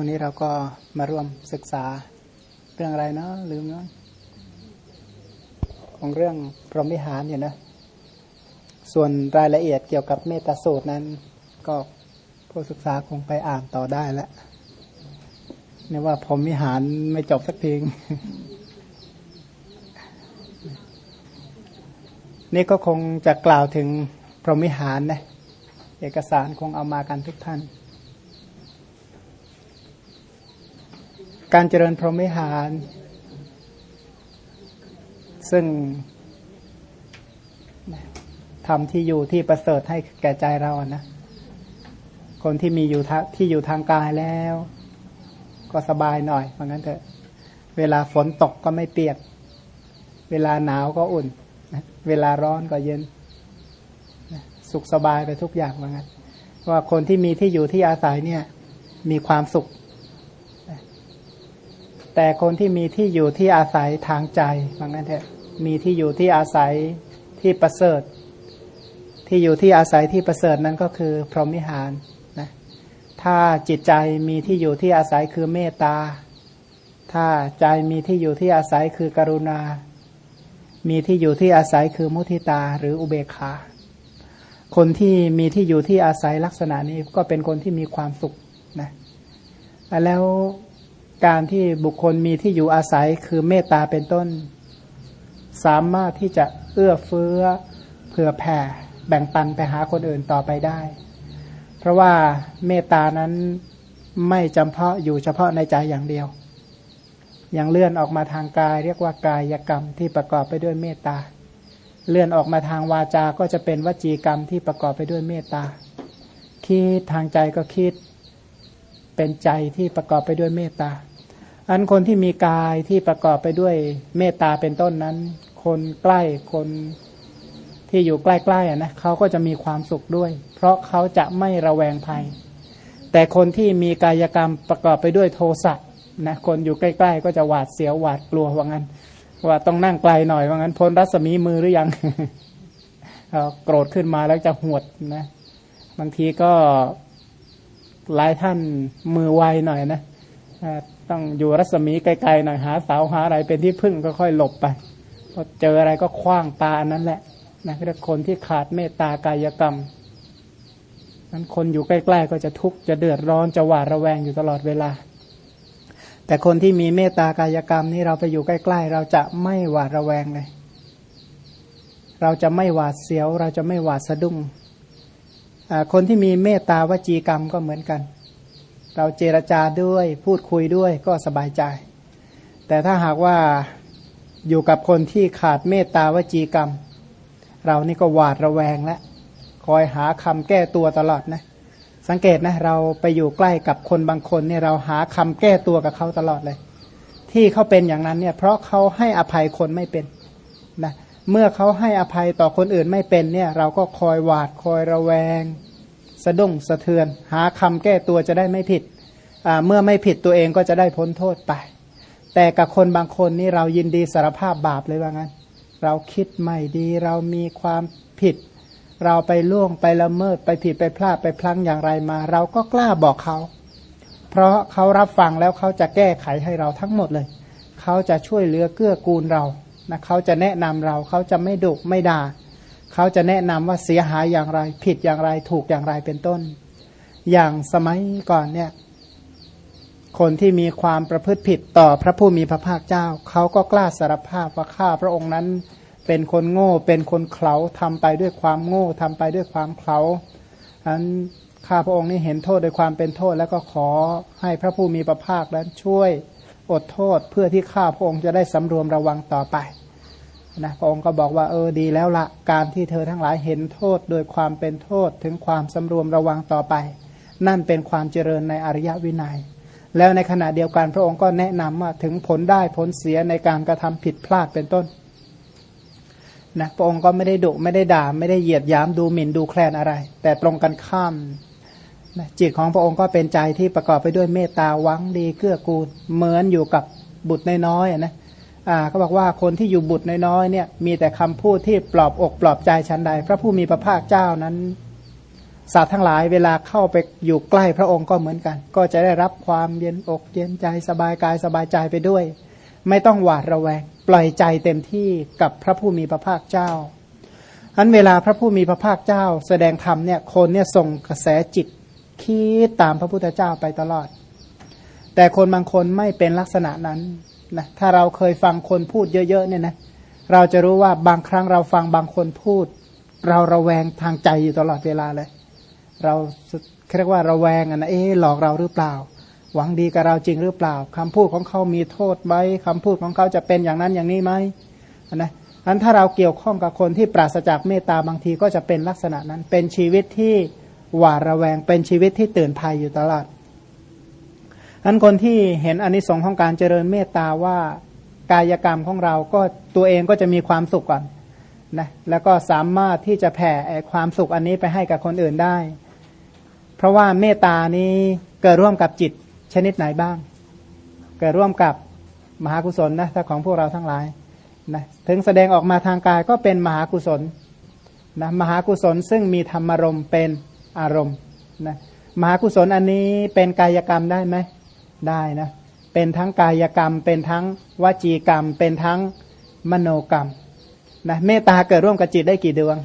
ช่วงนี้เราก็มาร่วมศึกษาเรื่องอะไรเนาะลืมเนาะของเรื่องพรหมิหารเนี่ยนะ ส่วนรายละเอียดเกี่ยวกับเมตสูตรนั้น ก็ผู้ศึกษาคงไปอ่านต่อได้แล้วเนี่ยว่าพรหมิหารไม่จบสักทีนี่ก็คงจะกล่าวถึงพรหมิหารนะเอกสารคงเอามากันทุกท่าน การเจริญพรหมิหาร ซึ่งทำที่อยู่ที่ประเสริฐให้แก่ใจเรานะ คนที่มีอยู่ที่อยู่ทางกายแล้ว ก็สบายหน่อยเพราะงั้นเถอะ เวลาฝนตกก็ไม่เปียก เวลาหนาวก็อุ่น เวลาร้อนก็เย็น สุขสบายไปทุกอย่างว่างั้นว่าคนที่มีที่อยู่ที่อาศัยเนี่ย มีความสุข แต่คนที่มีที่อยู่ที่อาศัยทางใจว่างั้นเถอะมีที่อยู่ที่อาศัยที่ประเสริฐ ที่อยู่ที่อาศัยที่ประเสริฐนั้นก็คือ พรหมิหารนะถ้าจิตใจมีที่อยู่ที่อาศัยคือเมตตา ถ้าใจมีที่อยู่ที่อาศัยคือกรุณา มีที่อยู่ที่อาศัยคือมุทิตาหรืออุเบกขาคนที่มีที่อยู่ที่อาศัยลักษณะนี้ก็เป็นคนที่มีความสุขนะแล้ว การที่บุคคลมีที่อยู่อาศัยคือเมตตาเป็นต้น สามารถที่จะเอื้อเฟื้อเผื่อแผ่ แบ่งปันไปหาคนอื่นต่อไปได้ เพราะว่าเมตตานั้นไม่จำเพาะอยู่เฉพาะในใจอย่างเดียว อยังเลื่อนออกมาทางกาย เรียกว่ากายกรรมที่ประกอบไปด้วยเมตตา เลื่อนออกมาทางวาจา ก็จะเป็นวจีกรรมที่ประกอบไปด้วยเมตตา คิดทางใจก็คิดเป็นใจที่ประกอบไปด้วยเมตตา อันคนที่มีกายที่ประกอบไปด้วยเมตตาเป็นต้นนั้น คนใกล้คนที่อยู่ใกล้ๆนะเขาก็จะมีความสุขด้วย เพราะเขาจะไม่ระแวงภัย แต่คนที่มีกายกรรมประกอบไปด้วยโทสะนะคนอยู่ใกล้ๆ ก็จะหวาดเสียวหวาดกลัวว่างั้น ว่าต้องนั่งไกลหน่อยว่างั้นพ้นรัศมีมือหรือยังโกรธขึ้นมาแล้วจะหวดนะ บางทีก็หลายท่านมือไวหน่อยนะ ต้องอยู่รัศมีไกลๆหน่อยหาเสาหาอะไรเป็นที่พึ่งก็ค่อยหลบไปพอเจออะไรก็คว้างตานั้นแหละนะเรียกคนที่ขาดเมตตากายกรรมนั้นคนอยู่ใกล้ๆก็จะทุกข์จะเดือดร้อนจะหวาดระแวงอยู่ตลอดเวลา แต่คนที่มีเมตตากายกรรมนี่เราไปอยู่ใกล้ๆ เราจะไม่หวาดระแวงเลย เราจะไม่หวาดเสียว เราจะไม่หวาดสะดุ้งคนที่มีเมตตาวจีกรรมก็เหมือนกัน เราเจรจาด้วยพูดคุยด้วยก็สบายใจ แต่ถ้าหากว่าอยู่กับคนที่ขาดเมตตาวจีกรรม เรานี่ก็หวาดระแวงและคอยหาคำแก้ตัวตลอดนะสังเกตนะเราไปอยู่ใกล้กับคนบางคนเนี่ยเราหาคำแก้ตัวกับเขาตลอดเลย ที่เขาเป็นอย่างนั้นเนี่ยเพราะเขาให้อภัยคนไม่เป็นนะเมื่อเขาให้อภัยต่อคนอื่นไม่เป็นเนี่ย เราก็คอยหวาดคอยระแวง สะดุ้งสะเทือน หาคำแก้ตัวจะได้ไม่ผิด เมื่อไม่ผิดตัวเองก็จะได้พ้นโทษไป แต่กับคนบางคนนี่เรายินดีสารภาพบาปเลยว่างั้น เราคิดไม่ดีเรามีความผิด เราไปล่วงไปละเมิดไปผิดไปพลาดไปพลั้งอย่างไรมา เราก็กล้าบอกเขา เพราะเขารับฟังแล้วเขาจะแก้ไขให้เราทั้งหมดเลย เขาจะช่วยเหลือเกื้อกูลเรานะเขาจะแนะนำเราเขาจะไม่ดุไม่ด่า เขาจะแนะนำว่าเสียหายอย่างไร ผิดอย่างไร ถูกอย่างไรเป็นต้น อย่างสมัยก่อนเนี่ยคนที่มีความประพฤติผิดต่อพระผู้มีพระภาคเจ้า เขาก็กล้าสารภาพว่าข้าพระองค์นั้นเป็นคนโง่ เป็นคนเขาทำไปด้วยความโง่ทำไปด้วยความเขาอันข้าพระองค์นี่เห็นโทษโดยความเป็นโทษ แล้วก็ขอให้พระผู้มีพระภาคนั้นช่วยอดโทษเพื่อที่ข้าพระองค์จะได้สำรวมระวังต่อไป นะพระองค์ก็บอกว่าเออดีแล้วละการที่เธอทั้งหลายเห็นโทษโดยความเป็นโทษถึงความสำรวมระวังต่อไป นั่นเป็นความเจริญในอริยวินัย แล้วในขณะเดียวกันพระองค์ก็แนะนำว่าถึงผลได้ผลเสียในการกระทำผิดพลาดเป็นต้นนะพระองค์ก็ไม่ได้ดุไม่ได้ด่าไม่ได้เหยียดย้ำดูหมิ่นดูแคลนอะไร แต่ตรงกันข้ามนะจิตของพระองค์ก็เป็นใจที่ประกอบไปด้วยเมตตาหวังดีเกื้อกูลเหมือนอยู่กับบุตรน้อยๆนะ เขาบอกว่าคนที่อยู่บุตรน้อยๆเนี่ย มีแต่คำพูดที่ปลอบอกปลอบใจชั้นใด พระผู้มีพระภาคเจ้านั้นสัตว์ทั้งหลายเวลาเข้าไปอยู่ใกล้พระองค์ก็เหมือนกัน ก็จะได้รับความเย็นอกเย็นใจสบายกายสบายใจไปด้วย ไม่ต้องหวาดระแวง ปล่อยใจเต็มที่กับพระผู้มีพระภาคเจ้าอันเวลาพระผู้มีพระภาคเจ้า แสดงธรรมเนี่ยคนเนี่ยส่งกระแสจิตคิดตามพระพุทธเจ้าไปตลอด แต่คนบางคนไม่เป็นลักษณะนั้น นะถ้าเราเคยฟังคนพูดเยอะๆเนี่ยนะเราจะรู้ว่าบางครั้งเราฟังบางคนพูด เราระแวงทางใจอยู่ตลอดเวลาเลย เราเรียกว่าระแวงอะนะเอ๊หลอกเราหรือเปล่า หวังดีกับเราจริงหรือเปล่าคำพูดของเขามีโทษไหมคำพูดของเขาจะเป็นอย่างนั้นอย่างนี้ไหมนะอันถ้าเราเกี่ยวข้องกับคนที่ปราศจากเมตตาบางทีก็จะเป็นลักษณะนั้น เป็นชีวิตที่หวาดระแวงเป็นชีวิตที่ตื่นภัยอยู่ตลอด อันคนที่เห็นอนนิสงส์ของการเจริญเมตตาว่ากายกรรมของเราก็ตัวเองก็จะมีความสุขก่อนนะแล้วก็สามารถที่จะแผ่ความสุขอันนี้ไปให้กับคนอื่นได้ เพราะว่าเมตตานี้เกิดร่วมกับจิตชนิดไหนบ้าง เกิดร่วมกับมหากุศลนะถ้าของพวกเราทั้งหลายนะถึงแสดงออกมาทางกายก็เป็นมหากุศลนะมหากุศลซึ่งมีธรรมารมณ์เป็นอารมณ์นะมหากุศลอันนี้เป็นกายกรรมได้ไหม ได้นะเป็นทั้งกายกรรม เป็นทั้งวจีกรรม เป็นทั้งมโนกรรมนะเมตตาเกิดร่วมกับจิตได้กี่ดวง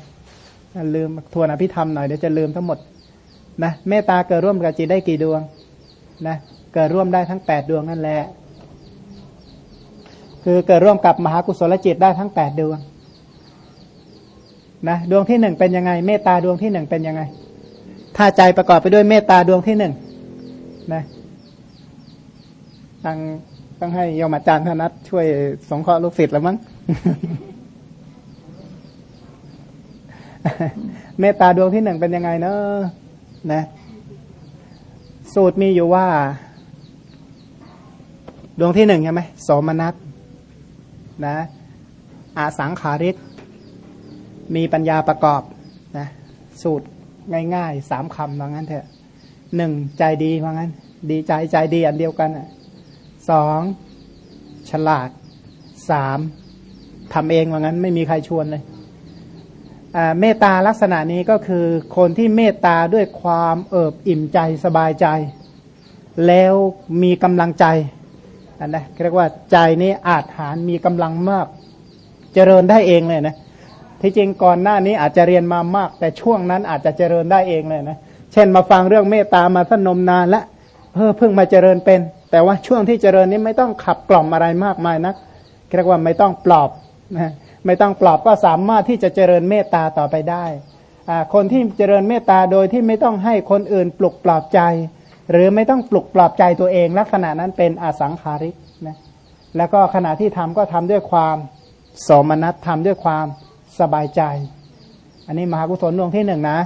ลืมทวนอภิธรรมหน่อยเดี๋ยวจะลืมทั้งหมดนะเมตตาเกิดร่วมกับจิตได้กี่ดวงนะเกิดร่วมได้ทั้งแปดดวงนั่นแหละคือเกิดร่วมกับมหากุศลจิตได้ทั้งแปดดวงนะดวงที่หนึ่งเป็นยังไง เมตตาดวงที่หนึ่งเป็นยังไง ถ้าใจประกอบไปด้วยเมตตาดวงที่หนึ่งนะ ต้องต้องให้ยมอาจารย์ธนัทช่วยสงเคราะห์ลูกศิษย์แล้วมั้งเมตตาดวงที่หนึ่งเป็นยังไงเนอะนะ สูตรมีอยู่ว่า ดวงที่หนึ่งใช่ไหมสมนัสนะอาสังขาริก มีปัญญาประกอบนะสูตรง่ายๆสามคำว่างั้นเถอะหนึ่งใจดีว่างั้น ดีใจใจดีอันเดียวกันอะ สองฉลาดสามทำเองว่างั้นไม่มีใครชวนเลยเมตตาลักษณะนี้ก็คือคนที่เมตตาด้วยความเอิบอิ่มใจสบายใจ แล้วมีกำลังใจนนะเรียกว่าใจนี้อาจหารมีกำลังมาก เจริญได้เองเลยนะที่จริงก่อนหน้านี้อาจจะเรียนมามาก แต่ช่วงนั้นอาจจะเจริญได้เองเลยนะเช่นมาฟังเรื่องเมตตามาสนมนานและเพิ่งมาเจริญเป็น แต่ว่าช่วงที่เจริญนี้ไม่ต้องขับกล่อมอะไรมากมายนักเรียกว่าไม่ต้องปลอบนะไม่ต้องปลอบก็สามารถที่จะเจริญเมตตาต่อไปได้คนที่เจริญเมตตาโดยที่ไม่ต้องให้คนอื่นปลุกปลอบใจ หรือไม่ต้องปลุกปลอบใจตัวเองลักษณะนั้นเป็นอสังขาริกนะแล้วก็ขณะที่ทำก็ทำด้วยความสมนัตทำด้วยความสบายใจ อันนี้มหากุศลดวงที่หนึ่งนะ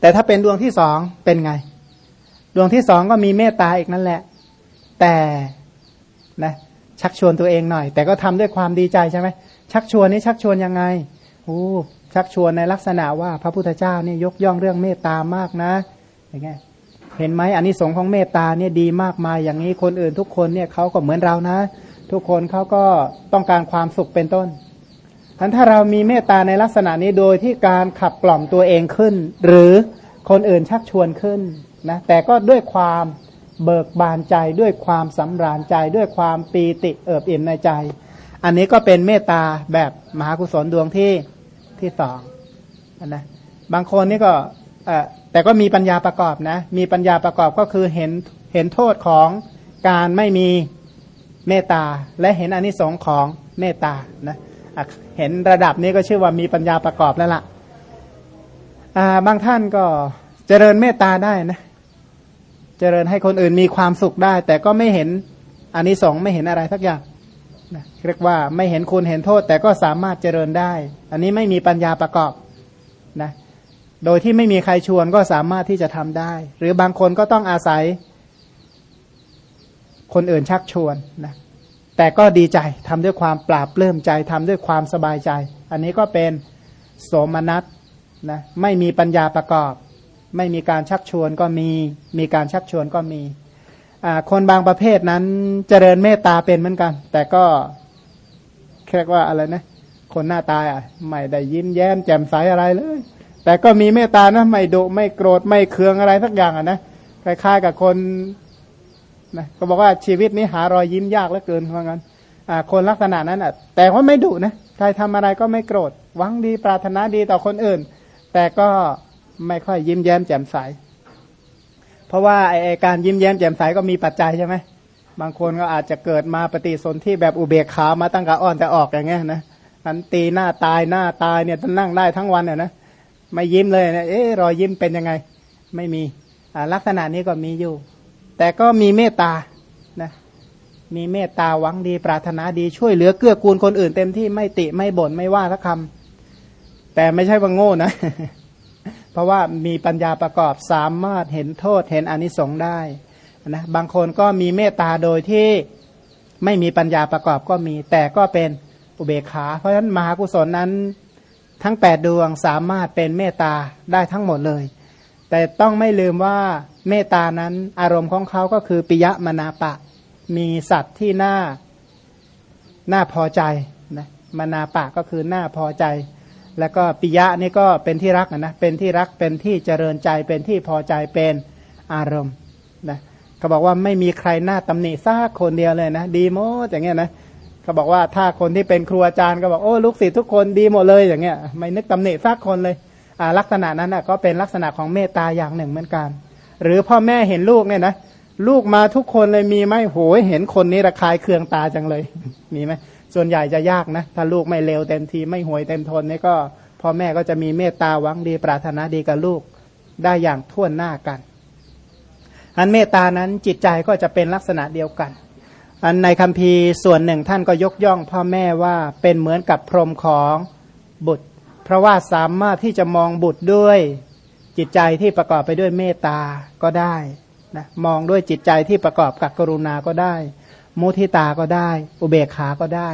แต่ถ้าเป็นดวงที่สองเป็นไง ดวงที่สองก็มีเมตตาอีกนั่นแหละ แต่นะชักชวนตัวเองหน่อย แต่ก็ทำด้วยความดีใจใช่ไหมชักชวนนี้ชักชวนยังไงโอ้ชักชวนในลักษณะว่าพระพุทธเจ้าเนี่ยยกย่องเรื่องเมตตามากนะอย่างเงี้ยเห็นไหมอันนี้สงของเมตตาเนี่ยดีมากมายอย่างนี้คนอื่นทุกคนเนี่ยเขาก็เหมือนเรานะ ทุกคนเขาก็ต้องการความสุขเป็นต้นทันถ้าเรามีเมตตาในลักษณะนี้โดยที่การขับกล่อมตัวเองขึ้น หรือคนอื่นชักชวนขึ้น นะแต่ก็ด้วยความเบิกบานใจด้วยความสำราญใจด้วยความปีติเอิบอิ่มในใจ อันนี้ก็เป็นเมตตาแบบมหากุศลดวงที่ที่สองนะบางคนนี่ก็แต่ก็มีปัญญาประกอบนะมีปัญญาประกอบก็คือเห็นเห็นโทษของการไม่มีเมตตาและเห็นอนิสงค์ของเมตตานะเห็นระดับนี้ก็ชื่อว่ามีปัญญาประกอบแล้วละ่ะบางท่านก็เจริญเมตตาได้นะ เจริญให้คนอื่นมีความสุขได้ แต่ก็ไม่เห็นอันิสงส์ไม่เห็นอะไรสักอย่างเรียกว่าไม่เห็นคุณเห็นโทษ แต่ก็สามารถเจริญได้ อันนี้ไม่มีปัญญาประกอบนะโดยที่ไม่มีใครชวนก็สามารถที่จะทำได้ หรือบางคนก็ต้องอาศัย คนอื่นชักชวนนะแต่ก็ดีใจทำด้วยความปราบเลื่มใจทำด้วยความสบายใจ อันนี้ก็เป็นโสมนัสนะไม่มีปัญญาประกอบ ไม่มีการชักชวนก็มี มีการชักชวนก็มี คนบางประเภทนั้นเจริญเมตตาเป็นเหมือนกัน แต่ก็แค่ว่าอะไรนะ คนหน้าตายอะไม่ได้ยิ้มแย้มแจ่มใสอะไรเลย แต่ก็มีเมตตานะไม่ดุไม่โกรธไม่เคืองอะไรสักอย่างอะนะคล้ายๆกับคนนะก็บอกว่าชีวิตนี้หารอยยิ้มยากเหลือเกินว่างั้นคนลักษณะนั้นอะ แต่ว่าไม่ดุนะใครทำอะไรก็ไม่โกรธหวังดีปรารถนาดีต่อคนอื่น แต่ก็ ไม่ค่อยยิ้มแย้มแจ่มใส เพราะว่าไอการยิ้มแย้มแจ่มใสก็มีปัจจัยใช่ไหมบางคนก็อาจจะเกิดมาปฏิสนธิแบบอุเบกขามาตั้งแต่อ่อนแต่ออกอย่างเงี้ยนะนันตีหน้าตายหน้าตายเนี่ยนั่งได้ทั้งวันเนี่ยนะไม่ยิ้มเลยนะเอ๊ะรอยยิ้มเป็นยังไง ไม่มีลักษณะนี้ก็มีอยู่ แต่ก็มีเมตตานะมีเมตตาหวังดีปรารถนาดีช่วยเหลือเกื้อกูลคนอื่นเต็มที่ไม่ติไม่บ่นไม่ว่าสักคำแต่ไม่ใช่ว่าโง่นะ เพราะว่ามีปัญญาประกอบสามารถเห็นโทษเห็นอนิสงส์ได้นะบางคนก็มีเมตตาโดยที่ไม่มีปัญญาประกอบก็มี แต่ก็เป็นอุเบกขา เพราะฉะนั้นมหากุศลนั้นทั้งแปดดวงสามารถเป็นเมตตาได้ทั้งหมดเลย แต่ต้องไม่ลืมว่าเมตตานั้นอารมณ์ของเขาก็คือปิยมนาปะ มีสัตว์ที่น่าน่าพอใจนะมนาปะก็คือน่าพอใจ แล้วก็ปิยะนี่ก็เป็นที่รักนะเป็นที่รักเป็นที่เจริญใจเป็นที่พอใจเป็นอารมณ์นะเขาบอกว่าไม่มีใครหน้าตำหนิซากคนเดียวเลยนะดีโมดอย่างเงี้ยนะเขาบอกว่าถ้าคนที่เป็นครูอาจารย์ก็บอกโอ้ลูกศิษย์ทุกคนดีหมดเลยอย่างเงี้ยไม่นึกตำหนิซากคนเลยลักษณะนั้นนะก็เป็นลักษณะของเมตตาอย่างหนึ่งเหมือนกัน หรือพ่อแม่เห็นลูกเนี่ยนะลูกมาทุกคนเลยมีไหมโหยเห็นคนนี้ระคายเคืองตาจังเลยมีไหม ส่วนใหญ่จะยากนะ ถ้าลูกไม่เลวเต็มทีไม่ห่วยเต็มทนนี่ก็พ่อแม่ก็จะมีเมตตาหวังดีปรารถนาดีกับลูกได้อย่างท่วนหน้ากัน อันเมตตานั้นจิตใจก็จะเป็นลักษณะเดียวกัน อันในคัมภีร์ส่วนหนึ่งท่านก็ยกย่องพ่อแม่ว่าเป็นเหมือนกับพรหมของบุตร เพราะว่าสามารถที่จะมองบุตรด้วยจิตใจที่ประกอบไปด้วยเมตตาก็ได้นะมองด้วยจิตใจที่ประกอบกับกรุณาก็ได้ มุทิตาก็ได้ อุเบกขาก็ได้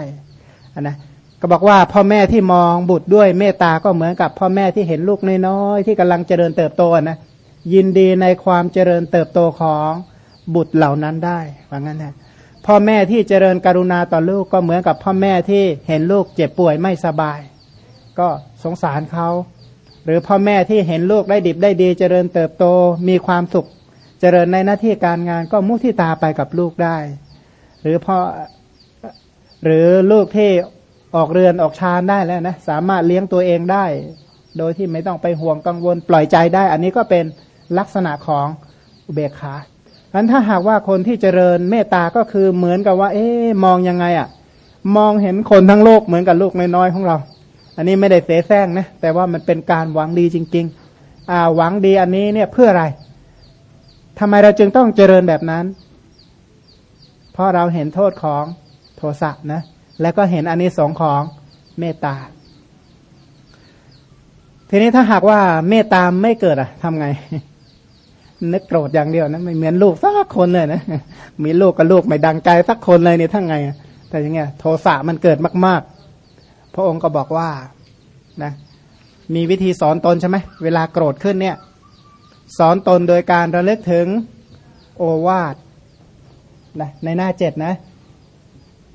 นนะก็บอกว่าพ่อแม่ที่มองบุตรด้วยเมตตาก็เหมือนกับพ่อแม่ที่เห็นลูกน้อยๆที่กำลังเจริญเติบโตนะยินดีในความเจริญเติบโตของบุตรเหล่านั้นได้ว่างั้นนะพ่อแม่ที่เจริญกรุณาต่อลูกก็เหมือนกับพ่อแม่ที่เห็นลูกเจ็บป่วยไม่สบาย ก็สงสารเขาหรือพ่อแม่ที่เห็นลูกได้ดิบได้ดีเจริญเติบโตมีความสุข เจริญในหน้าที่การงานก็มุทิตาไปกับลูกได้ หรือพ่อหรือลูกที่ออกเรือนออกชานได้แล้วนะสามารถเลี้ยงตัวเองได้ โดยที่ไม่ต้องไปห่วงกังวลปล่อยใจได้ อันนี้ก็เป็นลักษณะของอุเบกขาอันถ้าหากว่าคนที่เจริญเมตตาก็คือเหมือนกับว่า เอ๊มองยังไงอะ่ะ มองเห็นคนทั้งโลกเหมือนกับลูกน้อยๆของเรา อันนี้ไม่ได้เสแสร้งนะแต่ว่ามันเป็นการหวังดีจริง ๆ อ่าหวังดีอันนี้เนี่ยเพื่ออะไรทำไมเราจึงต้องเจริญแบบนั้น เพราะเราเห็นโทษของโทสะนะ แล้วก็เห็นอันนี้สองของเมตตา ทีนี้ถ้าหากว่าเมตตามไม่เกิดอะทำไง นึกโกรธอย่างเดียวนะไม่เหมือนลูกสักคนเลยนะ มีลูกกับลูกไม่ดังใจสักคนเลยเนี่ยทั้งไง แต่ยังไงโทสะมันเกิดมาก ๆ พระองค์ก็บอกว่านะมีวิธีสอนตนใช่ไหมเวลาโกรธขึ้นเนี่ย สอนตนโดยการระลึกถึงโอวาท นะในหน้าเจ็ดนะ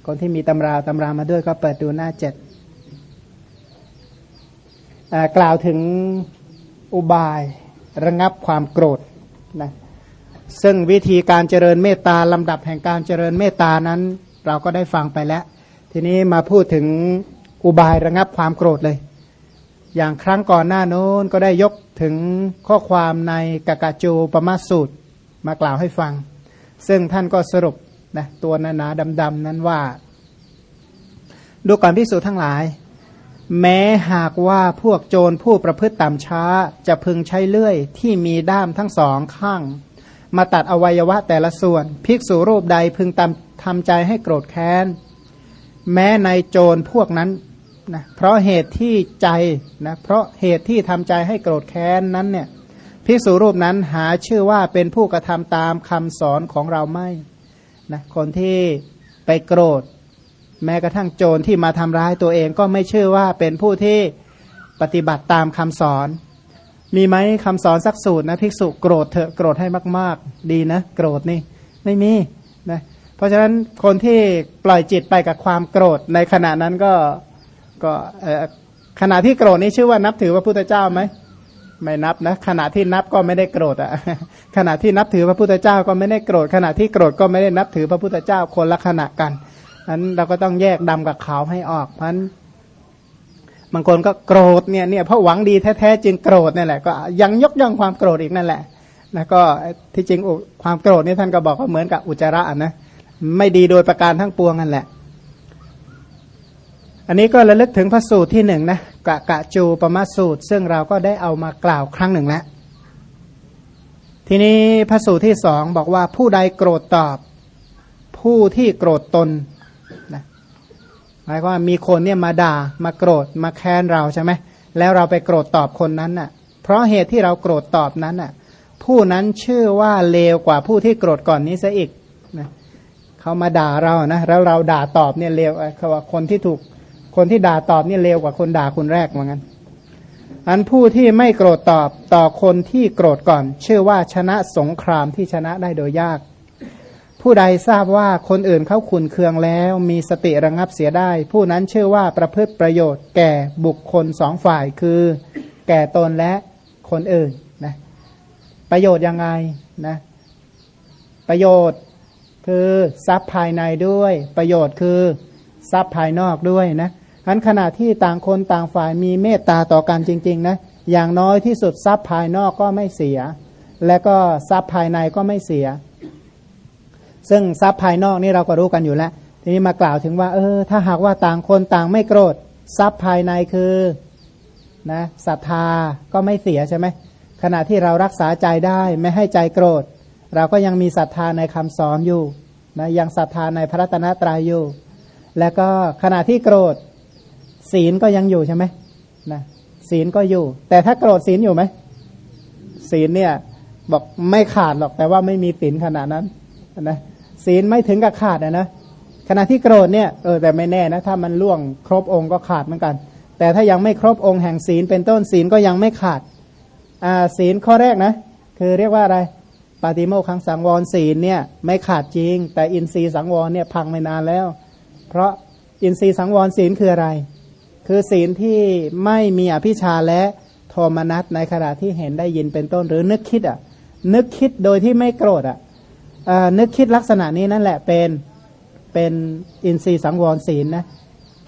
คนที่มีตำราตำรามาด้วยก็เปิดดูหน้าเจ็ดกล่าวถึงอุบายระงับความโกรธนะซึ่งวิธีการเจริญเมตตาลำดับแห่งการเจริญเมตตานั้น เราก็ได้ฟังไปแล้ว ทีนี้มาพูดถึงอุบายระงับความโกรธเลย อย่างครั้งก่อนหน้าโน้นก็ได้ยกถึงข้อความในกากาจูปมาสูตรมากล่าวให้ฟัง ซึ่งท่านก็สรุปนะตัวนานาดำๆนั้นว่า ดูก่อนพิสูจทั้งหลาย แม้หากว่าพวกโจรผู้ประพฤติต่ำช้า จะพึงใช้เลื่อยที่มีด้ามทั้งสองข้าง มาตัดอวัยวะแต่ละส่วน ภิกษุรูปใดพึงทำทำใจให้โกรธแค้น แม้ในโจรพวกนั้นนะเพราะเหตุที่ใจนะเพราะเหตุที่ทำใจให้โกรธแค้นนั้นเนี่ย ภิกษุรูปนั้นหาชื่อว่าเป็นผู้กระทำตามคำสอนของเราไม่นะคนที่ไปโกรธ แม้กระทั่งโจรที่มาทำร้ายตัวเองก็ไม่ชื่อว่าเป็นผู้ที่ปฏิบัติตามคำสอน มีไหมคำสอนสักสูตรนะภิกษุโกรธเถอะโกรธให้มาก ๆ ดีนะ โกรธนี่ไม่มีนะเพราะฉะนั้นคนที่ปล่อยจิตไปกับความโกรธในขณะนั้นก็ก็ขณะที่โกรธนี่ชื่อว่านับถือว่าพุทธเจ้าไหม ไม่นับนะ ขณะที่นับก็ไม่ได้โกรธอะ ขณะที่นับถือพระพุทธเจ้าก็ไม่ได้โกรธ ขณะที่โกรธก็ไม่ได้นับถือพระพุทธเจ้าคนละขณะกันนั้นเราก็ต้องแยกดำกับขาวให้ออกเพราะนั้นบางคนก็โกรธเนี่ยเนี่ยเพราะหวังดีแท้ๆจึงโกรธนี่แหละก็ยังยกย่องความโกรธอีกนั่นแหละนะก็ที่จริงความโกรธนี่ท่านก็บอกว่าเหมือนกับอุจจาระนะไม่ดีโดยประการทั้งปวงนั่นแหละ อันนี้ก็ระลึกถึงพระสูตรที่หนึ่งนะกะกะจูปมาสูตร ซึ่งเราก็ได้เอามากล่าวครั้งหนึ่งแล้วทีนี้พระสูตรที่สองบอกว่าผู้ใดโกรธตอบ ผู้ที่โกรธตนนะหมายความว่ามีคนเนี่ยมาด่ามาโกรธมาแค้นเราใช่ไหมแล้วเราไปโกรธตอบคนนั้นน่ะ เพราะเหตุที่เราโกรธตอบนั้นน่ะ ผู้นั้นชื่อว่าเลวกว่าผู้ที่โกรธก่อนนี้ซะอีกนะเขามาด่าเรานะแล้วเราด่าตอบเนี่ยเลวเขาว่าคนที่ถูก คนที่ด่าตอบนี่ยเลวกว่าคนด่าคนแรกเหมือนกันอันผู้ที่ไม่โกรธตอบต่อคนที่โกรธก่อน ชื่อว่าชนะสงครามที่ชนะได้โดยยาก ผู้ใดทราบว่าคนอื่นเขาขุนเคืองแล้ว มีสติระงับเสียได้ ผู้นั้นชื่อว่าประพฤติประโยชน์แก่บุคคลสองฝ่ายคือ แก่ตนและคนอื่นนะประโยชน์ยังไงนะประโยชน์คือทรัพย์ภายในด้วย ประโยชน์คือทรัพย์ภายนอกด้วยนะ อันขณะที่ต่างคนต่างฝ่ายมีเมตตาต่อกันจริงๆนะอย่างน้อยที่สุดทรัพย์ภายนอกก็ไม่เสีย และก็ทรัพย์ภายในก็ไม่เสีย ซึ่งทรัพย์ภายนอกนี่เราก็รู้กันอยู่แล้ว ทีนี้มากล่าวถึงว่า เออ ถ้าหากว่าต่างคนต่างไม่โกรธทรัพย์ภายในคือนะศรัทธาก็ไม่เสียใช่ไหมขณะที่เรารักษาใจได้ไม่ให้ใจโกรธ เราก็ยังมีศรัทธาในคำสอนอยู่นะยังศรัทธาในพระรัตนตรัยอยู่ แล้วก็ขณะที่โกรธ ศีลก็ยังอยู่ใช่ไหมนะศีลก็อยู่ แต่ถ้าโกรธศีลอยู่ไหมศีลเนี่ย บอกไม่ขาดหรอกแต่ว่าไม่มีศีลขนาดนั้นนะศีลไม่ถึงกับขาดนะนะขณะที่โกรธเนี่ยเออแต่ไม่แน่นะถ้ามันล่วงครบองค์ก็ขาดเหมือนกัน แต่ถ้ายังไม่ครบองค์แห่งศีลเป็นต้นศีลก็ยังไม่ขาดอ่าศีลข้อแรกนะ คือเรียกว่าอะไรปาติโมขังสังวรศีลเนี่ยไม่ขาดจริง แต่อินทรีย์สังวรเนี่ยพังไม่นานแล้ว เพราะอินทรีย์สังวรศีลคืออะไร คือศีลที่ไม่มีอภิชาและโทมนัสในขณะที่เห็นได้ยินเป็นต้นหรือนึกคิดอะ นึกคิดโดยที่ไม่โกรธอะนึกคิดลักษณะนี้นั่นแหละเป็นเป็นอินทรีย์สังวรศีลนะ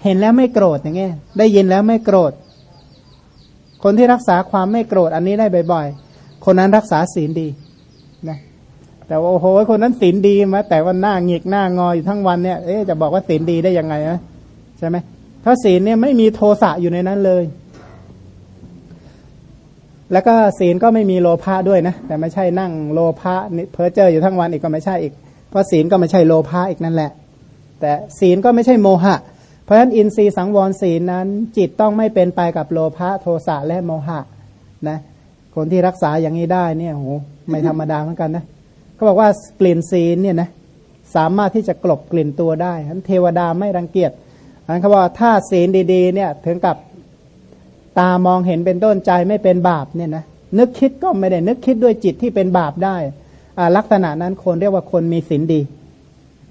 เห็นแล้วไม่โกรธอย่างเงี้ยได้ยินแล้วไม่โกรธ คนที่รักษาความไม่โกรธอันนี้ได้บ่อยๆ คนนั้นรักษาศีลดีนะแต่ว่าโอ้โหคนนั้นศีลดีมาแต่ว่าหน้าหงิกหน้างออยู่ทั้งวันเนี่ยเอ๊จะบอกว่าศีลดีได้ยังไงนะใช่ไหม พระศีลเนี่ยไม่มีโทสะอยู่ในนั้นเลย แล้วก็ศีลก็ไม่มีโลภะด้วยนะ แต่ไม่ใช่นั่งโลภะเพอเจออยู่ทั้งวันอีกก็ไม่ใช่อีก เพราะศีลก็ไม่ใช่โลภะอีกนั่นแหละ แต่ศีลก็ไม่ใช่โมหะ เพราะฉะนั้นอินทรีย์สังวรศีลนั้น จิตต้องไม่เป็นไปกับโลภะโทสะและโมหะนะคนที่รักษาอย่างนี้ได้เนี่ยโหไม่ธรรมดาเหมือนกันนะเขาบอกว่ากลิ่นศีลเนี่ยนะสามารถที่จะกลบกลิ่นตัวได้ทั้นเทวดาไม่รังเกียจ อันเขาบอกถ้าศีลดีๆ เนี่ย ถึงกับตามองเห็นเป็นต้นใจไม่เป็นบาปเนี่ยนะนึกคิดก็ไม่ได้ นึกคิดด้วยจิตที่เป็นบาปได้ลักษณะนั้นคนเรียกว่าคนมีศีลดี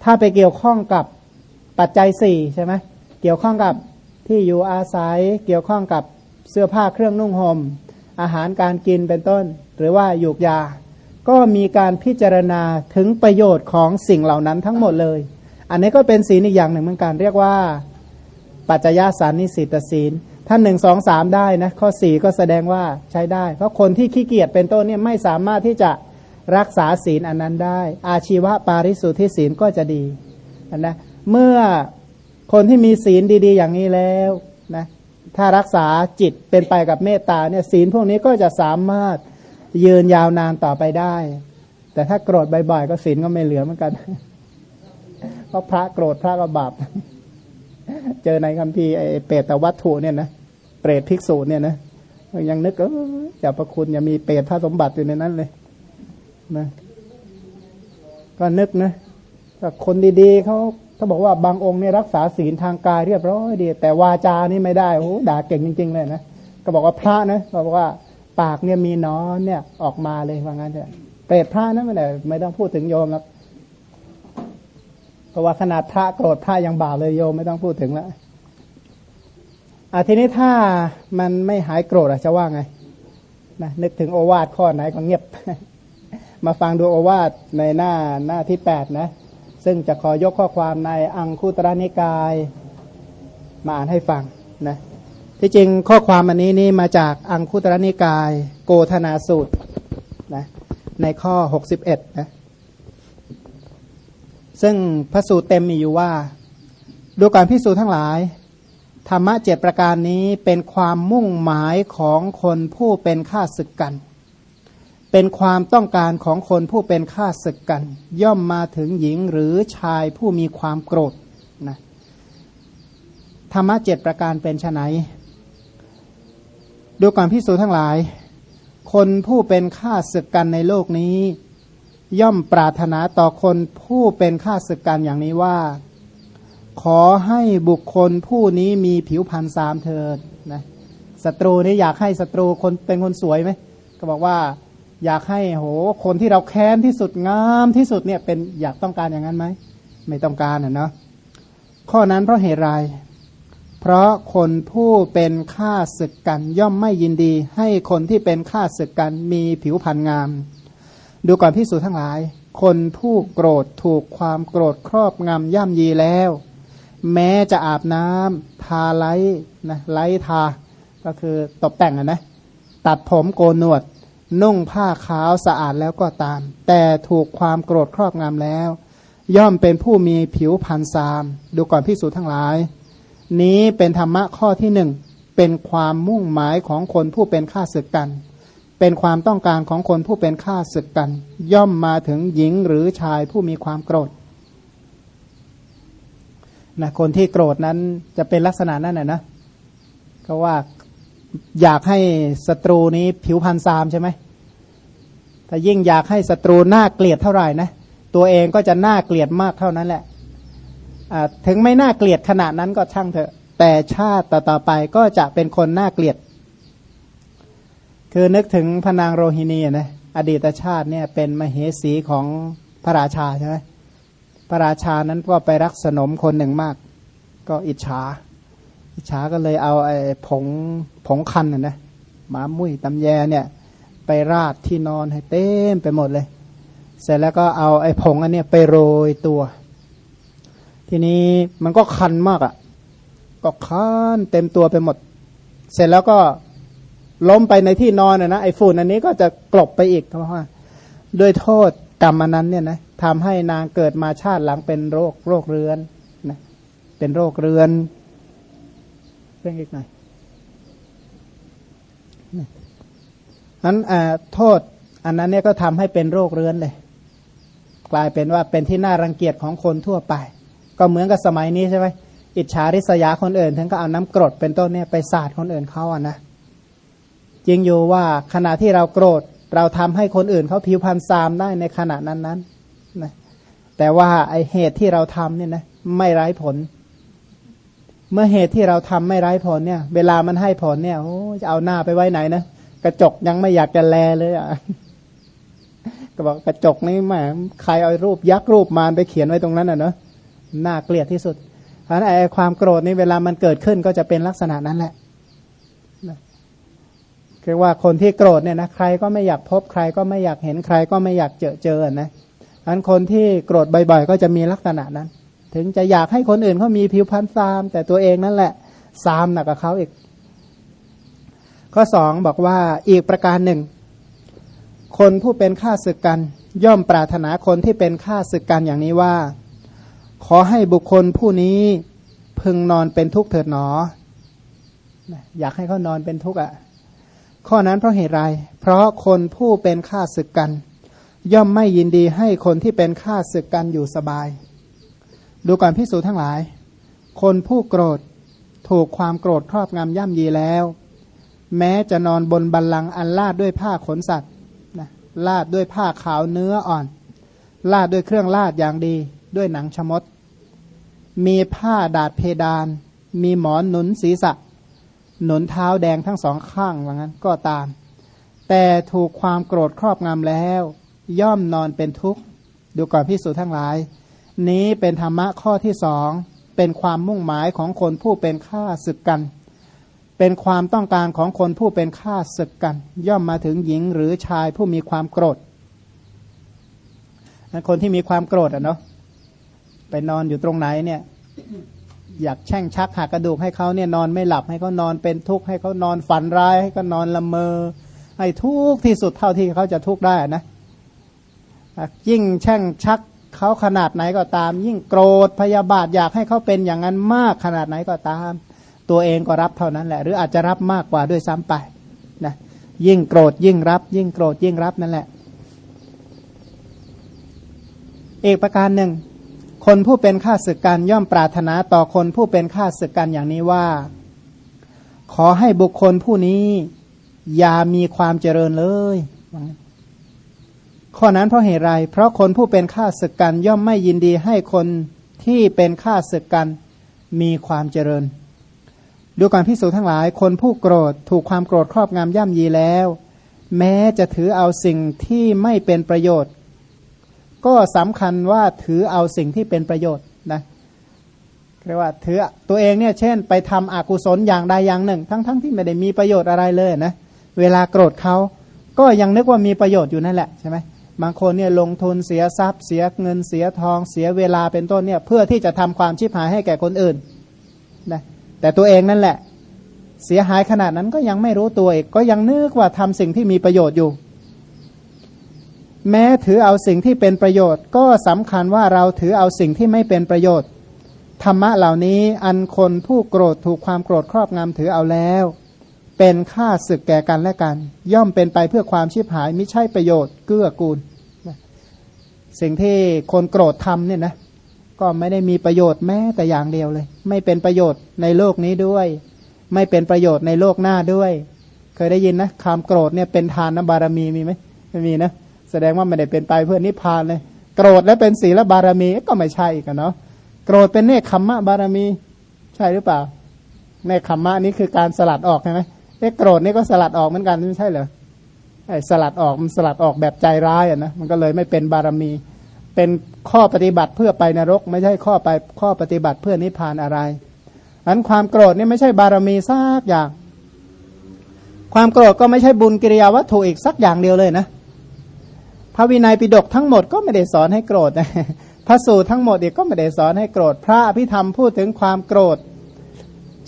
ถ้าไปเกี่ยวข้องกับปัจจัยสี่ใช่ไหมเกี่ยวข้องกับที่อยู่อาศัย เกี่ยวข้องกับเสื้อผ้าเครื่องนุ่งหม่มอาหารการกินเป็นต้น หรือว่ายูกยา ก็มีการพิจารณาถึงประโยชน์ของสิ่งเหล่านั้นทั้งหมดเลย อันนี้ก็เป็นศีลอีกอย่างหนึ่งเหมือนกันเรียกว่า ปัจจยสารนิสิตศีลท่าหนึ่งสองสามได้นะข้อสี่ก็แสดงว่าใช้ได้ เพราะคนที่ขี้เกียจเป็นต้นเนี่ยไม่สามารถที่จะรักษาศีลอันนั้นได้ อาชีวะปาริสุทธิศีลก็จะดีนะเมื่อคนที่มีศีลดี ๆ อย่างนี้แล้วนะถ้ารักษาจิตเป็นไปกับเมตตาเนี่ยศีลพวกนี้ก็จะสามารถยืนยาวนานต่อไปได้ แต่ถ้าโกรธบ่อยๆก็ศีลก็ไม่เหลือเหมือนกัน เพราะพระโกรธพระก็บาป เจอในคัมภีร์ไอ้เปรตวัตถุเนี่ยนะเปรตภิกษุเนี่ยนะยังนึกเออจะประคุณยังมีเปรตพระสมบัติอยู่ในนั้นเลยนะก็นึกนะก็คนดีๆเขาเขาบอกว่าบางองค์เนี่ยรักษาศีลทางกายเรียบร้อยดี แต่วาจานี่ไม่ได้โอ้ด่าเก่งจริง ๆ เลยนะก็บอกว่าพระนะบอกว่าปากเนี่ยมีนอนเนี่ยออกมาเลยว่างั้นเถอะเปรตพระนะไม่ได้ไม่ต้องพูดถึงโยมแล้ว เพราะว่าขนาดพระโกรธพระยังบาปเลยโยมไม่ต้องพูดถึงแล้วอาทีนี้ถ้ามันไม่หายโกรธอะจะว่าไงนะนึกถึงโอวาทข้อไหนก็เงียบ มาฟังดูโอวาทในหน้าหน้าที่แปดนะ ซึ่งจะขอยกข้อความในอังคุตระนิกายมาอ่านให้ฟังนะที่จริงข้อความอันนี้นี่มาจากอังคุตระนิกาย โกธนาสูตรนะในข้อ 61นะ ซึ่งพระสูตรเต็มมีอยู่ว่า ดูการพิสูจน์ทั้งหลาย ธรรมะเจ็ดประการนี้เป็นความมุ่งหมายของคนผู้เป็นข้าศึกกัน เป็นความต้องการของคนผู้เป็นข้าศึกกัน ย่อมมาถึงหญิงหรือชายผู้มีความโกรธนะธรรมะเจ็ดประการเป็นไนดูก่อนพิสูจน์ทั้งหลาย คนผู้เป็นข้าศึกกันในโลกนี้ ย่อมปรารถนาต่อคนผู้เป็นข้าศึกกันอย่างนี้ว่า ขอให้บุคคลผู้นี้มีผิวพรรณสามเถิดนะศัตรูนี่อยากให้ศัตรูคนเป็นคนสวยไหมก็บอกว่าอยากให้โหคนที่เราแค้นที่สุดงามที่สุดเนี่ยเป็นอยากต้องการอย่างนั้นไหมไม่ต้องการอะเนาะข้อนั้นเพราะเหตุไรเพราะคนผู้เป็นข้าศึกกันย่อมไม่ยินดี ให้คนที่เป็นข้าศึกกันมีผิวพรรณงาม ดูก่อนพิสูจทั้งหลาย คนผู้โกรธถูกความโกรธครอบงำย่ำยีแล้ว แม้จะอาบน้ำทาไล้นะไล้ทา ก็คือตกแต่งนะตัดผมโกนหนวด นุ่งผ้าขาวสะอาดแล้วก็ตาม แต่ถูกความโกรธครอบงำแล้ว ย่อมเป็นผู้มีผิวพรรณซาม ดูก่อนพิสูจทั้งหลาย นี้เป็นธรรมะข้อที่หนึ่งเป็นความมุ่งหมายของคนผู้เป็นข้าศึกกัน เป็นความต้องการของคนผู้เป็นข้าศึกกัน ย่อมมาถึงหญิงหรือชายผู้มีความโกรธนะคนที่โกรธนั้นจะเป็นลักษณะนั้นนะนะก็ว่าอยากให้ศัตรูนี้ผิวพันซามใช่ไหมถ้ายิ่งอยากให้ศัตรูน่าเกลียดเท่าไหร่นะตัวเองก็จะน่าเกลียดมากเท่านั้นแหละถึงไม่น่าเกลียดขนาดนั้นก็ช่างเถอะ แต่ชาติต่อไปก็จะเป็นคนน่าเกลียด คือนึกถึงพนางโรฮินีนะอดีตชาติเนี่ยเป็นมเหสีของพระราชาใช่ไหมพระราชานั้นก็ไปรักสนมคนหนึ่งมาก ก็อิจฉา อิจฉาก็เลยเอาไอ้ผงผงคันนะนะหมามุ้ยตำแยเนี่ยไปราดที่นอนให้เต็มไปหมดเลย เสร็จแล้วก็เอาไอ้ผงอันเนี้ยไปโรยตัว ทีนี้มันก็คันมากอะ่ะ ก็คันเต็มตัวไปหมด เสร็จแล้วก็ ล้มไปในที่นอนนะไอ้ฝุ่นอันนี้ก็จะกลบไปอีกเพราะว่าด้วยโทษกรรมนั้นเนี่ยนะทำให้นางเกิดมาชาติหลังเป็นโรคโรคเรื้อนนะเป็นโรคเรื้อนเรื่องอีกหน่อยนั้นโทษอันนั้นเนี่ยก็ทำให้เป็นโรคเรื้อนเลย กลายเป็นว่าเป็นที่น่ารังเกียจของคนทั่วไป ก็เหมือนกับสมัยนี้ใช่ไหมอิจฉาริษยาคนอื่น ถึงก็เอาน้ำกรดเป็นต้นเนี่ยไปสาดคนอื่นเขาอะนะ จริงอยู่ว่าขณะที่เราโกรธ เราทำให้คนอื่นเขาผิวพรรณซามได้ในขณะนั้นนั้นนะแต่ว่าไอเหตุที่เราทำเนี่ยนะไม่ไร้ผล เมื่อเหตุที่เราทำไม่ไร้ผลเนี่ย เวลามันให้ผลเนี่ยโอ้จะเอาหน้าไปไว้ไหนนะกระจกยังไม่อยากจะแลเลยอะก็บอกกระจกนี่แหมใครเอารูปยักษ์รูปมารไปเขียนไว้ตรงนั้นอะเนาะน่าเกลียดที่สุดเพราะไอความโกรธนี่เวลามันเกิดขึ้นก็จะเป็นลักษณะนั้นแหละ คือว่าคนที่โกรธเนี่ยนะใครก็ไม่อยากพบใครก็ไม่อยากเห็นใครก็ไม่อยากเจอเจอนะอันคนที่โกรธบ่อยๆ ก็จะมีลักษณะนั้น ถึงจะอยากให้คนอื่นเขามีผิวพรรณซาม แต่ตัวเองนั่นแหละซามหนักกว่าเขาอีก ข้อสองบอกว่าอีกประการหนึ่ง คนผู้เป็นข้าศึกกัน ย่อมปรารถนาคนที่เป็นข้าศึกกันอย่างนี้ว่า ขอให้บุคคลผู้นี้พึงนอนเป็นทุกข์เถิดหนอ อยากให้เขานอนเป็นทุกข์อะ ข้อนั้นเพราะเหตุไร เพราะคนผู้เป็นข้าศึกกัน ย่อมไม่ยินดีให้คนที่เป็นข้าศึกกันอยู่สบาย ดูก่อนพิสูจทั้งหลาย คนผู้โกรธถูกความโกรธครอบงำย่ำยีแล้ว แม้จะนอนบนบันลังก์อันลาดด้วยผ้าขนสัตว์นะลาดด้วยผ้าขาวเนื้ออ่อน ลาดด้วยเครื่องลาดอย่างดีด้วยหนังชมด มีผ้าดาดเพดาน มีหมอนหนุนศีรษะ หนุนเท้าแดงทั้งสองข้างว่างั้นก็ตาม แต่ถูกความโกรธครอบงำแล้ว ย่อมนอนเป็นทุกข์ ดูก่อนพิสูจทั้งหลาย นี้เป็นธรรมะข้อที่สอง เป็นความมุ่งหมายของคนผู้เป็นข้าศึกกัน เป็นความต้องการของคนผู้เป็นข้าศึกกัน ย่อมมาถึงหญิงหรือชายผู้มีความโกรธคนที่มีความโกรธอะเนาะไปนอนอยู่ตรงไหนเนี่ย อยากแช่งชักหักกระดูกให้เขาเนี่ยนอนไม่หลับให้เขานอนเป็นทุกข์ให้เขานอนฝันร้ายให้เขานอนละเมอ ให้ทุกข์ที่สุดเท่าที่เขาจะทุกข์ได้นะยิ่งแช่งชักเขาขนาดไหนก็ตาม ยิ่งโกรธพยาบาทอยากให้เขาเป็นอย่างนั้นมากขนาดไหนก็ตาม ตัวเองก็รับเท่านั้นแหละ หรืออาจจะรับมากกว่าด้วยซ้ำไปนะยิ่งโกรธยิ่งรับ ยิ่งโกรธยิ่งรับนั่นแหละ เอกประการหนึ่ง คนผู้เป็นข้าศึกกันย่อมปรารถนาต่อคนผู้เป็นข้าศึกกันอย่างนี้ว่า ขอให้บุคคลผู้นี้ อย่ามีความเจริญเลย ข้อนั้นเพราะเหตุไร เพราะคนผู้เป็นข้าศึกกันย่อมไม่ยินดีให้คนที่เป็นข้าศึกกันมีความเจริญ ดูการพิสูจทั้งหลาย คนผู้โกรธถูกความโกรธครอบงำย่ำยีแล้ว แม้จะถือเอาสิ่งที่ไม่เป็นประโยชน์ ก็สำคัญว่าถือเอาสิ่งที่เป็นประโยชน์นะเรียกว่าถือตัวเองเนี่ยเช่น ไปทำอกุศลอย่างใดอย่างหนึ่ง ทั้งๆทที่ไม่ได้มีประโยชน์อะไรเลยนะเวลาโกรธเขาก็ยังนึกว่ามีประโยชน์อยู่นั่นแหละใช่ไหมบางคนเนี่ยลงทุนเสียทรัพย์ เสียเงินเสียทอง เสียเวลาเป็นต้นเนี่ยเพื่อที่จะทำความชิบหายให้แก่คนอื่นนะแต่ตัวเองนั่นแหละ เสียหายขนาดนั้นก็ยังไม่รู้ตัวอีกก็ยังนึกว่าทำสิ่งที่มีประโยชน์อยู่ แม้ถือเอาสิ่งที่เป็นประโยชน์ ก็สำคัญว่าเราถือเอาสิ่งที่ไม่เป็นประโยชน์ ธรรมะเหล่านี้อันคนผู้โกรธถูกความโกรธครอบงำถือเอาแล้ว เป็นค่าศึกแก่กันและกัน ย่อมเป็นไปเพื่อความชีพหายไม่ใช่ประโยชน์เกื้อกูลสิ่งที่คนโกรธทำเนี่ยนะก็ไม่ได้มีประโยชน์แม้แต่อย่างเดียวเลย ไม่เป็นประโยชน์ในโลกนี้ด้วย ไม่เป็นประโยชน์ในโลกหน้าด้วย เคยได้ยินนะความโกรธเนี่ยเป็นทานบารมีมีไหมไม่มีนะ สดงว่าไม่ได้เป็นไปเพื่อนิพพานเลย โกรธและเป็นศีลบารมีก็ไม่ใช่กันเนาะโกรธเป็นเนคขมมะบารมี ใช่หรือเปล่าเนคขมมะนี้คือการสลัดออกใช่ไหมเอ๊ะโกรธนี่ก็สลัดออกเหมือนกันไม่ใช่เหรอไอ้สลัดออกมันสลัดออกแบบใจร้ายอะนะมันก็เลยไม่เป็นบารมี เป็นข้อปฏิบัติเพื่อไปนรก ไม่ใช่ข้อไปข้อปฏิบัติเพื่อนิพพานอะไรอันความโกรธนี่ไม่ใช่บารมีสักอย่าง ความโกรธก็ไม่ใช่บุญกิริยาวัตถุอีกสักอย่างเดียวเลยนะ พระวินัยปิฎกทั้งหมดก็ไม่ได้สอนให้โกรธนะพระสูตรทั้งหมดอีกก็ไม่ได้สอนให้โกรธ พระอภิธรรมพูดถึงความโกรธ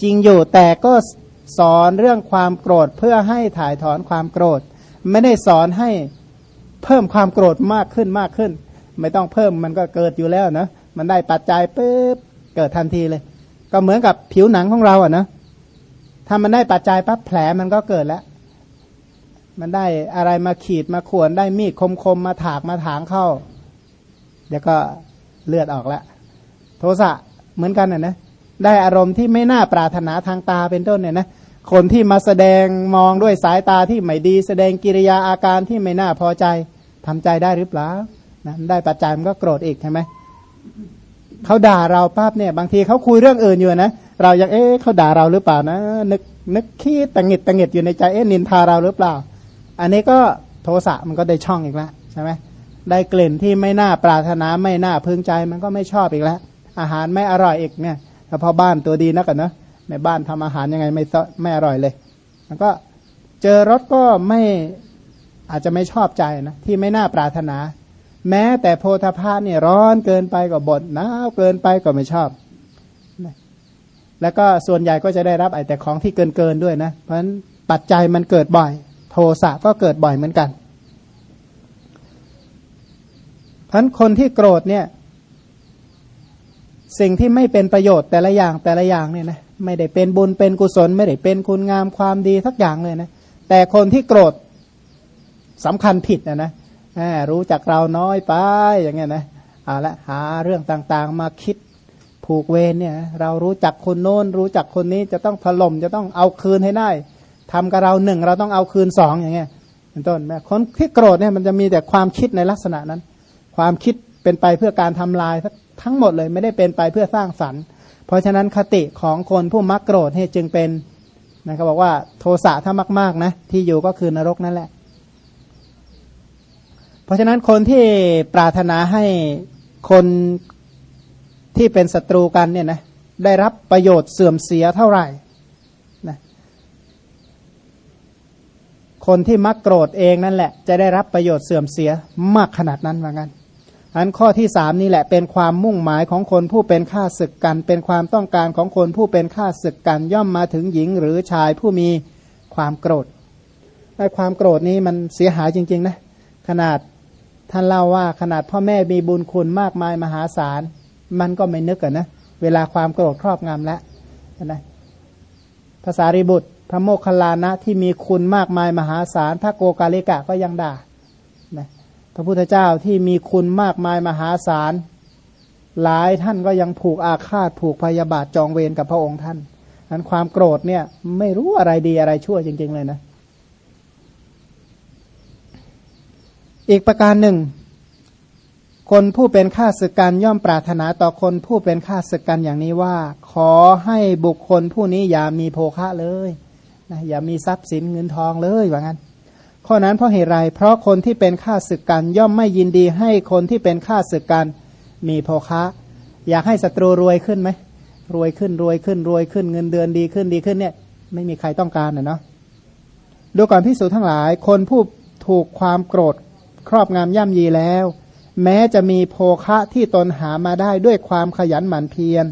จริงอยู่แต่ก็สอนเรื่องความโกรธเพื่อให้ถ่ายถอนความโกรธ ไม่ได้สอนให้เพิ่มความโกรธมากขึ้นมากขึ้น ไม่ต้องเพิ่มมันก็เกิดอยู่แล้วนะมันได้ปัจจัยปุ๊บเกิดทันทีเลย ก็เหมือนกับผิวหนังของเราอะนะถ้ามันได้ปัจจัยปั๊บแผลมันก็เกิดแล้ว มันได้อะไรมาขีดมาข่วนได้มีดคมๆมาถากมาถางเข้า เดี๋ยวก็เลือดออกแล้วโทสะเหมือนกันอะนะได้อารมณ์ที่ไม่น่าปรารถนาทางตาเป็นต้นเนี่ยนะคนที่มาแสดงมองด้วยสายตาที่ไม่ดี แสดงกิริยาอาการที่ไม่น่าพอใจทำใจได้หรือเปล่านะได้ปัจจัยมันก็โกรธอีกใช่ไหมเขาด่าเราปั๊บเนี่ย บางทีเขาคุยเรื่องอื่นอยู่นะเรายังเอ๊ะเขาด่าเราหรือเปล่านะ นึกนึกคิดตังหิดตังหิดอยู่ในใจเอ๊ะนินทาเราหรือเปล่า อันนี้ก็โทสะมันก็ได้ช่องอีกแล้วใช่ไหมได้กลิ่นที่ไม่น่าปรารถนาไม่น่าพึงใจมันก็ไม่ชอบอีกแล้ว อาหารไม่อร่อยอีกเนี่ยถ้าพอบ้านตัวดีนักกันนะในบ้านทำอาหารยังไงไม่ไม่อร่อยเลย มันก็เจอรถก็ไม่อาจจะไม่ชอบใจนะที่ไม่น่าปรารถนา แม้แต่โพธาภาเนี่ยร้อนเกินไปก็บดหนาวเกินไปก็ไม่ชอบ แล้วก็ส่วนใหญ่ก็จะได้รับไอแต่ของที่เกินเกินด้วยนะ เพราะฉะนั้นปัจจัยมันเกิดบ่อย สะก็เกิดบ่อยเหมือนกันเพราะฉะนั้นคนที่โกรธเนี่ย สิ่งที่ไม่เป็นประโยชน์แต่ละอย่างแต่ละอย่างเนี่ยนะไม่ได้เป็นบุญเป็นกุศล ไม่ได้เป็นคุณงามความดีทักอย่างเลยนะแต่คนที่โกรธสำคัญผิดนะนะรู้จักเราน้อยไปอย่างเงี้ยนะเอาละหาเรื่องต่างๆ มาคิดผูกเวรเนี่ย เรารู้จักคนโน้น รู้จักคนนี้จะต้องถล่มจะต้องเอาคืนให้ได้ ทำกับเราหนึ่งเราต้องเอาคืนสองอย่างเงี้ยเป็นต้นแม่คนที่โกรธเนี่ยมันจะมีแต่ความคิดในลักษณะนั้น ความคิดเป็นไปเพื่อการทำลายทั้งหมดเลยไม่ได้เป็นไปเพื่อสร้างสรรค์ เพราะฉะนั้นคติของคนผู้มักโกรธเนี่ยจึงเป็นนะเขาบอกว่าโทสะถ้ามากๆนะที่อยู่ก็คือนรกนั่นแหละ เพราะฉะนั้นคนที่ปรารถนาให้คนที่เป็นศัตรูกันเนี่ยนะได้รับประโยชน์เสื่อมเสียเท่าไหร่นะ คนที่มักโกรธเองนั่นแหละ จะได้รับประโยชน์เสื่อมเสียมากขนาดนั้นว่างั้นอันข้อที่สามนี่แหละเป็นความมุ่งหมายของคนผู้เป็นข้าศึกกัน เป็นความต้องการของคนผู้เป็นข้าศึกกันย่อมมาถึงหญิงหรือชายผู้มีความโกรธไอ้ความโกรธนี้มันเสียหายจริงๆนะขนาดท่านเล่าว่าขนาดพ่อแม่มีบุญคุณมากมายมหาศาล มันก็ไม่นึกกันนะเวลาความโกรธครอบงำแล้วนะภาษาริบุตร พระโมคคัลลานะที่มีคุณมากมายมหาศาลพระโกกาลิกะก็ยังด่านะพระพุทธเจ้าที่มีคุณมากมายมหาศาล หลายท่านก็ยังผูกอาฆาตผูกพยาบาทจองเวรกับพระองค์ท่านนั้นความโกรธเนี่ยไม่รู้อะไรดีอะไรชั่วจริง ๆ เลยนะ อีกประการหนึ่ง คนผู้เป็นข้าศึกกันย่อมปรารถนาต่อคนผู้เป็นข้าศึกกันอย่างนี้ว่า ขอให้บุคคลผู้นี้อย่ามีโภคะเลย นะอย่ามีทรัพย์สินเงินทองเลยว่างั้น ข้อนั้นเพราะเหตุไรเพราะคนที่เป็นข้าศึกกันย่อมไม่ยินดีให้คนที่เป็นข้าศึกกันมีโภคะ อยากให้ศัตรูรวยขึ้นไหมรวยขึ้นรวยขึ้นรวยขึ้นเงินเดือนดีขึ้นดีขึ้นเนี่ย ไม่มีใครต้องการนะเนาะดูก่อนพิสูจน์ทั้งหลาย คนผู้ถูกความโกรธครอบงำย่ำยีแล้ว แม้จะมีโภคะที่ตนหามาได้ด้วยความขยันหมั่นเพียร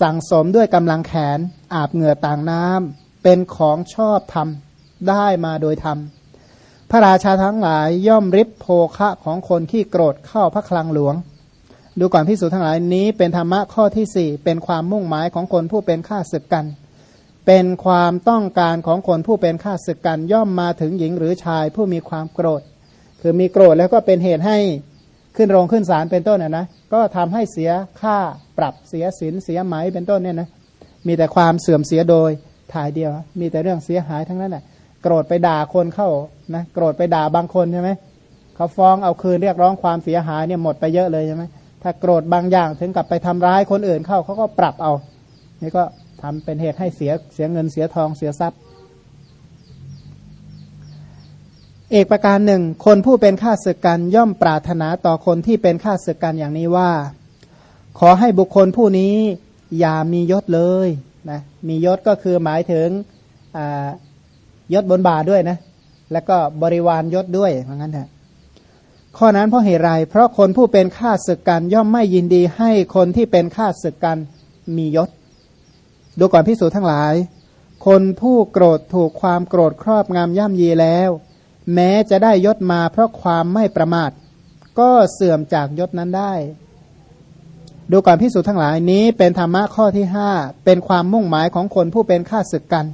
สั่งสมด้วยกำลังแขนอาบเหงื่อต่างน้ำ เป็นของชอบทำได้มาโดยธรรม พระราชาทั้งหลายย่อมริบโภคะของคนที่โกรธเข้าพระคลังหลวง ดูก่อนพิสูจทั้งหลายนี้เป็นธรรมะข้อที่สี่เป็นความมุ่งหมายของคนผู้เป็นข้าศึกกัน เป็นความต้องการของคนผู้เป็นข้าศึกกัน ย่อมมาถึงหญิงหรือชายผู้มีความโกรธ คือมีโกรธแล้วก็เป็นเหตุให้ขึ้นโรงขึ้นศาลเป็นต้นนะนะก็ทำให้เสียค่าปรับเสียสินเสียไหมเป็นต้นเนี่ยนะมีแต่ความเสื่อมเสียโดย ถ่ายเดียว มีแต่เรื่องเสียหายทั้งนั้นแหละโกรธไปด่าคนเข้านะโกรธไปด่าบางคนใช่ไหมเขาฟ้องเอาคืนเรียกร้องความเสียหายเนี่ยหมดไปเยอะเลยใช่ไหมถ้าโกรธบางอย่างถึงกับไปทำร้ายคนอื่นเข้าเขาก็ปรับเอานี่ก็ทำเป็นเหตุให้เสียเสียเงินเสียทองเสียทรัพย์ เอกประการหนึ่ง คนผู้เป็นข้าศึกกันย่อมปรารถนาต่อคนที่เป็นข้าศึกกันอย่างนี้ว่า ขอให้บุคคลผู้นี้อย่ามียศเลย นะมียศก็คือหมายถึงยศบนบาด้วยนะแล้วก็บริวารยศด้วยเหมือนกันเถอะข้อนั้นเพราะเหตุไร เพราะคนผู้เป็นข้าศึกกันย่อมไม่ยินดีให้คนที่เป็นข้าศึกกันมียศ ดูก่อนพิสูจน์ทั้งหลาย คนผู้โกรธถูกความโกรธครอบงำย่ำยีแล้ว แม้จะได้ยศมาเพราะความไม่ประมาท ก็เสื่อมจากยศนั้นได้ ดูก่อนพิสูจน์ทั้งหลายนี้เป็นธรรมะข้อที่ห้าเป็นความมุ่งหมายของคนผู้เป็นข้าศึกกัน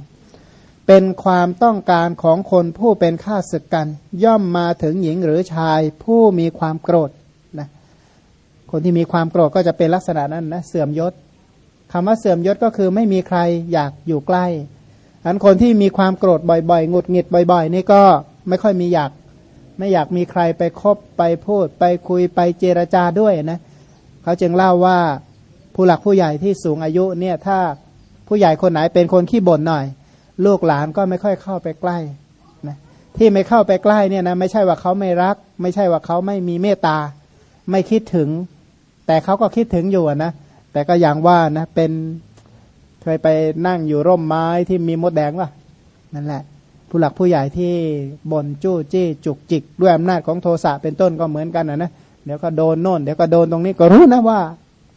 เป็นความต้องการของคนผู้เป็นข้าศึกกัน ย่อมมาถึงหญิงหรือชายผู้มีความโกรธนะคนที่มีความโกรธก็จะเป็นลักษณะนั้นนะเสื่อมยศคำว่าเสื่อมยศก็คือไม่มีใครอยากอยู่ใกล้อันคนที่มีความโกรธบ่อยๆหงุดหงิดบ่อย ๆ นี่ก็ไม่ค่อยมีอยาก ไม่อยากมีใครไปคบไปพูด ไปคุยไปเจรจาด้วยนะเขาจึงเล่าว่าผู้หลักผู้ใหญ่ที่สูงอายุเนี่ยถ้าผู้ใหญ่คนไหนเป็นคนขี้บ่นหน่อย ลูกหลานก็ไม่ค่อยเข้าไปใกล้นะที่ไม่เข้าไปใกล้เนี่ยนะไม่ใช่ว่าเขาไม่รัก ไม่ใช่ว่าเขาไม่มีเมตตา ไม่คิดถึง แต่เขาก็คิดถึงอยู่นะแต่ก็อย่างว่านะเป็นเคยไปนั่งอยู่ร่มไม้ที่มีมดแดงวะนั่นแหละ ผู้หลักผู้ใหญ่ที่บ่นจู้จี้จุกจิกด้วยอำนาจของโทสะเป็นต้นก็เหมือนกันนะนะ เดี๋ยวก็โดนโน่นเดี๋ยวก็โดนตรงนี้ก็รู้นะว่า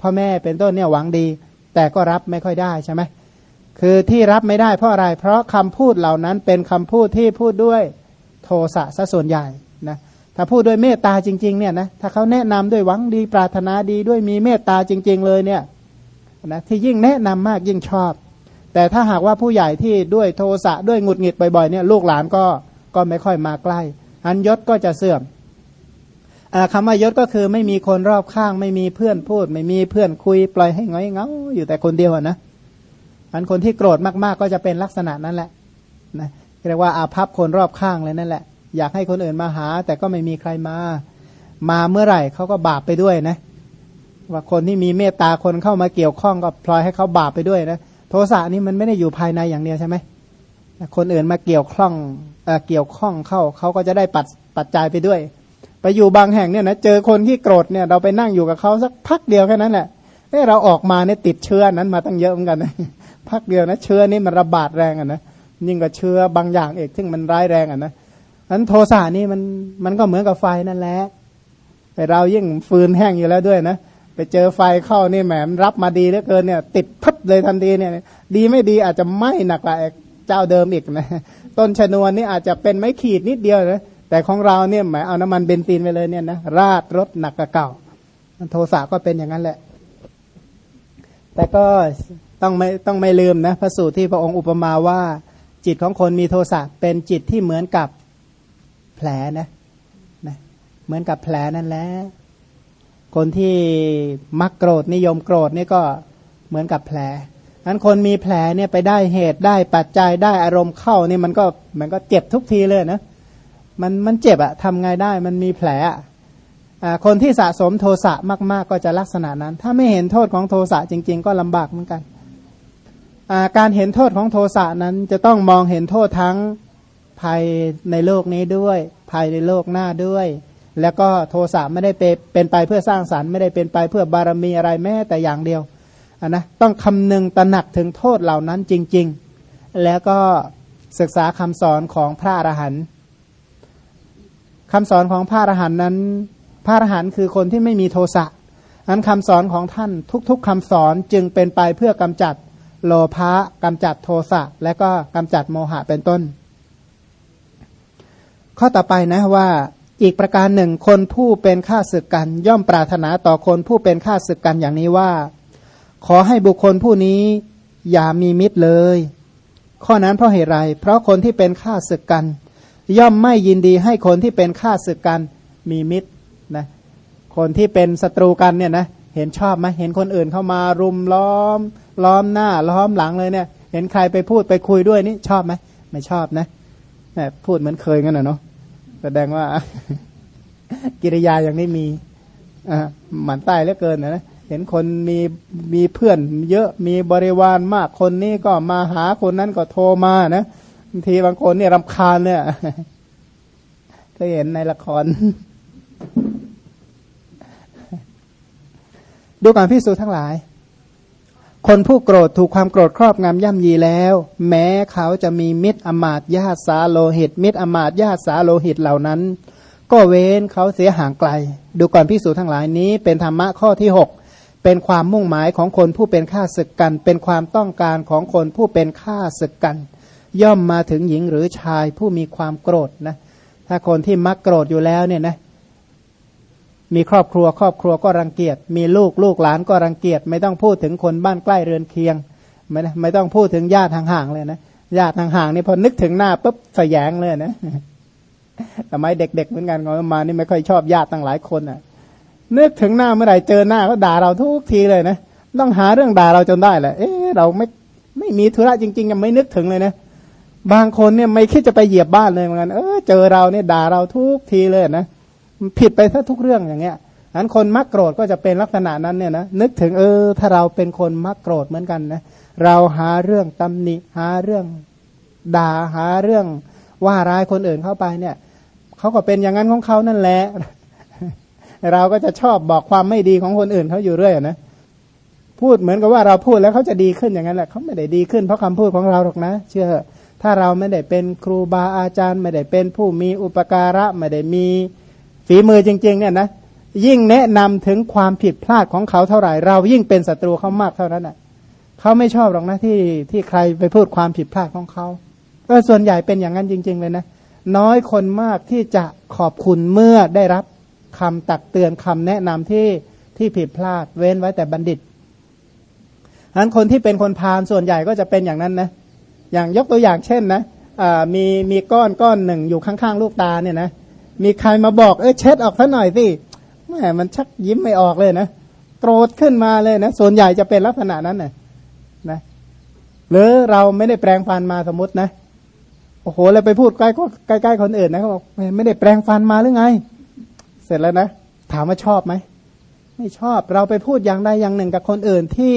พ่อแม่เป็นต้นเนี่ยหวังดี แต่ก็รับไม่ค่อยได้ใช่ไหมคือที่รับไม่ได้เพราะอะไร เพราะคำพูดเหล่านั้นเป็นคำพูดที่พูดด้วยโทสะซะส่วนใหญ่นะถ้าพูดด้วยเมตตาจริง ๆ เนี่ยนะถ้าเขาแนะนำด้วยหวังดีปรารถนาดีด้วยมีเมตตาจริง ๆ เลยเนี่ยนะที่ยิ่งแนะนำมากยิ่งชอบ แต่ถ้าหากว่าผู้ใหญ่ที่ด้วยโทสะด้วยหงุดหงิดบ่อยๆเนี่ยลูกหลานก็ก็ไม่ค่อยมาใกล้ อันยศก็จะเสื่อม คำว่ายศก็คือไม่มีคนรอบข้าง ไม่มีเพื่อนพูด ไม่มีเพื่อนคุยปล่อยให้งอยเงาอยู่แต่คนเดียวนะอันคนที่โกรธมากๆก็จะเป็นลักษณะนั้นแหละนะเรียกว่าอาภัพคนรอบข้างเลยนั่นแหละ อยากให้คนอื่นมาหา แต่ก็ไม่มีใครมา มาเมื่อไหร่เขาก็บาปไปด้วยนะ ว่าคนที่มีเมตตาคนเข้ามาเกี่ยวข้องก็พลอยให้เขาบาปไปด้วยนะโทสะนี่มันไม่ได้อยู่ภายในอย่างเดียวใช่ไหมคนอื่นมาเกี่ยวข้องเเกี่ยวข้องเข้าเขาก็จะได้ปัดปัจจัยไปด้วย ไปอยู่บางแห่งเนี่ยนะเจอคนที่โกรธเนี่ยเราไปนั่งอยู่กับเขาสักพักเดียวแค่นั้นแหละเอเราออกมาเนี่ยติดเชื้อนั้นมาตั้งเยอะเหมือนกันนะพักเดียวนะเชื้อนี่มันระบาดแรงอะนะยิ่งกว่าเชื้อบางอย่างเอกซึ่งมันร้ายแรงอะนะอันโทสะนี่มันมันก็เหมือนกับไฟนั่นแหละแต่เรายิ่งฟืนแห้งอยู่แล้วด้วยนะไปเจอไฟเข้านี่แหมรับมาดีเหลือเกินเนี่ย ติดพับเลยทันทีเนี่ย ดีไม่ดีอาจจะไหม้หนักกว่าเจ้าเดิมอีกนะต้นชนวนนี่อาจจะเป็นไม้ขีดนิดเดียวนะ แต่ของเราเนี่ยหมายเอาน้ำมันเบนซินไปเลยเนี่ยนะราดรถหนักกว่าเก่าโทสะก็เป็นอย่างนั้นแหละ แต่ก็ต้องไม่ต้องไม่ลืมนะพระสูตรที่พระองค์อุปมาว่า จิตของคนมีโทสะเป็นจิตที่เหมือนกับแผลนะนะเหมือนกับแผลนั่นแหละคนที่มักโกรธนิยมโกรธนี่ก็เหมือนกับแผลนั้นคนมีแผลเนี่ยไปได้เหตุได้ปัจจัยได้อารมณ์เข้านี่มันก็มันก็เจ็บทุกทีเลยนะ มันมันเจ็บอะทำไงได้มันมีแผลอะคนที่สะสมโทสะมากๆ ก็จะลักษณะนั้น ถ้าไม่เห็นโทษของโทสะจริง ๆ ก็ลำบากเหมือนกันการเห็นโทษของโทสะนั้นจะต้องมองเห็นโทษทั้งภายในโลกนี้ด้วย ภายในโลกหน้าด้วย แล้วก็โทสะไม่ได้เป็นไปเพื่อสร้างสารรค์ไม่ได้เป็นไปเพื่อบารมีอะไรแม้แต่อย่างเดียวนะต้องคำนึงตระหนักถึงโทษเหล่านั้นจริง ๆ แล้วก็ศึกษาคำสอนของพระอรหันต์ คำสอนของพระอรหันต์นั้น พระอรหันต์คือคนที่ไม่มีโทสะนั้นคำสอนของท่านทุกๆคำสอนจึงเป็นไปเพื่อกำจัดโลภะกำจัดโทสะและก็กำจัดโมหะเป็นต้น ข้อต่อไปนะว่าอีกประการหนึ่งคนผู้เป็นข้าศึกกัน ย่อมปรารถนาต่อคนผู้เป็นข้าศึกกันอย่างนี้ว่า ขอให้บุคคลผู้นี้อย่ามีมิตรเลย ข้อนั้นเพราะเหตุไร เพราะคนที่เป็นข้าศึกกัน ย่อมไม่ยินดีให้คนที่เป็นข้าศึกกันมีมิตรนะคนที่เป็นศัตรูกันเนี่ยนะเห็นชอบไหมเห็นคนอื่นเข้ามารุมล้อม ล้อมหน้า ล้อมหลังเลยเนี่ย เห็นใครไปพูดไปคุยด้วยนี่ชอบไหมไม่ชอบนะพูดเหมือนเคยงั้นนะเนาะแสดงว่า กิริยาอย่างนี้มีอ่าหมันใต้เหลือเกินนะเห็นคนมีมีเพื่อน เยอะมีบริวารมากคนนี้ก็มาหาคนนั้นก็โทรมานะ บางทีบางคนเนี่ยรำคาญเนี่ยก็เห็นในละคร ดูการพิสูจน์ทั้งหลาย คนผู้โกรธถูกความโกรธครอบงำย่ำยีแล้ว แม้เขาจะมีมิตรอมาตญาติสาโลหิต มิตรอมาตญาติสาโลหิตเหล่านั้น ก็เว้นเขาเสียห่างไกล ดูก่อนพิสูจน์ทั้งหลายนี้ เป็นธรรมะข้อที่หกเป็นความมุ่งหมายของคนผู้เป็นข้าศึกกัน เป็นความต้องการของคนผู้เป็นข้าศึกกัน ย่อมมาถึงหญิงหรือชายผู้มีความโกรธนะ ถ้าคนที่มักโกรธอยู่แล้วเนี่ยนะ มีครอบครัวครอบครัวก็รังเกียจ มีลูกลูกหลานก็รังเกียจ ไม่ต้องพูดถึงคนบ้านใกล้เรือนเคียง ไม่ไม่ต้องพูดถึงญาติห่างๆเลยนะ ญาติห่างๆนี่พอนึกถึงหน้าปุ๊บสยงเลยนะแต่ไม่เด็กๆเหมือนกันงอมานี่ไม่ค่อยชอบญาติตั้งหลายคนอะ นึกถึงหน้าเมื่อไหร่เจอหน้าก็ด่าเราทุกทีเลยนะ ต้องหาเรื่องด่าเราจนได้แหละ เอ๊ะเราไม่ไม่มีธุระจริงๆยังไม่นึกถึงเลยนะ บางคนเนี่ยไม่คิดจะไปเหยียบบ้านเลยเหมือนกัน เออเจอเราเนี่ยด่าเราทุกทีเลยนะผิดไปซะทุกเรื่องอย่างเงี้ยอันคนมักโกรธก็จะเป็นลักษณะนั้นเนี่ยนะนึกถึงเออ ถ้าเราเป็นคนมักโกรธเหมือนกันนะเราหาเรื่องตำหนิหาเรื่องด่าหาเรื่องว่าร้ายคนอื่นเข้าไปเนี่ยเขาก็เป็นอย่างนั้นของเขานั่นแหละเราก็จะชอบบอกความไม่ดีของคนอื่นเขาอยู่เรื่อยนะพูดเหมือนกับว่าเราพูดแล้วเขาจะดีขึ้นอย่างนั้นแหละเขาไม่ได้ดีขึ้นเพราะคำพูดของเราหรอกนะ เชื่อ ถ้าเราไม่ได้เป็นครูบาอาจารย์ ไม่ได้เป็นผู้มีอุปการะไม่ได้มีฝีมือจริง ๆ เนี่ยนะยิ่งแนะนำถึงความผิดพลาดของเขาเท่าไหร่ เรายิ่งเป็นศัตรูเขามากเท่านั้นอะเขาไม่ชอบหรอกนะที่ที่ใครไปพูดความผิดพลาดของเขาก็ส่วนใหญ่เป็นอย่างนั้นจริง ๆ เลยนะน้อยคนมากที่จะขอบคุณเมื่อได้รับคำตักเตือนคำแนะนำที่ที่ผิดพลาดเว้นไว้แต่บัณฑิตฉะนั้นคนที่เป็นคนพาลส่วนใหญ่ก็จะเป็นอย่างนั้นนะ อย่างยกตัวอย่างเช่นนะมีมีก้อนก้อนหนึ่งอยู่ข้างๆลูกตาเนี่ยนะมีใครมาบอกเออเช็ดออกซะหน่อยสิแม่มันชักยิ้มไม่ออกเลยนะโกรธขึ้นมาเลยนะส่วนใหญ่จะเป็นลักษณะนั้นนะนะหรือเราไม่ได้แปลงฟันมาสมมตินะโอ้โหแล้วไปพูดใกล้ใกล้ๆคนอื่นนะเขาบอกไม่ได้แปลงฟันมาหรือไง เสร็จแล้วนะถามว่าชอบไหมไม่ชอบเราไปพูดอย่างใดอย่างหนึ่งกับคนอื่นที่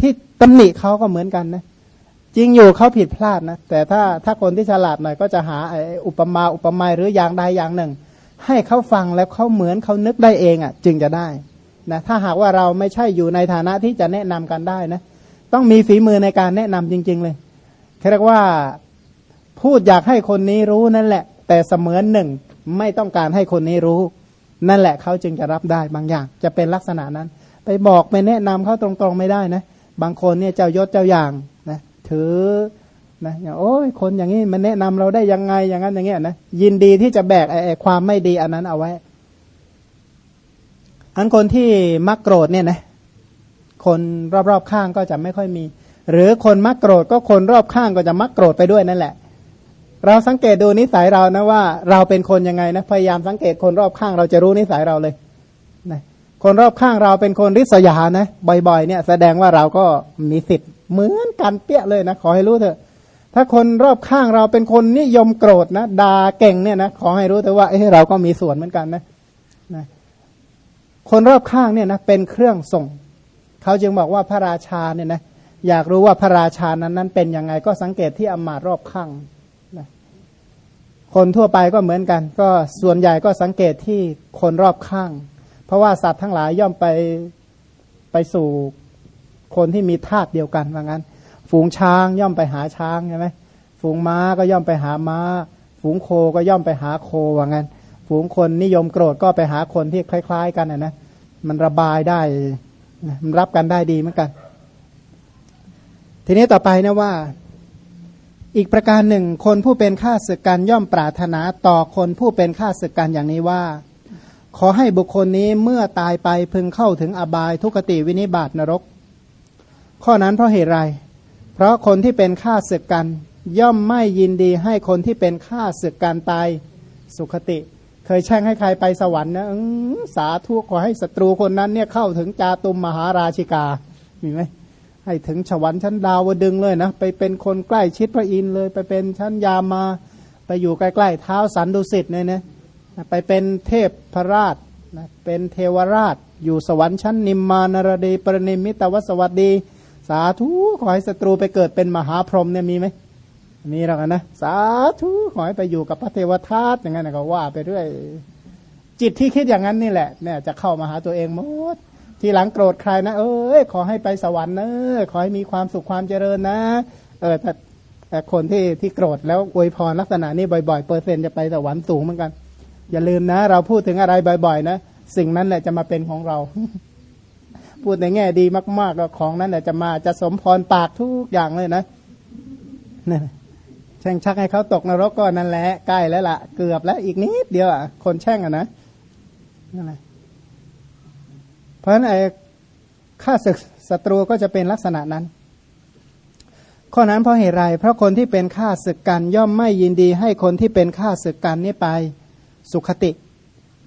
ที่ตำหนิเขาก็เหมือนกันนะ จริงอยู่เขาผิดพลาดนะ แต่ถ้าถ้าคนที่ฉลาดหน่อยก็จะหาอุปมาอุปไมยหรืออย่างใดอย่างหนึ่ง ให้เขาฟังแล้วเขาเหมือนเขานึกได้เองอะ จึงจะได้นะถ้าหากว่าเราไม่ใช่อยู่ในฐานะที่จะแนะนำกันได้นะต้องมีฝีมือในการแนะนำจริง ๆ เลยเรียกว่าพูดอยากให้คนนี้รู้นั่นแหละ แต่เสมือนหนึ่งไม่ต้องการให้คนนี้รู้ นั่นแหละเขาจึงจะรับได้บางอย่าง จะเป็นลักษณะนั้น ไปบอกไปแนะนำเขาตรงๆไม่ได้นะ บางคนเนี่ยเจ้ายศเจ้าอย่างนะ ถือนะอย่างโอ้ยคนอย่างนี้มันแนะนำเราได้ยังไงอย่างนั้นอย่างเงี้ยนะยินดีที่จะแบกไอ้ความไม่ดีอันนั้นเอาไว้ อันคนที่มักโกรธเนี่ยนะคนรอบๆข้างก็จะไม่ค่อยมี หรือคนมักโกรธก็คนรอบข้างก็จะมักโกรธไปด้วยนั่นแหละ เราสังเกตดูนิสัยเรานะว่า เราเป็นคนยังไงนะพยายามสังเกตคนรอบข้างเราจะรู้นิสัยเราเลยนะคนรอบข้างเราเป็นคนริษยานะบ่อยๆเนี่ย แสดงว่าเราก็มีสิทธิ์ เหมือนกันเปี้ยเลยนะ ขอให้รู้เถอะ ถ้าคนรอบข้างเราเป็นคนนิยมโกรธนะด่าเก่งเนี่ยนะขอให้รู้เถอะว่าเอ้เราก็มีส่วนเหมือนกันนะนะคนรอบข้างเนี่ยนะเป็นเครื่องส่ง เขาจึงบอกว่าพระราชาเนี่ยนะอยากรู้ว่าพระราชานั้นนั้นเป็นยังไงก็สังเกตที่อมาตรอบข้างนะคนทั่วไปก็เหมือนกัน ก็ส่วนใหญ่ก็สังเกตที่คนรอบข้าง เพราะว่าสัตว์ทั้งหลายย่อมไปไปสู่ คนที่มีธาตุเดียวกันว่างั้น ฝูงช้างย่อมไปหาช้างใช่ไหมฝูงม้าก็ย่อมไปหาม้า ฝูงโคก็ย่อมไปหาโคว่างั้น ฝูงคนนิยมโกรธก็ไปหาคนที่คล้าย ๆ กันนะนะมันระบายได้มันรับกันได้ดีเหมือนกัน ทีนี้ต่อไปนะว่า อีกประการหนึ่ง คนผู้เป็นข้าศึกกันย่อมปรารถนาต่อคนผู้เป็นข้าศึกกันอย่างนี้ว่า ขอให้บุคคลนี้เมื่อตายไปพึงเข้าถึงอบายทุกติวินิบาตนรก ข้อนั้นเพราะเหตุไร เพราะคนที่เป็นข้าศึกกัน ย่อมไม่ยินดีให้คนที่เป็นข้าศึกกันตายสุขติ เคยแช่งให้ใครไปสวรรค์นะสาธุขอให้ศัตรูคนนั้นเนี่ยเข้าถึงจาตุมมหาราชิกา มีไหมให้ถึงฉวันชั้นดาวดึงเลยนะ ไปเป็นคนใกล้ชิดพระอินทร์เลย ไปเป็นชั้นยามาไปอยู่ใกล้ๆเท้าสันดุสิตเนี่ยนะไปเป็นเทพพระราชนะเป็นเทวราช อยู่สวรรค์ชั้นนิมมานรดีปรนิมิตวสวัสดี สาธุขอให้ศัตรูไปเกิดเป็นมหาพรหมเนี่ยมีไหมมีหรอกนะสาธุขอให้ไปอยู่กับพระเทวทัตอย่างนั้นก็ว่าไปเรื่อยจิตที่คิดอย่างนั้นนี่แหละเนี่ยจะเข้ามาหาตัวเองหมด ทีหลังโกรธใครนะ เอ้ยขอให้ไปสวรรค์นะขอให้มีความสุขความเจริญนะ เออแต่แต่คนที่ที่โกรธแล้วอวยพรลักษณะนี้บ่อยๆ เปอร์เซ็นต์จะไปสวรรค์สูงเหมือนกัน อย่าลืมนะ เราพูดถึงอะไรบ่อย ๆ นะ สิ่งนั้นแหละจะมาเป็นของเรา พูดในแง่ดีมากๆก็ของนั้นจะมาจะสมพรปากทุกอย่างเลยนะเนี่ยแช่งชักให้เขาตกนรกก็นั่นแหละใกล้แล้วละ่ะ เกือบแล้วอีกนิดเดียวอะคนแช่งอะนะนั่นแหละเพราะฉะนั้นไอ้ข้าศึกศัตรูก็จะเป็นลักษณะนั้น ข้อนั้นเพราะเหตุไร เพราะคนที่เป็นข้าศึกกันย่อมไม่ยินดีให้คนที่เป็นข้าศึกกันนี่ไป สุขติ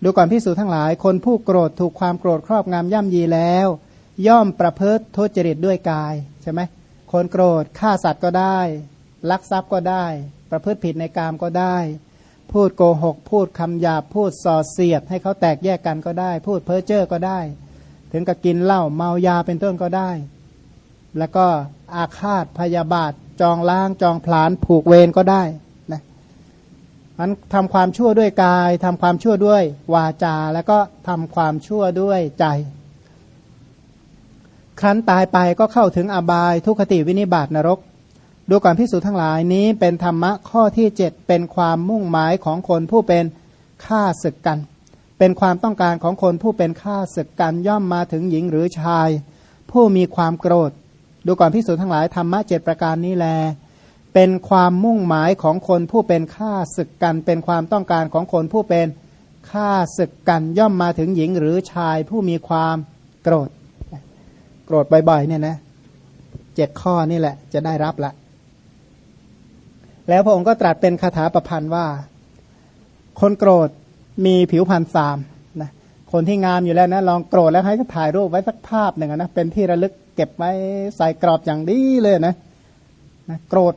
ดูก่อนพิสูจทั้งหลาย คนผู้โกรธถูกความโกรธครอบงำย่ำยีแล้ว ย่อมประพฤติทุจริตด้วยกายใช่ไหมคนโกรธฆ่าสัตว์ก็ได้ลักทรัพย์ก็ได้ ประพฤติผิดในกามก็ได้ พูดโกหก พูดคำหยาบพูดส่อเสียด ให้เขาแตกแยกกันก็ได้ พูดเพ้อเจ้อก็ได้ ถึงกับกินเหล้าเมายาเป็นต้นก็ได้ แล้วก็อาฆาตพยาบาท จองล้างจองผลาญผูกเวรก็ได้ นะมันทำความชั่วด้วยกายทำความชั่วด้วยวาจา แล้วก็ทำความชั่วด้วยใจ ครั้นตายไปก็เข้าถึงอบายทุกขติวินิบาตนรก ดูก่อนพิสูจทั้งหลายนี้เป็นธรรมะข้อที่เจ็ดเป็นความมุ่งหมายของคนผู้เป็นฆ่าศึกกัน เป็นความต้องการของคนผู้เป็นฆ่าศึกกันย่อมมาถึงหญิงหรือชาย ผู้มีความโกรธ ดูก่อนพิสูจทั้งหลายธรรมะเจ็ดประการนี้แล เป็นความมุ่งหมายของคนผู้เป็นฆ่าศึกกัน เป็นความต้องการของคนผู้เป็นฆ่าศึกกันย่อมมาถึงหญิงหรือชายผู้มีความโกรธ โกรธบ่อยๆเนี่ยนะเจ็ดข้อนี่แหละ จะได้รับละ แล้วพระองค์ก็ตรัสเป็นคาถาประพันธ์ว่า คนโกรธมีผิวพรรณสามนะคนที่งามอยู่แล้วนะลองโกรธแล้วให้ถ่ายรูปไว้สักภาพหนึ่งนะเป็นที่ระลึกเก็บไว้ใส่กรอบอย่างดีเลยนะนะโกรธ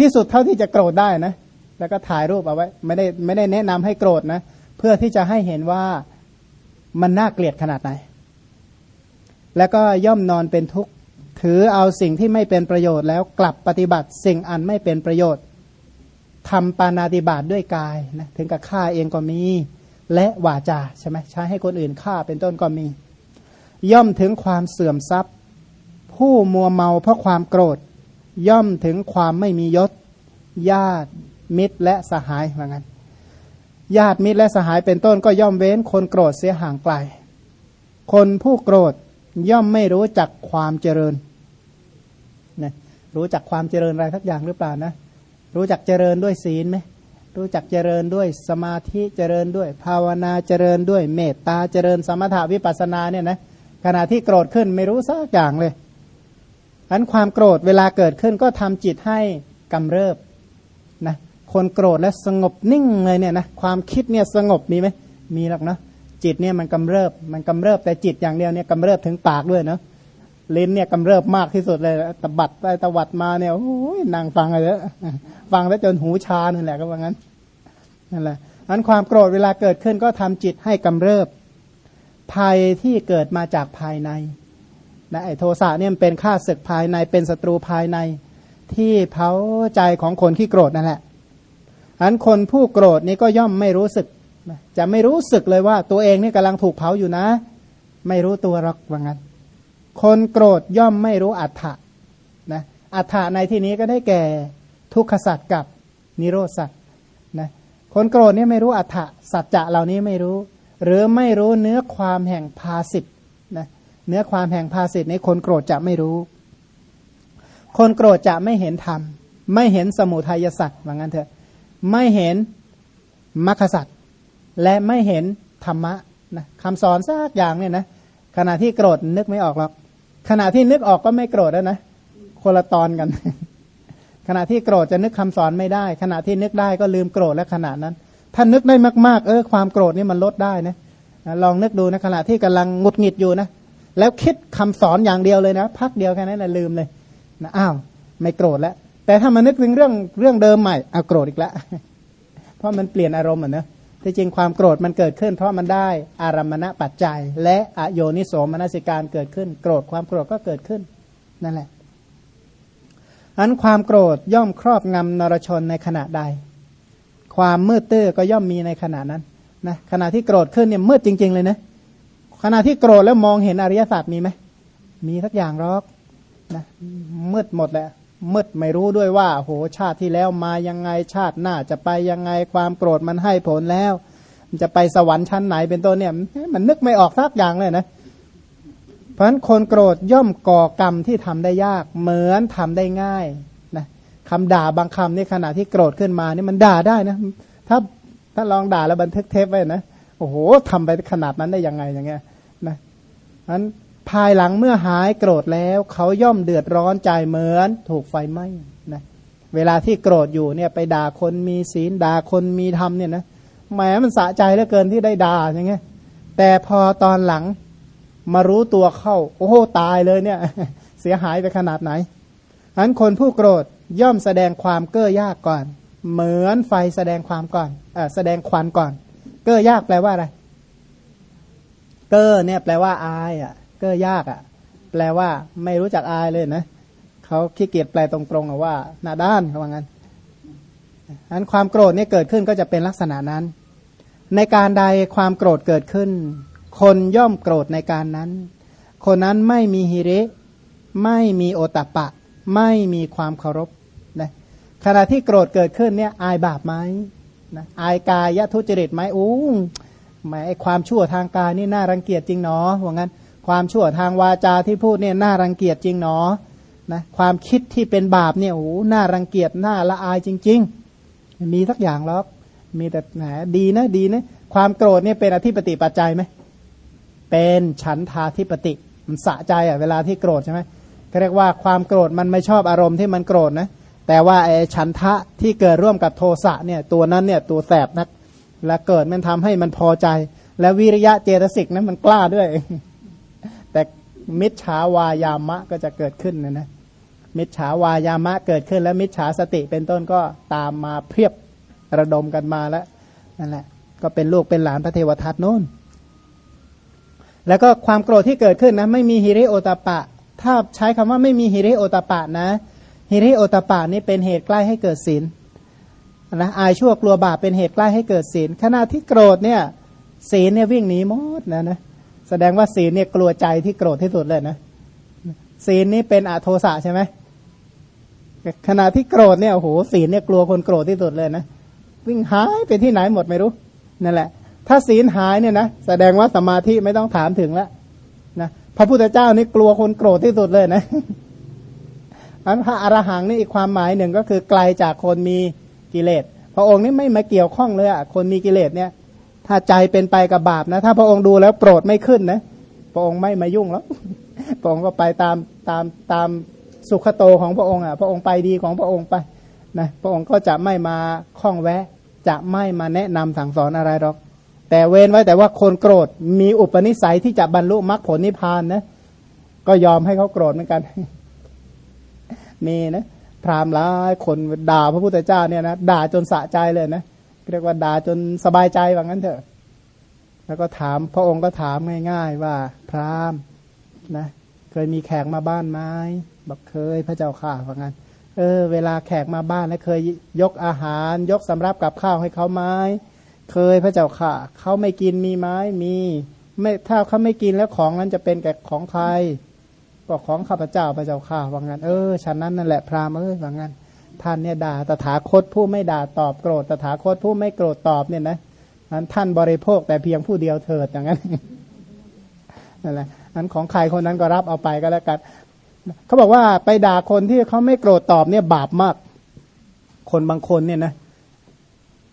ที่สุดเท่าที่จะโกรธได้นะ แล้วก็ถ่ายรูปเอาไว้ ไม่ได้ไม่ได้แนะนำให้โกรธนะ เพื่อที่จะให้เห็นว่ามันน่าเกลียดขนาดไหน แล้วก็ย่อมนอนเป็นทุกข์ ถือเอาสิ่งที่ไม่เป็นประโยชน์แล้วกลับปฏิบัติสิ่งอันไม่เป็นประโยชน์ทำปานาติบาตด้วยกายนะถึงกับฆ่าเองก็มี และวาจาใช่ไหมใช้ให้คนอื่นฆ่าเป็นต้นก็มี ย่อมถึงความเสื่อมทรัพย์ ผู้มัวเมาเพราะความโกรธ ย่อมถึงความไม่มียศ ญาติมิตรและสหายเหมือนกันญาติมิตรและสหายเป็นต้นก็ย่อมเว้นคนโกรธเสียห่างไกล คนผู้โกรธย่อมไม่รู้จักความเจริญนะรู้จักความเจริญอะไรทักอย่างหรือเปล่านะ รู้จักเจริญด้วยศีลไหมรู้จักเจริญด้วยสมาธิเจริญด้วย ภาวนาเจริญด้วยเมตตาเจริญสมถาวิปัสสนาเนี่ยนะขณะที่โกรธขึ้นไม่รู้สักอย่างเลย อันความโกรธเวลาเกิดขึ้นก็ทำจิตให้กำเริบนะคนโกรธแล้วสงบนิ่งเลยเนี่ยนะความคิดเนี่ยสงบมีไหมมีหรอกเนาะจิตเนี่ยมันกำเริบมันกำเริบแต่จิตอย่างเดียวเนี่ยกำเริบถึงปากด้วยเนาะลิ้นเนี่ยกำเริบมากที่สุดเลยตบัดไปตวัดมาเนี่ยโอ้ยนั่งฟังเลยฟังแล้วจนหูชานั่นแหละก็ว่างั้นนั่นแหละอันความโกรธเวลาเกิดขึ้นก็ทำจิตให้กำเริบภัยที่เกิดมาจากภายใน นะไอ้โทสะเนี่ยเป็นข้าศึกภายในเป็นศัตรูภายในที่เผาใจของคนที่โกรธนั่นแหละอันคนผู้โกรธนี้ก็ย่อมไม่รู้สึก จะไม่รู้สึกเลยว่าตัวเองนี่กำลังถูกเผาอยู่นะ ไม่รู้ตัวหรอกว่างั้น คนโกรธย่อมไม่รู้อัฏฐะนะอัฏฐะในที่นี้ก็ได้แก่ทุกขสัตว์กับนิโรสัตว์นะคนโกรธนี่ไม่รู้อัฏฐะสัจจะเหล่านี้ไม่รู้ หรือไม่รู้เนื้อความแห่งภาสิทธ เนื้อความแห่งภาสิทธ์นี้คนโกรธจะไม่รู้ คนโกรธจะไม่เห็นธรรม ไม่เห็นสมุทัยสัตว์ว่างั้นเถอะ ไม่เห็นมรรคสัตว์และไม่เห็นธรรมะนะคำสอนสักอย่างเนี่ยนะขณะที่โกรธนึกไม่ออกหรอกขณะที่นึกออกก็ไม่โกรธแล้วนะคนละตอนกัน ขณะที่โกรธจะนึกคำสอนไม่ได้ ขณะที่นึกได้ก็ลืมโกรธและขณะนั้น ถ้านึกได้มากๆ เออความโกรธนี่มันลดได้นะลองนึกดูนะขณะที่กำลังงุดหงิดอยู่นะ แล้วคิดคำสอนอย่างเดียวเลยนะพักเดียวแค่นั้นนะลืมเลยนะอ้าวไม่โกรธแล้ว แต่ถ้ามันนึกถึงเรื่องเรื่องเดิมใหม่เอาโกรธอีกแล้วเพราะมันเปลี่ยนอารมณ์อะนะที่จริงความโกรธมันเกิดขึ้น เพราะมันได้อารมณะปัจจัย และอโยนิโสมนสิการเกิดขึ้น โกรธความโกรธก็เกิดขึ้นนั่นแหละอันความโกรธย่อมครอบงำนรชนในขณะใด ความมืดตื้อก็ย่อมมีในขณะนั้นนะขณะที่โกรธขึ้นเนี่ยมืดจริง ๆ เลยนะ ขณะที่โกรธแล้วมองเห็นอริยสัจมีไหมมีสักอย่างหรอกนะมืดหมดแหละมืดไม่รู้ด้วยว่าโหชาติที่แล้วมายังไงชาติหน้าจะไปยังไงความโกรธมันให้ผลแล้ว มันจะไปสวรรค์ชั้นไหนเป็นต้นเนี่ยมันนึกไม่ออกสักอย่างเลยนะเพราะฉะนั้นคนโกรธย่อมก่อกรรมที่ทำได้ยาก เหมือนทำได้ง่ายนะคำด่าบางคำนี่ขณะที่โกรธขึ้นมานี่มันด่าได้นะ ถ้าถ้าลองด่าแล้วบันทึกเทปไว้นะโอ้โหทำไปขนาดนั้นได้ยังไงอย่างเงี้ย นะนั้นภายหลังเมื่อหายโกรธแล้ว เขาย่อมเดือดร้อนใจเหมือนถูกไฟไหม้นะเวลาที่โกรธอยู่เนี่ยไปด่าคนมีศีลด่าคนมีธรรมเนี่ยนะแหมมันสะใจเหลือเกินที่ได้ด่าอย่างเงี้ยแต่พอตอนหลังมารู้ตัวเข้า โอ้โหตายเลยเนี่ย เสียหายไปขนาดไหนอันคนผู้โกรธย่อมแสดงความเก้อยากก่อน เหมือนไฟแสดงความก่อนอแสดงควันก่อน เก้อยากแปลว่าอะไร เก้อเนี่ยแปลว่าอายอะ เก็ยากอะ่ะ แปลว่าไม่รู้จักอายเลยนะเขาขี้เกียจแปลตรงๆว่าหน้าด้านเขาว่างั้นอันความโกรธเนี่ยเกิดขึ้นก็จะเป็นลักษณะนั้น ในการใดความโกรธเกิดขึ้น คนย่อมโกรธในการนั้น คนนั้นไม่มีฮิริไม่มีโอตปะ ไม่มีความเคารพนะขณะที่โกรธเกิดขึ้นเนี่ยอายบาปไหมนะอายกายทุจริตไหมอู้ หมายความชั่วทางกายนี่น่ารังเกียจจริงเนาะว่างั้น ความชั่วทางวาจาที่พูดเนี่ยน่ารังเกียจจริงหนอนะความคิดที่เป็นบาปเนี่ยโอ้น่ารังเกียจน่าละอายจริง ๆ มีสักอย่างหรอกมีแต่แหมดีนะดีนะความโกรธเนี่ยเป็นอธิปติปัจจัยไหมเป็นฉันทาธิปติมันสะใจอะเวลาที่โกรธใช่ไหมก็เรียกว่าความโกรธมันไม่ชอบอารมณ์ที่มันโกรธนะแต่ว่าไอ้ฉันทะที่เกิดร่วมกับโทสะเนี่ยตัวนั้นเนี่ยตัวแสบนัก และเกิดมันทำให้มันพอใจ และวิริยะเจตสิกนั้นมันกล้าด้วย แต่มิจฉาวายามะก็จะเกิดขึ้นนะนะมิจฉาวายามะเกิดขึ้น แล้วมิจฉาสติเป็นต้นก็ตามมาเพียบระดมกันมาแล้วนั่นแหละ ก็เป็นลูกเป็นหลานพระเทวทัตโน้นแล้วก็ความโกรธที่เกิดขึ้นนะ ไม่มีฮิริโอตปะ ถ้าใช้คำว่าไม่มีฮิริโอตปะนะฮิริโอตปะนี่เป็นเหตุใกล้ให้เกิดศีล นะอายชั่วกลัวบาปเป็นเหตุใกล้ให้เกิดศีล ขณะที่โกรธเนี่ยศีลเนี่ยวิ่งหนีหมดนะนะแสดงว่าศีลเนี่ยกลัวใจที่โกรธที่สุดเลยนะศีลนี้เป็นอโทสะใช่ไหมขณะที่โกรธเนี่ยโอ้โหศีลเนี่ยกลัวคนโกรธที่สุดเลยนะวิ่งหายไปที่ไหนหมดไม่รู้นั่นแหละ ถ้าศีลหายเนี่ยนะแสดงว่าสมาธิไม่ต้องถามถึงแล้วนะพระพุทธเจ้านี่กลัวคนโกรธที่สุดเลยนะอันพระอรหังนี่อีกความหมายหนึ่งก็คือไกลจากคนมี กิเลสพระองค์นี่ไม่มาเกี่ยวข้องเลยอะคนมีกิเลสเนี่ย ถ้าใจเป็นไปกับบาปนะ ถ้าพระองค์ดูแล้วโปรดไม่ขึ้นนะพระองค์ไม่มายุ่งแล้วพระองค์ก็ไปตามตามตามสุขโตของพระองค์อะ พระองค์ไปดีของพระองค์ไปนะพระองค์ก็จะไม่มาข้องแวะ จะไม่มาแนะนำสั่งสอนอะไรหรอก แต่เว้นไว้แต่ว่าคนโกรธมีอุปนิสัยที่จะบรรลุมรรคผลนิพพานนะก็ยอมให้เขาโกรธเหมือนกัน มีนะ พราหมณ์หลายคนด่าพระพุทธเจ้าเนี่ยนะด่าจนสะใจเลยนะเรียกว่าด่าจนสบายใจว่างั้นเถอะ แล้วก็ถามพระองค์ก็ถามง่ายๆว่า พราหมณ์นะเคยมีแขกมาบ้านไหมบอกเคยพระเจ้าข่าว่างั้น เออ เวลาแขกมาบ้านแล้วเคยยกอาหาร ยกสำรับกับข้าวให้เขาไหมเคยพระเจ้าข่าเขาไม่กินมีไหมมี ไม่ถ้าเขาไม่กินแล้วของนั้นจะเป็นแก่ของใคร ก็ของข้าพเจ้าพระเจ้าข่าว่างั้นเออฉันนั้นนั่นแหละพราหมณ์เออว่างั้นท่านเนี่ยด่าตถาคตผู้ไม่ด่าตอบโกรธตถาคตผู้ไม่โกรธตอบเนี่ยนะนั้นท่านบริโภคแต่เพียงผู้เดียวเถิดอย่างนั้นนั่นแหละอันของใครคนนั้นก็รับเอาไปก็แล้วกันเขาบอกว่าไปด่าคนที่เขาไม่โกรธตอบเนี่ยบาปมาก คนบางคนเนี่ยนะ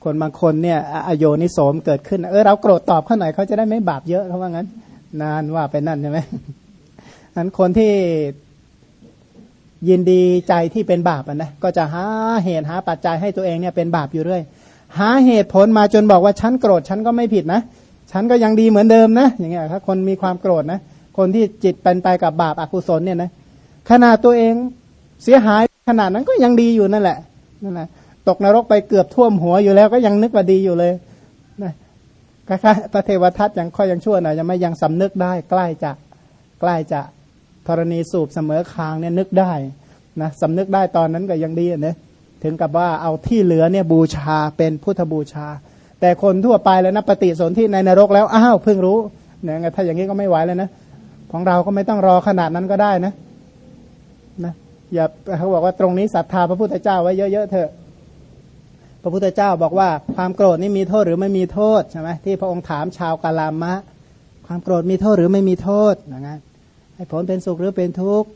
คนบางคนเนี่ยอโยนิโสมเกิดขึ้น เออเราโกรธตอบเขาหน่อยเขาจะได้ไม่บาปเยอะเขาว่างั้น นานว่าไปนั่นใช่ไหม นั้นคนที่ยินดีใจที่เป็นบาปนะก็จะหาเหตุหาปัจจัยให้ตัวเองเนี่ยเป็นบาปอยู่เรื่อย หาเหตุผลมาจนบอกว่าฉันโกรธฉันก็ไม่ผิดนะ ฉันก็ยังดีเหมือนเดิมนะ อย่างเงี้ยถ้าคนมีความโกรธนะ คนที่จิตเป็นไปกับบาปอกุศลเนี่ยนะขนาดตัวเองเสียหายขนาดนั้นก็ยังดีอยู่นั่นแหละนั่นแหละตกนรกไปเกือบท่วมหัวอยู่แล้วก็ยังนึกว่าดีอยู่เลยนะคล้ายๆพระเทวทัตยังค่อยยังชั่วหน่อยยังไม่ยังสำนึกได้ใกล้จะใกล้จะ ธรณีสูบเสมอคางเนี่ยนึกได้นะสำนึกได้ตอนนั้นก็ยังดีนะถึงกับว่าเอาที่เหลือเนี่ยบูชาเป็นพุทธบูชา แต่คนทั่วไปแล้วนะปฏิสนธิในนรกแล้วอ้าวเพิ่งรู้เนี่ยถ้าอย่างนี้ก็ไม่ไหวแล้วนะของเราก็ไม่ต้องรอขนาดนั้นก็ได้นะนะอย่าเขาบอกว่าตรงนี้ศรัทธาพระพุทธเจ้าไว้เยอะๆเถอะ พระพุทธเจ้าบอกว่าความโกรธนี่มีโทษหรือไม่มีโทษใช่ไหมที่พระองค์ถามชาวกาลามะ ความโกรธมีโทษหรือไม่มีโทษอย่างนั้น ให้ผลเป็นสุขหรือเป็นทุกข์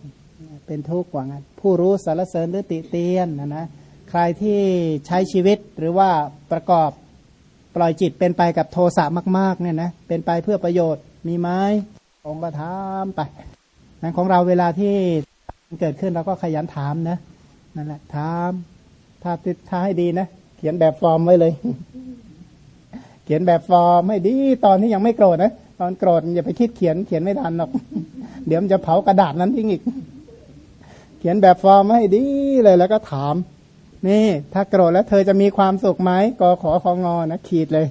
เป็นทุกข์กว่างั้นผู้รู้สารเสริญหรือติเตียนนะนะใครที่ใช้ชีวิตหรือว่าประกอบปล่อยจิตเป็นไปกับโทสะมากๆเนี่ยนะเป็นไปเพื่อประโยชน์มีไหมองค์ก็ถามไปนั้นของเราเวลาที่เกิดขึ้นเราก็ขยันถามนะนั่นแหละถามถ้าติดท้ายดีนะเขียนแบบฟอร์มไว้เลย เขียนแบบฟอร์มให้ดีตอนที่ยังไม่โกรธนะ ตอนโกรธอย่าไปคิดเขียนเขียนไม่ทันหรอก เดี๋ยวมันจะเผากระดาษนั้นทิ้งอีก เขียนแบบฟอร์มให้ดีเลยแล้วก็ถาม นี่ ถ้าโกรธแล้วเธอจะมีความสุขไหมกอขอของอนะขีดเลย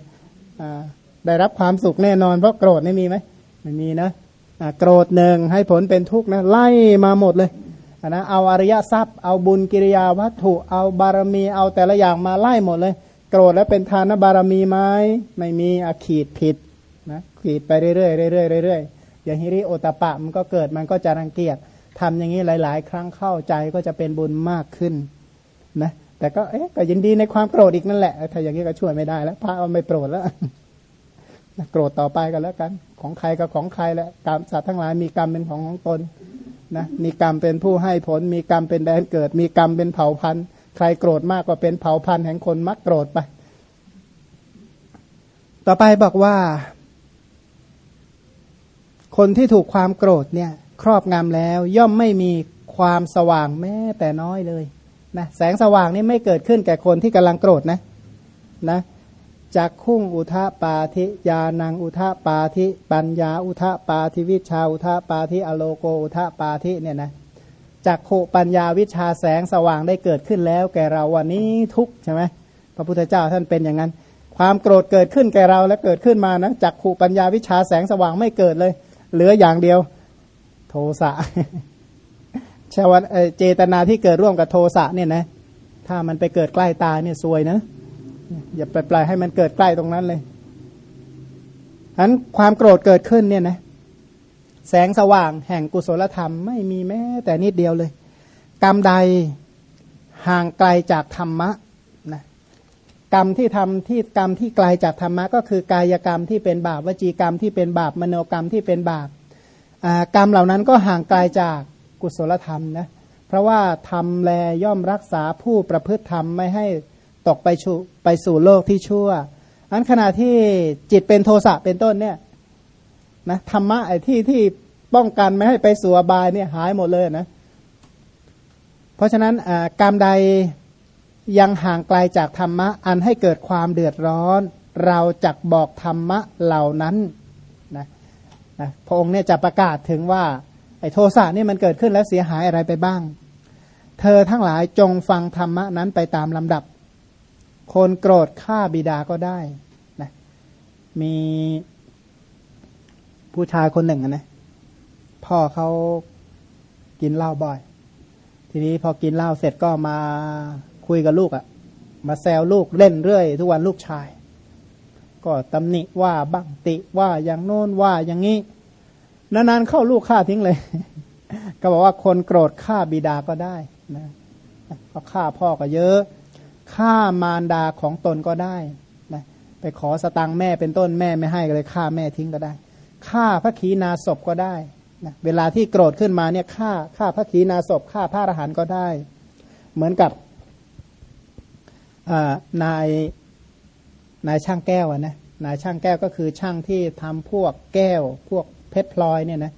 ได้รับความสุขแน่นอนเพราะโกรธไม่มีไหมไม่มีนะโกรธหนึ่งให้ผลเป็นทุกข์นะไล่มาหมดเลยนะเอาอริยทรัพย์ เอาบุญกิริยาวัตถุ เอาบารมีเอาแต่ละอย่างมาไล่หมดเลย โกรธแล้วเป็นทานบารมีไหมไม่มีอขีดผิด นะขีดไปเรื่อยๆเรื่อยๆเรื่อยๆอย่างฮิริโอตปะมันก็เกิดมันก็จะรังเกียจทำอย่างนี้หลาย ๆ ครั้งเข้าใจก็จะเป็นบุญมากขึ้นนะแต่ก็เอ๊ะก็ยินดีในความโกรธอีกนั่นแหละถ้าอย่างนี้ก็ช่วยไม่ได้แล้วพระเอาไม่โกรธแล้วโกรธต่อไปกันแล้วกัน ของใครก็ของใครแหละกรรมสัตว์ทั้งหลายมีกรรมเป็นของของตนนะมีกรรมเป็นผู้ให้ผล มีกรรมเป็นแดนเกิด มีกรรมเป็นเผ่าพันธุ์ ใครโกรธมากก็เป็นเผ่าพันธุ์แห่งคนมักโกรธไป ต่อไปบอกว่า คนที่ถูกความโกรธเนี่ยครอบงำแล้วย่อมไม่มีความสว่างแม้แต่น้อยเลยนะแสงสว่างนี่ไม่เกิดขึ้นแก่คนที่กำลังโกรธนะนะจากคุ้งอุทะปาธิยานังอุทะปาธิปัญญาอุทะปาธิวิชาอุทะปาธิอโลโกอุทะปาธิเนี่ยนะจากโขปัญญาวิชาแสงสว่างได้เกิดขึ้นแล้ว แก่เราวันนี้ทุกใช่ไหมพระพุทธเจ้าท่านเป็นอย่างนั้น ความโกรธเกิดขึ้นแก่เราและเกิดขึ้นมานะจากขูปัญญาวิชาแสงสว่างไม่เกิดเลย เหลืออย่างเดียว โทสะชาวเจตนาที่เกิดร่วมกับโทสะเนี่ยนะถ้ามันไปเกิดใกล้ตาเนี่ยซวยนะอย่าไปปล่อยให้มันเกิดใกล้ตรงนั้นเลยฉะนั้นความโกรธเกิดขึ้นเนี่ยนะแสงสว่างแห่งกุศลธรรมไม่มีแม้แต่นิดเดียวเลย กรรมใดห่างไกลจากธรรมะ กรรมที่ทำที่กรรมที่ไกลาจากธรรมะก็คือกายกรรมที่เป็นบาปวจีกรรมที่เป็นบาปมโนกรรมที่เป็นบาปกรรมเหล่านั้นก็ห่างไกลาจากกุศลธรรมนะเพราะว่าทำแลย่อมรักษาผู้ประพฤติธรรมไม่ให้ตกไปชูไปสู่โลกที่ชั่วอันขณะที่จิตเป็นโทสะเป็นต้นเนี่ยนะธรรมะไอ้ที่ที่ป้องกันไม่ให้ไปสู่อบายเนี่ยหายหมดเลยนะเพราะฉะนั้นกรรมใด ยังห่างไกลาจากธรรมะ อันให้เกิดความเดือดร้อน เราจักบอกธรรมะเหล่านั้นนะนะพระองค์เนี่ยจะประกาศถึงว่าไอ้โทสะนี่มันเกิดขึ้นแล้วเสียหายอะไรไปบ้าง เธอทั้งหลายจงฟังธรรมะนั้นไปตามลำดับ คนโกรธฆ่าบิดาก็ได้นะมีผู้ชายคนหนึ่งนะพ่อเขากินเหล้าบ่อย ทีนี้พอกินเหล้าเสร็จก็มา คุยกับลูกอะ่ะ มาแซวลูกเล่นเรื่อย ทุกวันลูกชาย ก็ตำหนิว่าบ้างติว่าอย่างโน้นว่าอย่างนี้ นานๆเข้าลูกฆ่าทิ้งเลย ก็บอกว่าคนโกรธฆ่าบิดาก็ได้นะก็ฆ่าพ่อก็เยอะฆ่ามารดาของตนก็ได้นะไปขอสตังแม่เป็นต้นแม่ไม่ให้ก็เลยฆ่าแม่ทิ้งก็ได้ฆ่าพระขีณาศพก็ได้นะเวลาที่โกรธขึ้นมาเนี่ยฆ่าฆ่าพระขีณาศพฆ่าพระอรหันต์ก็ได้ เหมือนกับ นายนายช่างแก้วนะนายช่างแก้วก็คือช่างที่ทำพวกแก้ว พวกเพชรพลอยเนี่ยนะ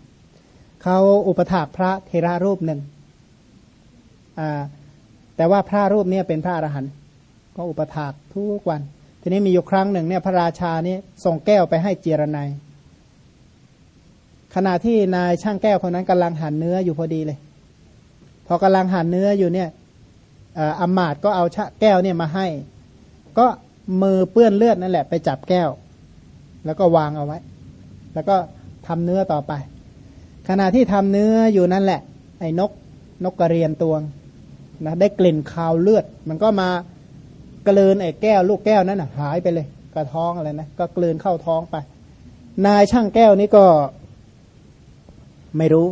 เขาอุปถากพระเทระรูปหนึ่งแต่ว่าพระรูปนี้เป็นพระอรหันต์ก็อุปถากทุกวัน ทีนี้มีอยู่ครั้งหนึ่งเนี่ยพระราชานี่ส่งแก้วไปให้เจรนายขณะที่นายช่างแก้วคนนั้นกำลังหั่นเนื้ออยู่พอดีเลย พอกำลังหั่นเนื้ออยู่เนี่ย อามาตก็เอาชะแก้วเนี่ยมาให้ ก็มือเปื้อนเลือดนั่นแหละไปจับแก้ว แล้วก็วางเอาไว้ แล้วก็ทำเนื้อต่อไป ขณะที่ทำเนื้ออยู่นั่นแหละ ไอ้นกนกกระเรียนตวงนะได้กลิ่นคาวเลือด มันก็มากลืนไอ้แก้วลูกแก้วนั้นนะหายไปเลย กระท้องอะไรนะก็กลืนเข้าท้องไป นายช่างแก้วนี้ก็ไม่รู้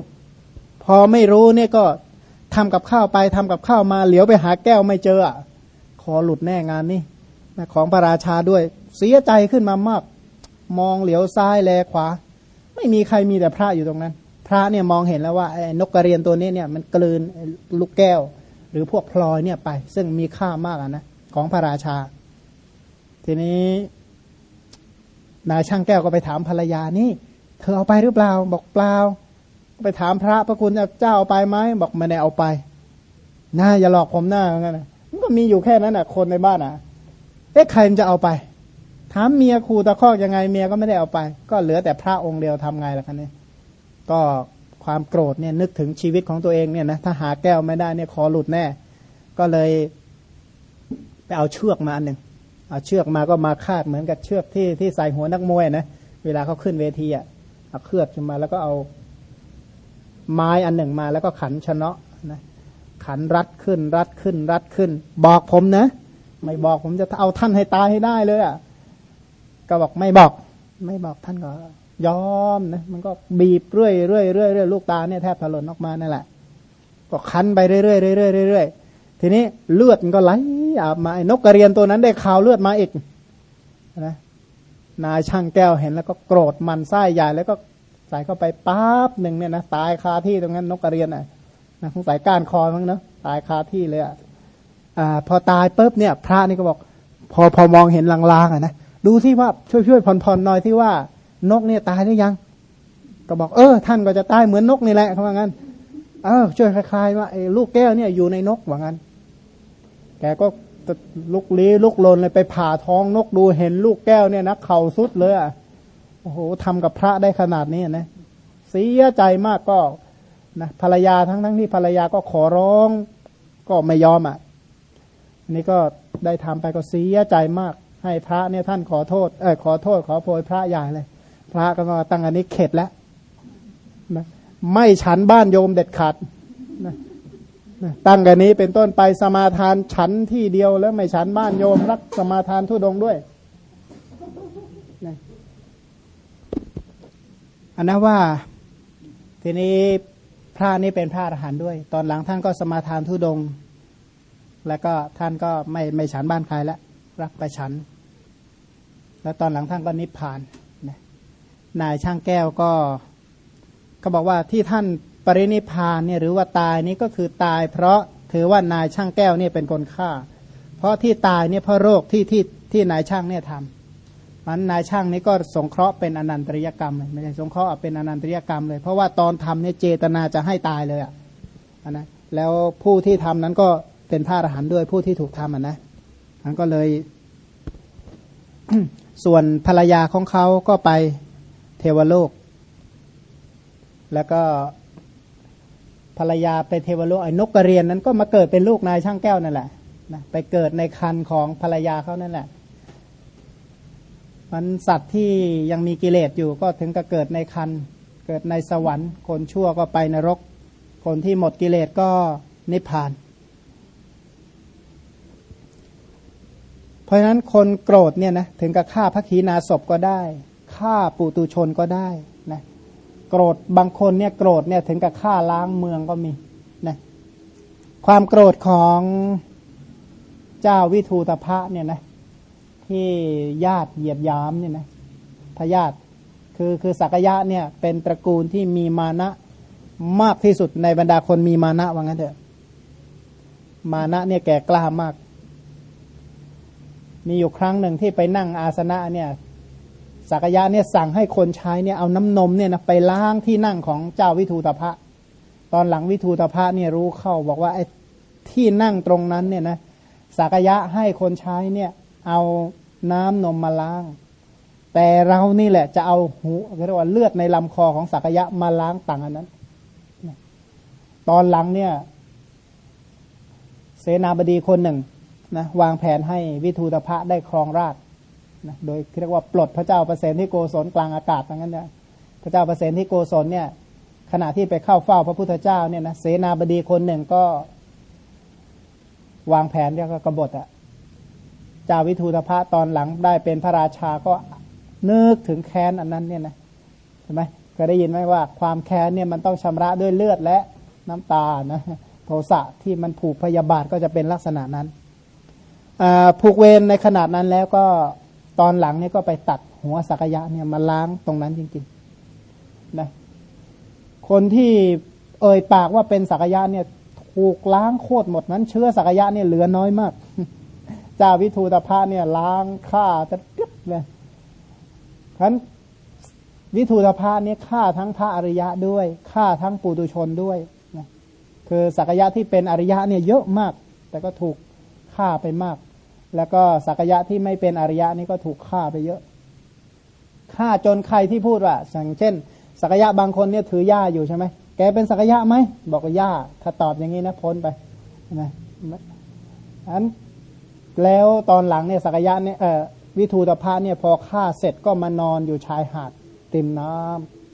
พอไม่รู้เนี่ยก็ ทำกับข้าวไปทำกับข้าวมาเหลียวไปหาแก้วไม่เจอคอหลุดแน่งานนี่ของพระราชาด้วย เสียใจขึ้นมามาก มองเหลียวซ้ายแลขวา ไม่มีใครมีแต่พระอยู่ตรงนั้น พระเนี่ยมองเห็นแล้วว่าไอ้นกกระเรียนตัวนี้เนี่ยมันกลืนลูกแก้ว หรือพวกพลอยเนี่ยไป ซึ่งมีค่ามากนะของพระราชา ทีนี้นายช่างแก้วก็ไปถามภรรยานี่ เธอเอาไปหรือเปล่า บอกเปล่า ไปถามพระพระคุณเจ้าเอาไปไหมบอกไม่ได้เอาไปน่าอย่าหลอกผมหน้าเหมือนกันมันก็มีอยู่แค่นั้นแหะคนในบ้านอะเอ๊ะใครจะเอาไป ถามเมียครูตะคอกยังไงเมียก็ไม่ได้เอาไป ก็เหลือแต่พระองค์เดียวทำไงล่ะคะเนี่ยก็ความโกรธเนี่ยนึกถึงชีวิตของตัวเองเนี่ยนะถ้าหาแก้วไม่ได้เนี่ยคอหลุดแน่ ก็เลยไปเอาเชือกมาอันหนึ่งเอาเชือกมาก็มาคาดเหมือนกับเชือกที่ที่ใส่หัวนักมวยนะเวลาเขาขึ้นเวทีอะเอาเคลือบขึ้นมาแล้วก็เอา ไม้อันหนึ่งมาแล้วก็ขันชนะนะขันรัดขึ้นรัดขึ้นรัดขึ้น บอกผมนะ ไม่บอกผมจะเอาท่านให้ตายให้ได้เลยอะก็บอกไม่บอก ไม่บอกท่านก็ยอมนะมันก็บีบเรื่อยเรื่อยเรื่อยเรื่อยลูกตาเนี่ยแทบถลนออกมานั่นแหละ ก็คันไปเรื่อยเรื่อยเรื่อยเรื่อยทีนี้เลือดมันก็ไหลอาบมาไอ้นกกระเรียนตัวนั้นได้ข่าวเลือดมาอีกนะนายช่างแก้วเห็นแล้วก็โกรธมันไส้ใหญ่แล้วก็ ใส่เข้าไปปั๊บหนึ่งเนี่ยนะตายคาที่ตรงนั้นนกกระเรียนอะนะสงสัยก้านคอมั้งเนาะตายคาที่เลยอะอ่าพอตายปุ๊บเนี่ย พระนี่ก็บอก พอพอมองเห็นลางๆอะนะดูที่ว่าช่วยช่วยผ่อนๆหน่อยที่ว่านกเนี่ยตายหรือยัง ก็บอกเออ ท่านก็จะตายเหมือนนกนี่แหละเขาว่างั้น เออช่วยคลายๆว่าไอ้ลูกแก้วเนี่ยอยู่ในนกว่างั้น แกก็ลุกลี้ลุกลนเลยไปผ่าท้องนกดูเห็นลูกแก้วเนี่ยนะเข่าสุดเลยอะ โอ้โหทำกับพระได้ขนาดนี้นะเสียใจมากก็นะภรรยาทั้งทั้งที่ภรรยาก็ขอร้องก็ไม่ยอมอะนี่ก็ได้ทำไปก็เสียใจมาก ให้พระเนี่ยท่านขอโทษเออขอโทษ ขอโพยพระใหญ่เลย พระก็มาตั้งอันนี้เข็ดแล้วนะไม่ฉันบ้านโยมเด็ดขาดนะตั้งกันนี้เป็นต้นไปสมาทานฉันที่เดียวแล้วไม่ฉันบ้านโยมรักสมาทานทุดงด้วย อันนั้นว่าทีนี้พระนี่เป็นพระอรหันต์ด้วย ตอนหลังท่านก็สมาทานทุดง แล้วก็ท่านก็ไม่ไม่ฉันบ้านใครแล้วรับประชัน แล้วตอนหลังท่านก็นิพพานนะนายช่างแก้วก็เขาบอกว่าที่ท่านปรินิพานเนี่ยหรือว่าตายนี่ก็คือตาย เพราะถือว่านายช่างแก้วเนี่ยเป็นคนฆ่า เพราะที่ตายเนี่ยเพราะโรคที่ที่ที่นายช่างเนี่ยทำ มันนายช่างนี่ก็สงเคราะห์เป็นอนันตริยกรรมเลยไม่ใช่สงเคราะห์เป็นอนันตริยกรรมเลย เพราะว่าตอนทำเนี่ยเจตนาจะให้ตายเลยอะนะแล้วผู้ที่ทำนั้นก็เป็นพระอรหันต์ด้วยผู้ที่ถูกทำอะนะมันก็เลย ส่วนภรรยาของเขาก็ไปเทวโลก แล้วก็ภรรยาไปเทวโลกไอ้นกกระเรียนนั้นก็มาเกิดเป็นลูกนายช่างแก้วนั่นแหละนะไปเกิดในคันของภรรยาเขานั่นแหละ มันสัตว์ที่ยังมีกิเลสอยู่ก็ถึงกับเกิดในคันเกิดในสวรรค์ คนชั่วก็ไปนรก คนที่หมดกิเลสก็นิพพาน เพราะฉะนั้นคนโกรธเนี่ยนะถึงกับฆ่าพระขีณาศพก็ได้ฆ่าปุตุชนก็ได้นะโกรธบางคนเนี่ยโกรธเนี่ยถึงกับฆ่าล้างเมืองก็มีนะความโกรธของเจ้าวิทูตภะเนี่ยนะ ที่ญาติเหยียดยามเนี่ยนะพญาติคือคือสักยะเนี่ยเป็นตระกูลที่มีมานะมากที่สุดในบรรดาคนมีมานะว่างั้นเถอะ มานะเนี่ยแก่กล้ามาก มีอยู่ครั้งหนึ่งที่ไปนั่งอาสนะเนี่ยสักยะเนี่ยสั่งให้คนใช้เนี่ยเอาน้ำนมเนี่ยนะไปล้างที่นั่งของเจ้าวิทูตภะตอนหลังวิทูตภะเนี่ยรู้เข้าบอกว่าไอ้ที่นั่งตรงนั้นเนี่ยนะสักยะให้คนใช้เนี่ยเอา น้ำนมมาล้าง แต่เรานี่แหละจะเอาหูเรียกว่าเลือดในลำคอของสักยะมาล้างต่างอันนั้น ตอนหลังเนี่ย เสนาบดีคนหนึ่งนะวางแผนให้วิทูตภะได้ครองราชนะโดยเรียกว่าปลดพระเจ้าประเสนที่โกศลกลางอากาศอย่างนั้นเนี่ยพระเจ้าประเสนที่โกศลเนี่ย ขณะที่ไปเข้าเฝ้าพระพุทธเจ้าเนี่ยนะเสนาบดีคนหนึ่งก็ วางแผนเรียกว่ากบฏอะ จาวิทูตภะตอนหลังได้เป็นพระราชาก็นึกถึงแค้นอันนั้นเนี่ยนะใช่ไหมก็ได้ยินไหมว่าความแค้นเนี่ยมันต้องชำระด้วยเลือดและน้ำตานะโทสะที่มันผูกพยาบาทก็จะเป็นลักษณะนั้นผูกเวรในขนาดนั้นแล้วก็ตอนหลังเนี่ยก็ไปตัดหัวสักยะเนี่ยมาล้างตรงนั้นจริงๆนะคนที่เอ่ยปากว่าเป็นสักยะเนี่ยถูกล้างโคตรหมดนั้นเชื้อสักยะเนี่ยเหลือน้อยมาก เจ้าวิทูตภาเนี่ยล้างฆ่าจะตึ๊บเลยฉะนั้นวิทูตภาเนี่ยฆ่าทั้งพระอริยะด้วยฆ่าทั้งปุตุชนด้วยนะคือสักยะที่เป็นอริยะเนี่ยเยอะมาก แต่ก็ถูกฆ่าไปมาก แล้วก็สักยะที่ไม่เป็นอริยะนี่ก็ถูกฆ่าไปเยอะฆ่าจนใครที่พูดว่าอย่างเช่น สักยะบางคนเนี่ยถือย่าอยู่ใช่ไหมแกเป็นสักยะไหมบอกว่าย่าถ้าตอบอย่างนี้นะพ้นไปนะอัน แล้วตอนหลังเนี่ยสักยะเนี่ยวิทูตภาเนี่ยพอฆ่าเสร็จก็มานอนอยู่ชายหาดเต็มน้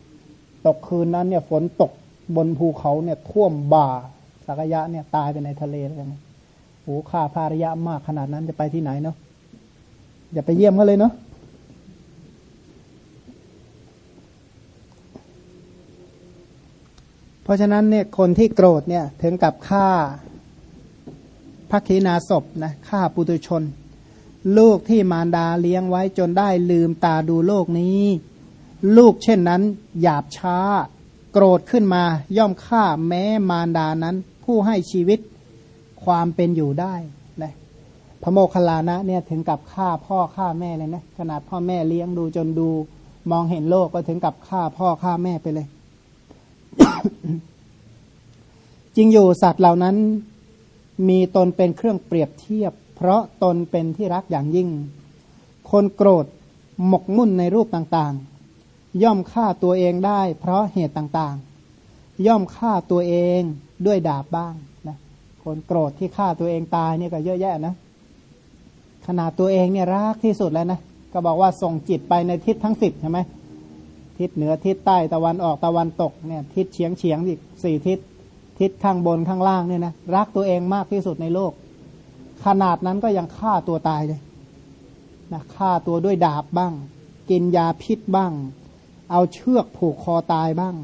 ำตกคืนนั้นเนี่ยฝนตกบนภูเขาเนี่ยท่วมบ่าสักยะเนี่ยตายไปในทะเลแล้วนะโอ้ค่าภาริยะมากขนาดนั้นจะไปที่ไหนเนาะอย่าไปเยี่ยมเขาเลยเนาะเพราะฉะนั้นเนี่ยคนที่โกรธเนี่ยถึงกับฆ่า พระคีนาศพนะฆ่าปุตุชน ลูกที่มารดาเลี้ยงไว้จนได้ลืมตาดูโลกนี้ ลูกเช่นนั้น หยาบช้า โกรธขึ้นมาย่อมฆ่าแม้มารดานั้น ผู้ให้ชีวิตความเป็นอยู่ได้นะพระโมคคัลลานะเนี่ยถึงกับฆ่าพ่อฆ่าแม่เลยนะขนาดพ่อแม่เลี้ยงดูจนดูมองเห็นโลกก็ถึงกับฆ่าพ่อฆ่าแม่ไปเลย จริงอยู่สัตว์เหล่านั้น มีตนเป็นเครื่องเปรียบเทียบ เพราะตนเป็นที่รักอย่างยิ่ง คนโกรธหมกมุ่นในรูปต่างๆ ย่อมฆ่าตัวเองได้ เพราะเหตุต่างๆ ย่อมฆ่าตัวเองด้วยดาบบ้างนะคนโกรธที่ฆ่าตัวเองตายเนี่ยก็เยอะแยะนะ ขนาดตัวเองเนี่ยรักที่สุดแล้วนะก็บอกว่าส่งจิตไปในทิศทั้งสิบใช่ไหมทิศเหนือทิศใต้ตะวันออกตะวันตกเนี่ยทิศเฉียงเฉียงอีกสี่ทิศ ทิศข้างบนข้างล่างเนี่ยนะรักตัวเองมากที่สุดในโลก ขนาดนั้นก็ยังฆ่าตัวตายเลยนะฆ่าตัวด้วยดาบบ้าง กินยาพิษบ้าง เอาเชือกผูกคอตายบ้าง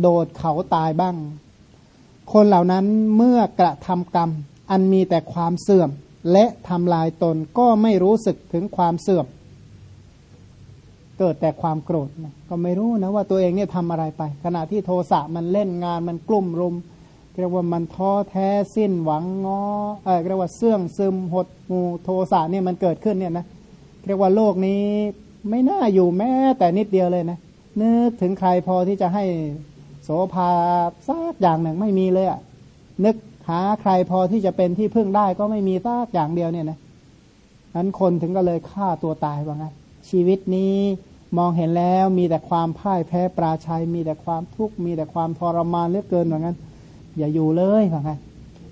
โดดเขาตายบ้าง คนเหล่านั้นเมื่อกระทำกรรม อันมีแต่ความเสื่อม และทำลายตนก็ไม่รู้สึกถึงความเสื่อม เกิดแต่ความโกรธนะก็ไม่รู้นะว่าตัวเองเนี่ยทำอะไรไป ขณะที่โทสะมันเล่นงานมันกลุ่มรุม เรียกว่ามันท้อแท้สิ้นหวังงอเออเรียกว่าเสื่องซึมหดหูโทสะเนี่ยมันเกิดขึ้นเนี่ยนะเรียกว่าโลกนี้ไม่น่าอยู่แม้แต่นิดเดียวเลยนะนึกถึงใครพอที่จะให้โสภาสักอย่างหนึ่งไม่มีเลยอะนึกหาใครพอที่จะเป็นที่พึ่งได้ก็ไม่มีสักอย่างเดียวเนี่ยนะนั้นคนถึงก็เลยฆ่าตัวตายว่างั้นชีวิตนี้มองเห็นแล้วมีแต่ความพ่ายแพ้ปราชัย มีแต่ความทุกข์มีแต่ความทรมานเหลือเกินว่างั้น อย่าอยู่เลยว่างั้น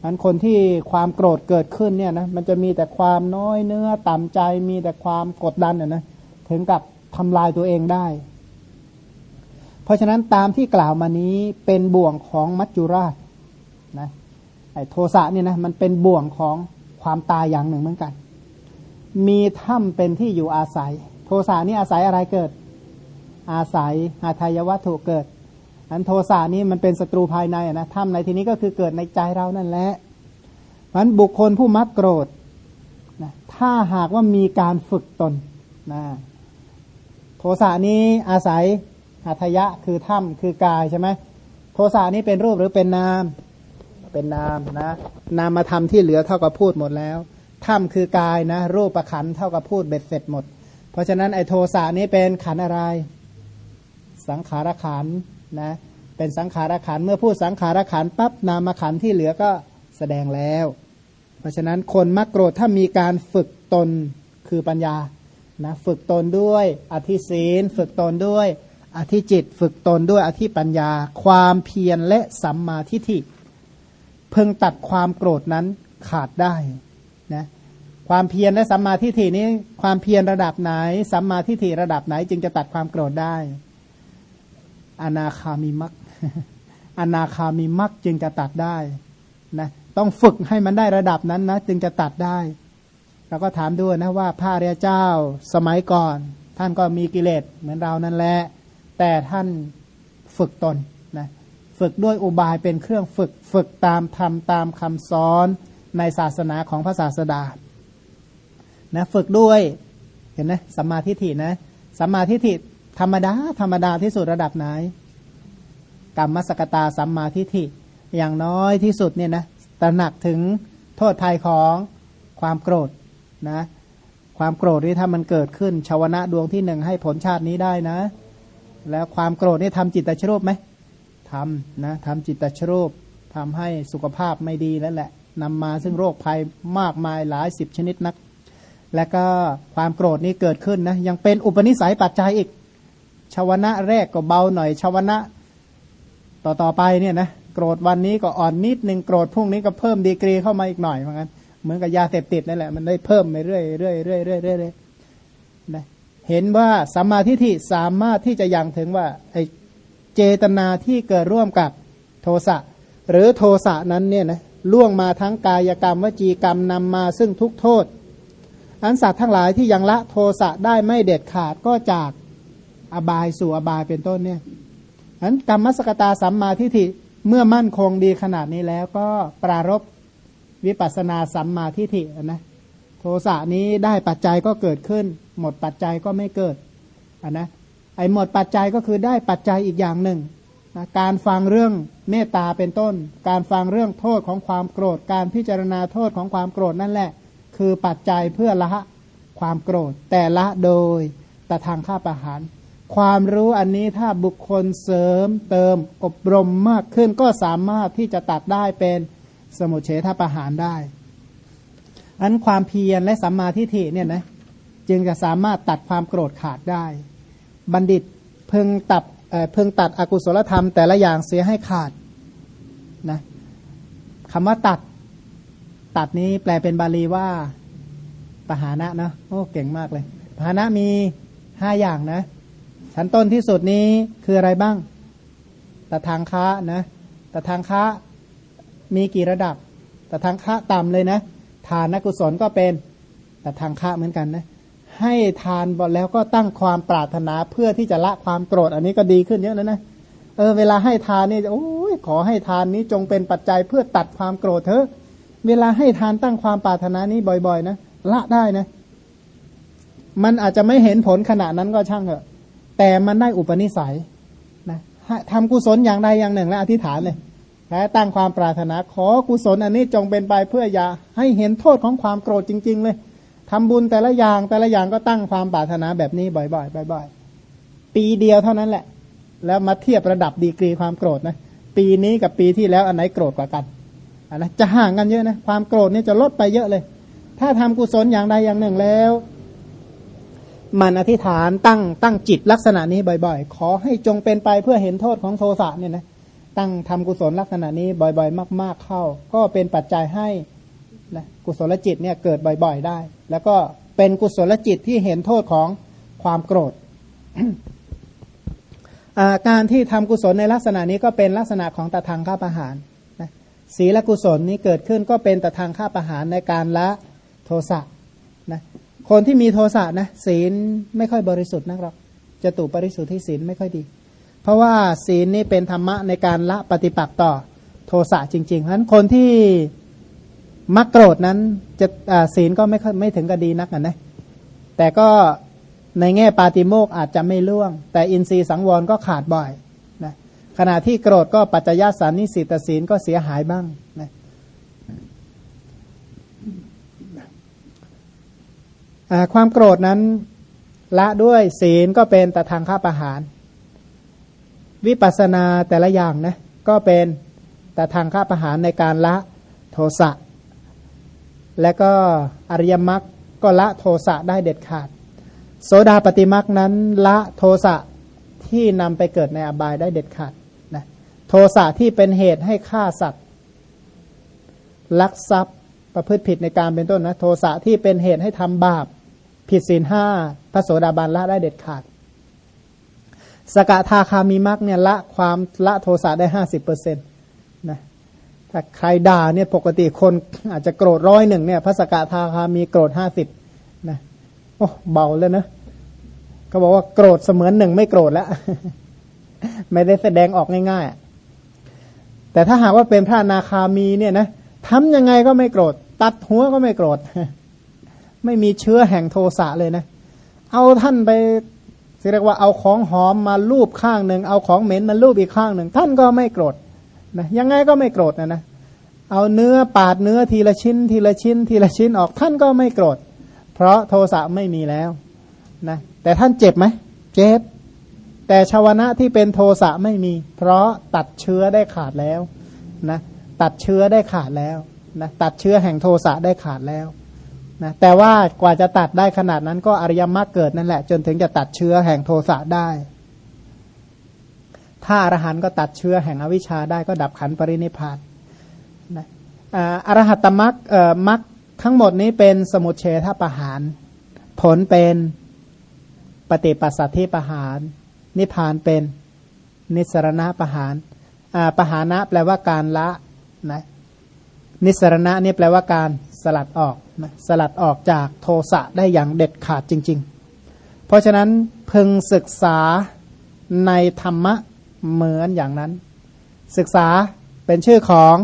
นั้นคนที่ความโกรธเกิดขึ้นเนี่ยนะมันจะมีแต่ความน้อยเนื้อต่ำใจมีแต่ความกดดันน่ยนะถึงกับทำลายตัวเองได้ เพราะฉะนั้นตามที่กล่าวมานี้เป็นบ่วงของมัจจุราชนะไอ้โทสะเนี่ยนะมันเป็นบ่วงของความตายอย่างหนึ่งเหมือนกัน มีถ้ำเป็นที่อยู่อาศัย โทสะนี่อาศัยอะไรเกิด อาศัยหาทายวัตถุเกิด อันโทสะนี้มันเป็นศัตรูภายในนะถ้ำในที่นี้ก็คือเกิดในใจเรานั่นแหละมันบุคคลผู้มักโกรธนะถ้าหากว่ามีการฝึกตนนะโทสะนี้อาศัยหัตยะคือถ้ำคือกายใช่ไหมโทสะนี้เป็นรูปหรือเป็นนาม เป็นนามนะ นามมาทำที่เหลือเท่ากับพูดหมดแล้วถ้ำคือกายนะ รูปประขันเท่ากับพูดเบ็ดเสร็จหมด เพราะฉะนั้นไอ้โทสะนี้เป็นขันอะไร สังขารขัน นะเป็นสังขารขันเมื่อพูดสังขารขันปั๊บนามขันที่เหลือก็แสดงแล้ว เพราะฉะนั้นคนมักโกรธถ้ามีการฝึกตนคือปัญญานะฝึกตนด้วยอธิศีล ฝึกตนด้วยอธิจิต ฝึกตนด้วยอธิปัญญา ความเพียรและสัมมาทิฏฐิเพิ่งตัดความโกรธนั้นขาดได้นะความเพียรและสัมมาทิฏฐินี้ความเพียรระดับไหนสัมมาทิฏฐิระดับไหนจึงจะตัดความโกรธได้ อนาคามีมักอนาคามีมักจึงจะตัดได้นะต้องฝึกให้มันได้ระดับนั้นนะจึงจะตัดได้เราก็ถามด้วยนะว่าพระเรียเจ้าสมัยก่อน ท่านก็มีกิเลสเหมือนเรานั่นแหละแต่ท่านฝึกตนนะฝึกด้วยอุบายเป็นเครื่องฝึกฝึกตามธรรมตามคำสอนในศาสนาของพระศาสดานะฝึกด้วยเห็นไหมสัมมาทิฏฐินะสัมมาทิฏฐิ ธรรมดา ธรรมดาที่สุดระดับไหนกรรมสกตาสัมมาทิฏฐิอย่างน้อยที่สุดเนี่ยนะตระหนักถึงโทษภัยของความโกรธนะความโกรธนี่ถ้ามันเกิดขึ้นชาวนะดวงที่หนึ่งให้ผลชาตินี้ได้นะ แล้วความโกรธนี่ทำจิตตชรูปไหมทำนะทำจิตตชรูปทำให้สุขภาพไม่ดีแล้วแหละนำมาซึ่งโรคภัยมากมายหลายสิบชนิดนัก และก็ความโกรธนี้เกิดขึ้นนะยังเป็นอุปนิสัยปัจจัยอีก ชาวนะแรกก็เบาหน่อยชาวนะต่อต่อไปเนี่ยนะโกรธวันนี้ก็อ่อนนิดหนึ่งโกรธพรุ่งนี้ก็เพิ่มดีกรีเข้ามาอีกหน่อยเหมือนกันเหมือนกับยาเสพติดนั่นแหละมันได้เพิ่มไปเรื่อยเรื่อยเรื่อยเรื่อยเรื่อยนะเห็นว่าสัมมาทิฏฐิสามารถที่จะยังถึงว่าไอเจตนาที่เกิดร่วมกับโทสะหรือโทสะนั้นเนี่ยนะล่วงมาทั้งกายกรรมวจีกรรมนำมาซึ่งทุกโทษ อันสัตว์ทั้งหลายที่ยังละโทสะได้ไม่เด็ดขาดก็จาก อบายสู่อบายเป็นต้นเนี่ยอันกรรมสกตาสัมมาทิฏฐิเมื่อมั่นคงดีขนาดนี้แล้วก็ปรารบวิปัสนาสัมมาทิฏฐินะโทสะนี้ได้ปัจจัยก็เกิดขึ้น หมดปัจจัยก็ไม่เกิดอันนะไอ้หมดปัจจัยก็คือได้ปัจจัยอีกอย่างหนึ่งนะการฟังเรื่องเมตตาเป็นต้น การฟังเรื่องโทษของความโกรธ การพิจารณาโทษของความโกรธนั่นแหละ คือปัจจัยเพื่อละความโกรธ แต่ละโดยแต่ทางข้าประหาร ความรู้อันนี้ถ้าบุคคลเสริมเติมอบรมมากขึ้นก็สามารถที่จะตัดได้เป็นสมุเฉทประหารได้ อันความเพียรและสัมมาทิฏฐิเนี่ยนะจึงจะสามารถตัดความโกรธขาดได้ บัณฑิตเพิ่งตัดเพิ่งตัดอกุศลธรรมแต่ละอย่างเสียให้ขาดนะคำว่าตัดตัดนี้แปลเป็นบาลีว่าปหานะนะโอ้เก่งมากเลยปหานะมีห้าอย่างนะ ชั้นต้นที่สุดนี้คืออะไรบ้างตทางค้านะตทางค้ามีกี่ระดับตะทางค้าต่ำเลยนะ ทานนกุศลก็เป็นตะทางค้าเหมือนกันนะ ให้ทานบแล้วก็ตั้งความปรารถนาเพื่อที่จะละความโกรธ อันนี้ก็ดีขึ้นเยอะแล้วนะเออเวลาให้ทานนี่โอ้ยขอให้ทานนี้จงเป็นปัจจัยเพื่อตัดความโกรธเถอะเวลาให้ทานตั้งความปรารถนานี้บ่อย ๆ นะละได้นะ มันอาจจะไม่เห็นผลขณะนั้นก็ช่างเถอะ แต่มันได้อุปนิสัยนะทำกุศลอย่างใดอย่างหนึ่ง แล้วอธิษฐานเลยและตั้งความปรารถนาขอกุศลอันนี้จงเป็นไปเพื่ออย่าให้เห็นโทษของความโกรธจริง ๆ เลยทำบุญแต่ละอย่างแต่ละอย่างก็ตั้งความปรารถนาแบบนี้บ่อยๆบ่อยๆปีเดียวเท่านั้นแหละ แล้วมาเทียบระดับดีกรีความโกรธนะปีนี้กับปีที่แล้วอันไหนโกรธกว่ากันนนะจะห่างกันเยอะนะความโกรธนี่จะลดไปเยอะเลย ถ้าทำกุศลอย่างใดอย่างหนึ่งแล้ว มันอธิษฐานตั้งตั้งจิตลักษณะนี้บ่อย ๆ ขอให้จงเป็นไปเพื่อเห็นโทษของโทสะเนี่ยนะตั้งทำกุศลลักษณะนี้บ่อย ๆ มาก ๆเข้า ก็เป็นปัจจัยให้นะกุศลจิตเนี่ยเกิดบ่อย ๆได้ แล้วก็เป็นกุศลจิตที่เห็นโทษของความโกรธการที่ทำกุศลในลักษณะนี้ก็เป็นลักษณะของตะทางข้าประหารนะศีลกุศลนี้เกิดขึ้นก็เป็นตะทางข้าประหารในการละโทสะนะ คนที่มีโทสะนะศีลไม่ค่อยบริสุทธิ์นักหรอกจะตุปริสุทธิ์ที่ศีลไม่ค่อยดี เพราะว่าศีลนี่เป็นธรรมะในการละปฏิปักษ์ต่อโทสะจริงๆเพราะฉะนั้นคนที่มักโกรธนั้นจะศีลก็ไม่ไม่ถึงกับดีนักนะ แต่ก็ในแง่ปาติโมกอาจจะไม่ล่วง แต่อินทรีย์สังวรก็ขาดบ่อยนะขณะที่โกรธก็ปัจจยสานิสิตศีลก็เสียหายบ้างนะ ความโกรธนั้นละด้วยศีลก็เป็นแต่ทางข้าประหาร วิปัสนาแต่ละอย่างนะก็เป็นแต่ทางข้าประหารในการละโทสะและก็อริยมรรคก็ละโทสะได้เด็ดขาด โสดาปฏิมรรคนั้นละโทสะที่นำไปเกิดในอบายได้เด็ดขาดนะโทสะที่เป็นเหตุให้ฆ่าสัตว์ลักทรัพย์ประพฤติผิดในการเป็นต้นนะโทสะที่เป็นเหตุให้ทำบาป ผิดศีลห้าพระโสดาบันละได้เด็ดขาด สกทาคามีมรรคเนี่ยละความละโทสะได้ห้าสิบเปอร์เซ็นต์นะถ้าใครด่าเนี่ยปกติคนอาจจะโกรธร้อยหนึ่งเนี่ยพระสกทาคามีโกรธห้าสิบนะโอ้เบาเลยนะเขาบอกว่าโกรธเสมือนหนึ่งไม่โกรธแล้ว ไม่ได้แสดงออกง่ายๆ แต่ถ้าหากว่าเป็นพระนาคามีเนี่ยนะทำยังไงก็ไม่โกรธ ตัดหัวก็ไม่โกรธ ไม่มีเชื้อแห่งโทสะเลยนะ เอาท่านไปเรียกว่าเอาของหอมมาลูบข้างหนึ่งเอาของเหม็นมาลูบอีกข้างหนึ่งท่านก็ไม่โกรธนะยังไงก็ไม่โกรธนะนะเอาเนื้อปาดเนื้อทีละชิ้น ทีละชิ้น ทีละชิ้นออกท่านก็ไม่โกรธเพราะโทสะไม่มีแล้วนะแต่ท่านเจ็บไหมเจ็บแต่ชาวนะที่เป็นโทสะไม่มี เพราะตัดเชื้อได้ขาดแล้วนะตัดเชื้อได้ขาดแล้วนะตัดเชื้อแห่งโทสะได้ขาดแล้ว นะแต่ว่ากว่าจะตัดได้ขนาดนั้นก็อริยมรรคเกิดนั่นแหละ จนถึงจะตัดเชื้อแห่งโทสะได้ ถ้าอรหันต์ก็ตัดเชื้อแห่งอวิชชาได้ก็ดับขันปรินิพานนะอรหัตมรรคมรรคทั้งหมดนี้เป็นสมุทเฉทประหาร ผลเป็นปฏิปัสสัทธิประหาร นิพานเป็นนิสรณะประหารประหานะแปลว่าการละนะนิสรณะนี่แปลว่าการ สลัดออกนะสลัดออกจากโทสะได้อย่างเด็ดขาดจริง ๆ เพราะฉะนั้นพึงศึกษาในธรรมะเหมือนอย่างนั้น ศึกษาเป็นชื่อของ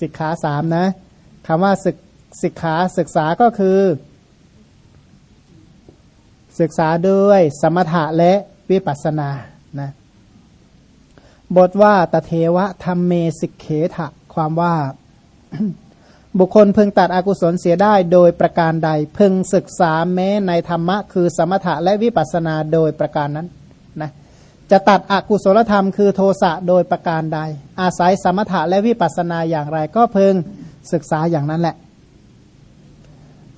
สิกขาสามนะคำว่าศึกสิกขาศึกษาก็คือ ศึกษาด้วยสมถะและวิปัสสนานะบทว่าตเทวะธรรมเมสิกเขถะความว่า บุคคลพึงตัดอกุศลเสียได้โดยประการใด พึงศึกษาแม้ในธรรมะ คือสมถะและวิปัสสนาโดยประการนั้นนะจะตัดอกุศลธรรมคือโทสะโดยประการใด อาศัยสมถะและวิปัสสนาอย่างไร ก็พึงศึกษาอย่างนั้นแหละ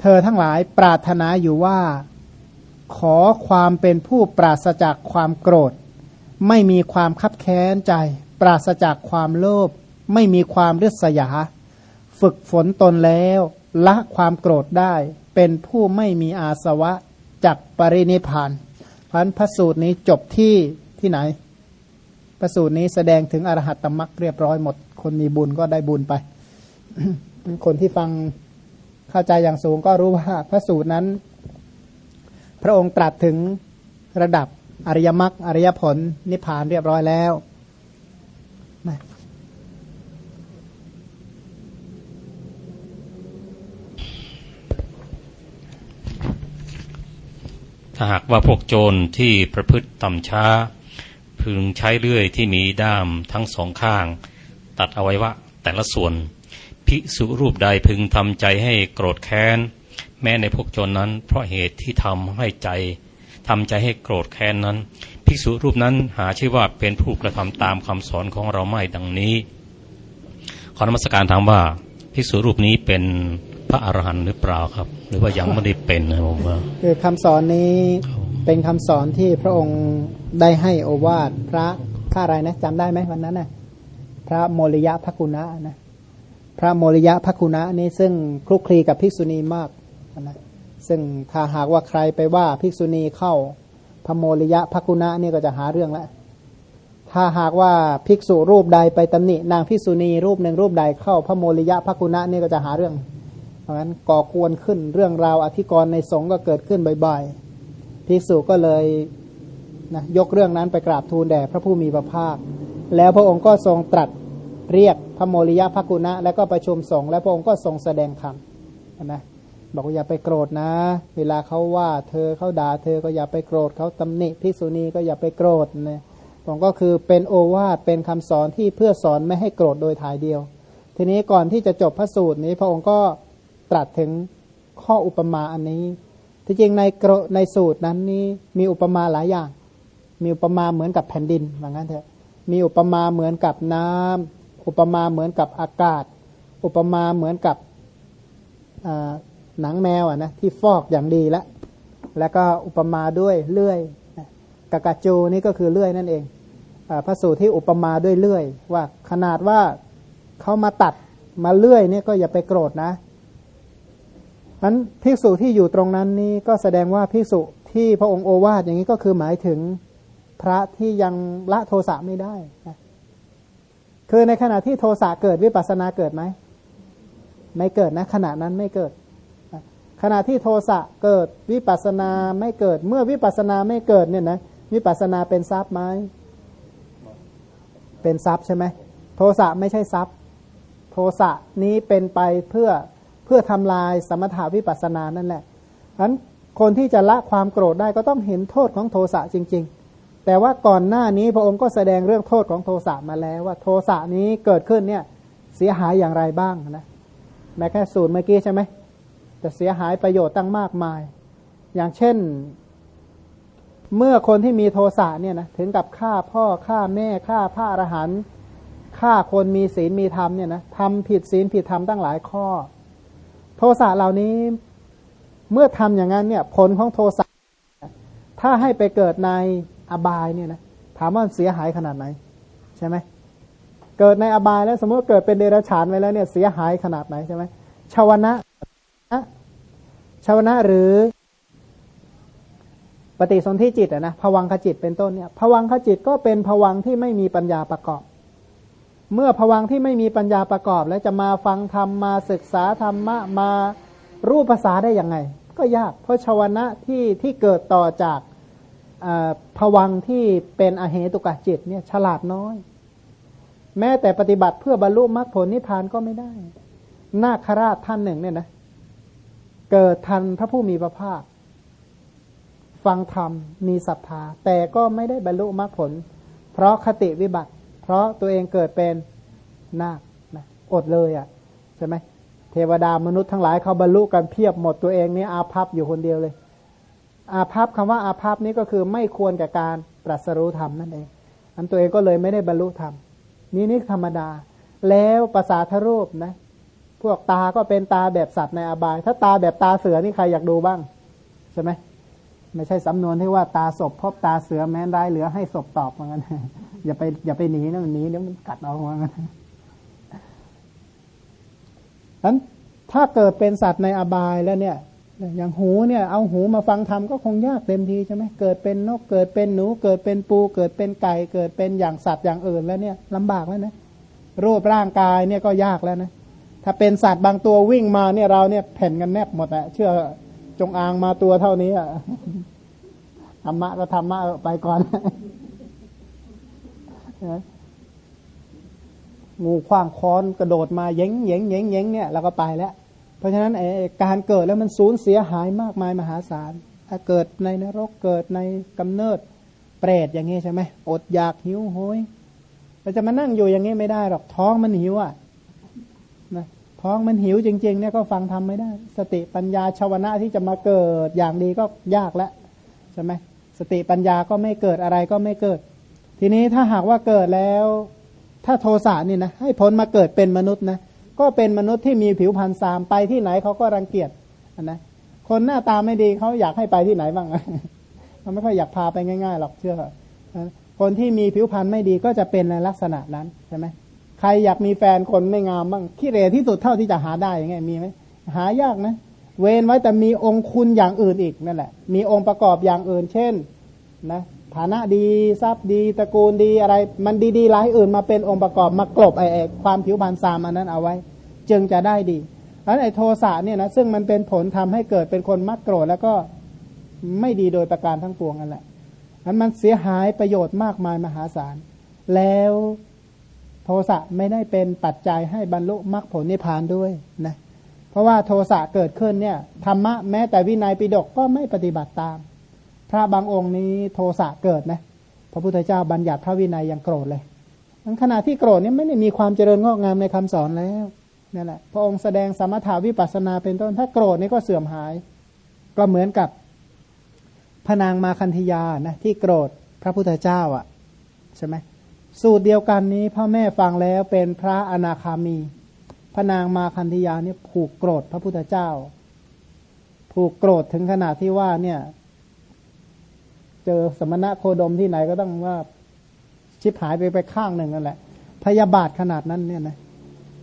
เธอทั้งหลายปรารถนาอยู่ว่า ขอความเป็นผู้ปราศจากความโกรธ ไม่มีความคับแค้นใจ ปราศจากความโลภไม่มีความริษยา ฝึกฝนตนแล้ว ละความโกรธได้ เป็นผู้ไม่มีอาสวะจักปรินิพานพันพระสูตรนี้จบที่ที่ไหนประสูตรนี้แสดงถึงอรหัตตมรักเรียบร้อยหมด คนมีบุญก็ได้บุญไป คนที่ฟังเข้าใจอย่างสูงก็รู้ว่าพระสูตรนั้น พระองค์ตรัสถึงระดับอริยมรรคอริยผลนิพพานเรียบร้อยแล้ว ถ้าหากว่าพวกโจรที่ประพฤติต่ำช้า พึงใช้เลื่อยที่มีด้ามทั้งสองข้าง ตัดเอาไว้ว่าแต่ละส่วนภิกษุรูปใดพึงทำใจให้โกรธแค้น แม้ในพวกโจรนั้น เพราะเหตุที่ทำให้ใจทำใจให้โกรธแค้นนั้น ภิกษุรูปนั้นหาชื่อว่าเป็นผู้กระทำตามคำสอนของเราไม่ดังนี้ ขอนมัสการถามว่าภิกษุรูปนี้เป็น พระอรหันต์หรือเปล่าครับ หรือว่ายังไม่ได้เป็นนะผมว่าคือคำสอนนี้เป็นคำสอนที่พระองค์ได้ให้โอวาทพระข้าอะไรนะจำได้ไหมวันนั้นนะพระโมริยะพักุณะนะพระโมริยะพักุณะนี้ซึ่งคลุกคลีกับภิกษุณีมากนะซึ่งถ้าหากว่าใครไปว่าภิกษุณีเข้าพระโมริยะพักุณะนี่ก็จะหาเรื่องแล้วถ้าหากว่าภิกษุรูปใดไปตำหนินางภิกษุณีรูปหนึ่งรูปใดเข้าพระโมริยะพักุณะนี่ก็จะหาเรื่องเพ ราะฉะนั้นก่อกวนขึ้นเรื่องราวอธิกรณ์ในสงฆ์ก็เกิดขึ้นบ่อยๆภิกษุก็เลยนะยกเรื่องนั้นไปกราบทูลแด่พระผู้มีพระภาค แล้วพระองค์ก็ทรงตรัสเรียกพระโมริยะพักุณะ แล้วก็ประชุมสงฆ์แล้วพระองค์ก็ทรงแสดงธรรมนะบอกว่าอย่าไปโกรธนะ เวลาเขาว่าเธอเขาด่าเธอก็อย่าไปโกรธเขาตำหนิภิกษุณีก็อย่าไปโกรธนะผมก็คือเป็นโอวาทเป็นคำสอนที่เพื่อสอนไม่ให้โกรธโดยถ่ายเดียว ทีนี้ก่อนที่จะจบพระสูตรนี้พระองค์ก็ ตรัสถึงข้ออุปมาอันนี้ ที่จริงในในสูตรนั้นนี้มีอุปมาหลายอย่าง มีอุปมาเหมือนกับแผ่นดินว่างั้นเถอะ มีอุปมาเหมือนกับน้ำอุปมาเหมือนกับอากาศ อุปมาเหมือนกับหนังแมวอะนะที่ฟอกอย่างดีแล้ว แล้วก็อุปมาด้วยเลื่อยกากาจูนี่ก็คือเลื่อยนั่นเองอพระสูตรที่อุปมาด้วยเลื่อย ว่าขนาดว่าเขามาตัดมาเลื่อยนี่ก็อย่าไปโกรธนะ นั้นภิกษุที่อยู่ตรงนั้นนี่ก็แสดงว่าภิกษุที่พระองค์โอวาทอย่างนี้ก็คือหมายถึงพระที่ยังละโทสะไม่ได้นะคือในขณะที่โทสะเกิดวิปัสนาเกิดไหมไม่เกิดนะ ขณะนั้นไม่เกิด ขณะที่โทสะเกิดวิปัสนาไม่เกิด เมื่อวิปัสนาไม่เกิดเนี่ยนะวิปัสนาเป็นทรัพย์ไหมเป็นทรัพย์ใช่ไหมโทสะไม่ใช่ทรัพย์ โทสะนี้เป็นไปเพื่อ พื่อทำลายสมถาวิปัสนานั่นแหละฉะนั้นคนที่จะละความโกรธได้ก็ต้องเห็นโทษของโทสะจริง ๆ แต่ว่าก่อนหน้านี้พระองค์ก็แสดงเรื่องโทษของโทสะมาแล้ว ว่าโทสะนี้เกิดขึ้นเนี่ยเสียหายอย่างไรบ้างนะแม้แค่สูตรเมื่อกี้ใช่ไหมจะเสียหายประโยชน์ตั้งมากมาย อย่างเช่น เมื่อคนที่มีโทสะเนี่ยนะถึงกับฆ่าพ่อฆ่าแม่ฆ่าพระอรหันต์ฆ่าคนมีศีลมีธรรมเนี่ยนะทำผิดศีลผิดธรรมตั้งหลายข้อ ทสะเหล่านี้เมื่อทำอย่างนั้นเนี่ยผลของโทสะถ้าให้ไปเกิดในอบายเนี่ยนะถามว่าเสียหายขนาดไหน ใช่ไหมเกิดในอบายแล้ว สมมติเกิดเป็นเดรัจฉานไว้แล้วเนี่ยเสียหายขนาดไหนใช่ไหมชาวนะชาวนะหรือปฏิสนธิจิตอะนะผวังขจิตเป็นต้นเนี่ยผวังขจิตก็เป็นผวังที่ไม่มีปัญญาประกอบ เมื่อผวังที่ไม่มีปัญญาประกอบ แล้วจะมาฟังธรรมมาศึกษาธรรมะมารูปภาษาได้ยังไง ก็ยากเพราะชาวนะที่ที่เกิดต่อจากผวังที่เป็นอเหตุกะจิตเนี่ยฉลาดน้อย แม้แต่ปฏิบัติเพื่อบรรลุมรรคผลนิพพานก็ไม่ได้ นาคราชท่านหนึ่งเนี่ยนะ เกิดทันพระผู้มีพระภาค ฟังธรรมมีศรัทธา แต่ก็ไม่ได้บรรลุมรรคผล เพราะคติวิบัติ เพราะตัวเองเกิดเป็นนาคนะอดเลยอะ่ะใช่ไหมเทวดามนุษย์ทั้งหลายเขาบรรลุกันเพียบหมดตัวเองนี่อาภัพอยู่คนเดียวเลย อาภัพคำว่าอาภัพนี้ก็คือไม่ควรแกับการตรัสรู้ธรรมนั่นเองอันตัวเองก็เลยไม่ได้บรรลุธรรมนี่นี่ธรรมดา แล้วภาษาทรูปนะ พวกตาก็เป็นตาแบบสัตว์ในอบาย ถ้าตาแบบตาเสือนี่ใครอยากดูบ้าง ใช่ไหม ไม่ใช่สำนวนที่ว่าตาศพพบตาเสือแม้นได้เหลือให้ศพตอบเหมือนกันอย่าไปอย่าไปหนีนะมันหนีเดี๋ยวมันกัดเอาเหมือนกันนั้นถ้าเกิดเป็นสัตว์ในอบายแล้วเนี่ย อย่างหูเนี่ยเอาหูมาฟังธรรมก็คงยากเต็มทีใช่ไหมเกิดเป็นนกเกิดเป็นหนู เกิดเป็นปู เกิดเป็นไก่ เกิดเป็นอย่างสัตว์อย่างอื่นแล้วเนี่ยลำบากแล้วนะรูปร่างกายเนี่ยก็ยากแล้วนะถ้าเป็นสัตว์บางตัววิ่งมาเนี่ยเราเนี่ยแผ่นกันแนบหมดอะเชื่อ จงอางมาตัวเท่านี้อะธรรมะก็ธรรมะไปก่อนงูคว้างค้อนกระโดดมาเย้งเย้งเย้งเย้งเนี่ยเราก็ไปแล้ว เพราะฉะนั้นไอ้การเกิดแล้วมันสูญเสียหายมากมายมหาศาลเกิดในนรกเกิดในกำเนิดเปรตอย่างนี้ใช่ไหมอดอยากหิวโหยเราจะมานั่งอยู่อย่างนี้ไม่ได้หรอกท้องมันหิวอะนะ ท้องมันหิวจริงๆเนี่ยก็ฟังทำไม่ได้ สติปัญญาชาวนะที่จะมาเกิดอย่างดีก็ยากแล้วใช่ไหมสติปัญญาก็ไม่เกิดอะไรก็ไม่เกิด ทีนี้ถ้าหากว่าเกิดแล้ว ถ้าโทสะนี่นะให้พ้นมาเกิดเป็นมนุษย์นะก็เป็นมนุษย์ที่มีผิวพรรณสามไปที่ไหนเขาก็รังเกียจนะคนหน้าตาไม่ดีเขาอยากให้ไปที่ไหนบ้างเขาไม่ค่อยอยากพาไปง่ายๆหรอกเชื่อคนที่มีผิวพรรณไม่ดีก็จะเป็นในลักษณะนั้นใช่ไหม ใครอยากมีแฟนคนไม่งามบ้างขี้เรที่สุดเท่าที่จะหาได้ยังไงมีไหมหายากนะ เว้นไว้แต่มีองคุณอย่างอื่นอีกนั่นแหละ มีองค์ประกอบอย่างอื่น เช่นนะฐานะดีทรัพย์ดีตระกูลดีอะไร มันดีๆหลายอื่นมาเป็นองค์ประกอบมากลบไอ้ความผิวพรรณซามอันนั้นเอาไว้ จึงจะได้ดีแล้วไอ้โทสะเนี่ยนะซึ่งมันเป็นผลทำให้เกิดเป็นคนมักโกรธแล้วก็ไม่ดีโดยประการทั้งปวงนั่นแหละนั้นมันเสียหายประโยชน์มากมายมหาศาล แล้ว โทสะไม่ได้เป็นปัจจัยให้บรรลุมรรคผลนิพพานด้วยนะเพราะว่าโทสะเกิดขึ้นเนี่ยธรรมะแม้แต่วินัยปิฎกก็ไม่ปฏิบัติตาม พระบางองค์นี้โทสะเกิดนะพระพุทธเจ้าบัญญัติพระวินัยยังโกรธเลยทั้งขณะที่โกรธนี่ไม่ได้มีความเจริญงอกงามในคำสอนแล้วนั่นแหละพระองค์แสดงสมถาวิปัสนาเป็นต้น ถ้าโกรธนี่ก็เสื่อมหาย ก็เหมือนกับพนางมาคันธยานะที่โกรธพระพุทธเจ้าอะใช่ไหม สูตรเดียวกันนี้พ่อแม่ฟังแล้วเป็นพระอนาคามี พระนางมาคันธยาเนี่ยผูกโกรธพระพุทธเจ้า ผูกโกรธถึงขนาดที่ว่าเนี่ย เจอสมณะโคดมที่ไหนก็ต้องว่าชิบหายไปไปข้างหนึ่งนั่นแหละ พยาบาทขนาดนั้นเนี่ยนะ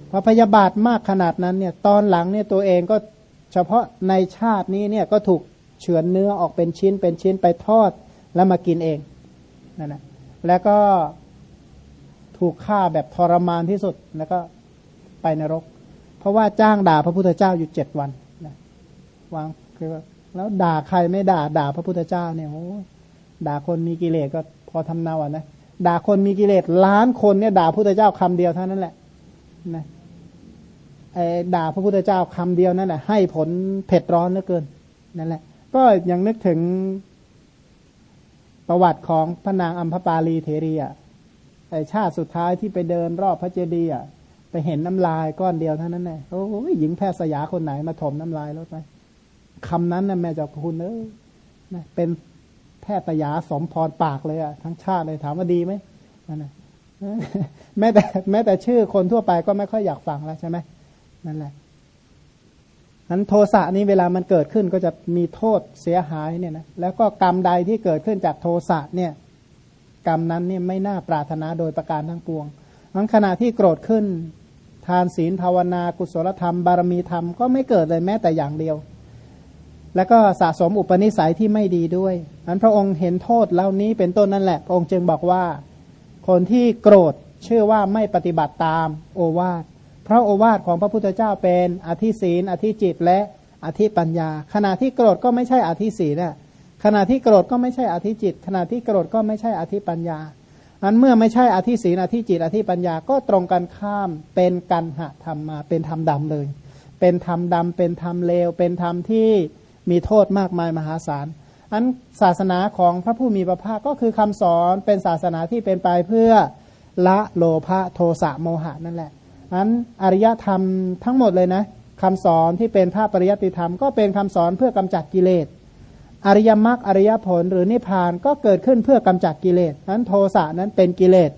พอพยาบาทมากขนาดนั้นเนี่ย ตอนหลังเนี่ยตัวเองก็เฉพาะในชาตินี้เนี่ยก็ถูกเฉือนเนื้อออกเป็นชิ้นเป็นชิ้นไปทอดแล้วมากินเองนั่นแหละแล้วก็ ถูกฆ่าแบบทรมานที่สุดแล้วก็ไปนรก เพราะว่าจ้างด่าพระพุทธเจ้าอยู่เจ็ดวันนะวางคือแล้วด่าใครไม่ด่าด่าพระพุทธเจ้าเนี่ยโอ้ด่าคนมีกิเลสก็พอทำเนาอะนะด่าคนมีกิเลสล้านคนเนี่ยด่าพระพุทธเจ้าคำเดียวเท่านั้นแหละนะไอ้ด่าพระพุทธเจ้าคำเดียวนั่นแหละให้ผลเผ็ดร้อนเหลือเกินนั่นแหละ ก็ยังนึกถึงประวัติของพระนางอัมพปาลีเทรีอะ ไอชาติสุดท้ายที่ไปเดินรอบพระเจดีย์อะไปเห็นน้ำลายก้อนเดียวเท่านั้นแหละโอ้ยหญิงแพทย์สยาคนไหนมาถมน้ำลายรถไปคำนั้นนะแม่จ้าคุณเออเป็นแพทย์สยาสมพรปากเลยอะทั้งชาติเลยถามว่าดีไหมนั่นแหละแม้แต่แม้แต่ชื่อคนทั่วไปก็ไม่ค่อยอยากฟังแล้วใช่ไหมนั่นแหละนั้นโทสะนี้เวลามันเกิดขึ้นก็จะมีโทษเสียหายเนี่ยนะแล้วก็กรรมใดที่เกิดขึ้นจากโทสะเนี่ย กรรมนั้นเนี่ยไม่น่าปรารถนาโดยประการทั้งปวงทั้งขณะที่โกรธขึ้น ทานศีลภาวนากุศลธรรม บารมีธรรมก็ไม่เกิดเลยแม้แต่อย่างเดียว แล้วก็สะสมอุปนิสัยที่ไม่ดีด้วยนั้นพระองค์เห็นโทษเหล่านี้เป็นต้นนั่นแหละพระองค์จึงบอกว่า คนที่โกรธเชื่อว่าไม่ปฏิบัติตามโอวาทเพราะโอวาทของพระพุทธเจ้าเป็นอธิศีลอธิจิตและอธิปัญญา ขณะที่โกรธก็ไม่ใช่อธิศีลน่ะ ขณะที่โกรธก็ไม่ใช่อธิจิต ขณะที่โกรธก็ไม่ใช่อธิปัญญาอันเมื่อไม่ใช่อธิศีลอธิจิตอธิปัญญาก็ตรงกันข้ามเป็นกันหะธรรมมาเป็นธรรมดำเลย เป็นธรรมดำเป็นธรรมเลว เป็นธรรมที่มีโทษมากมายมหาศาลอันศาสนาของพระผู้มีพระภาคก็คือคำสอนเป็นศาสนาที่เป็นไปเพื่อละโลภะโทสะโมหะนั่นแหละอันอริยธรรมทั้งหมดเลยนะคำสอนที่เป็นภาพปริยติธรรม ก็เป็นคำสอนเพื่อกำจัดกิเลส อริยมรรคอริยผลหรือนิพพานก็เกิดขึ้นเพื่อกำจัดกิเลสนั้นโทสะนั้นเป็นกิเลส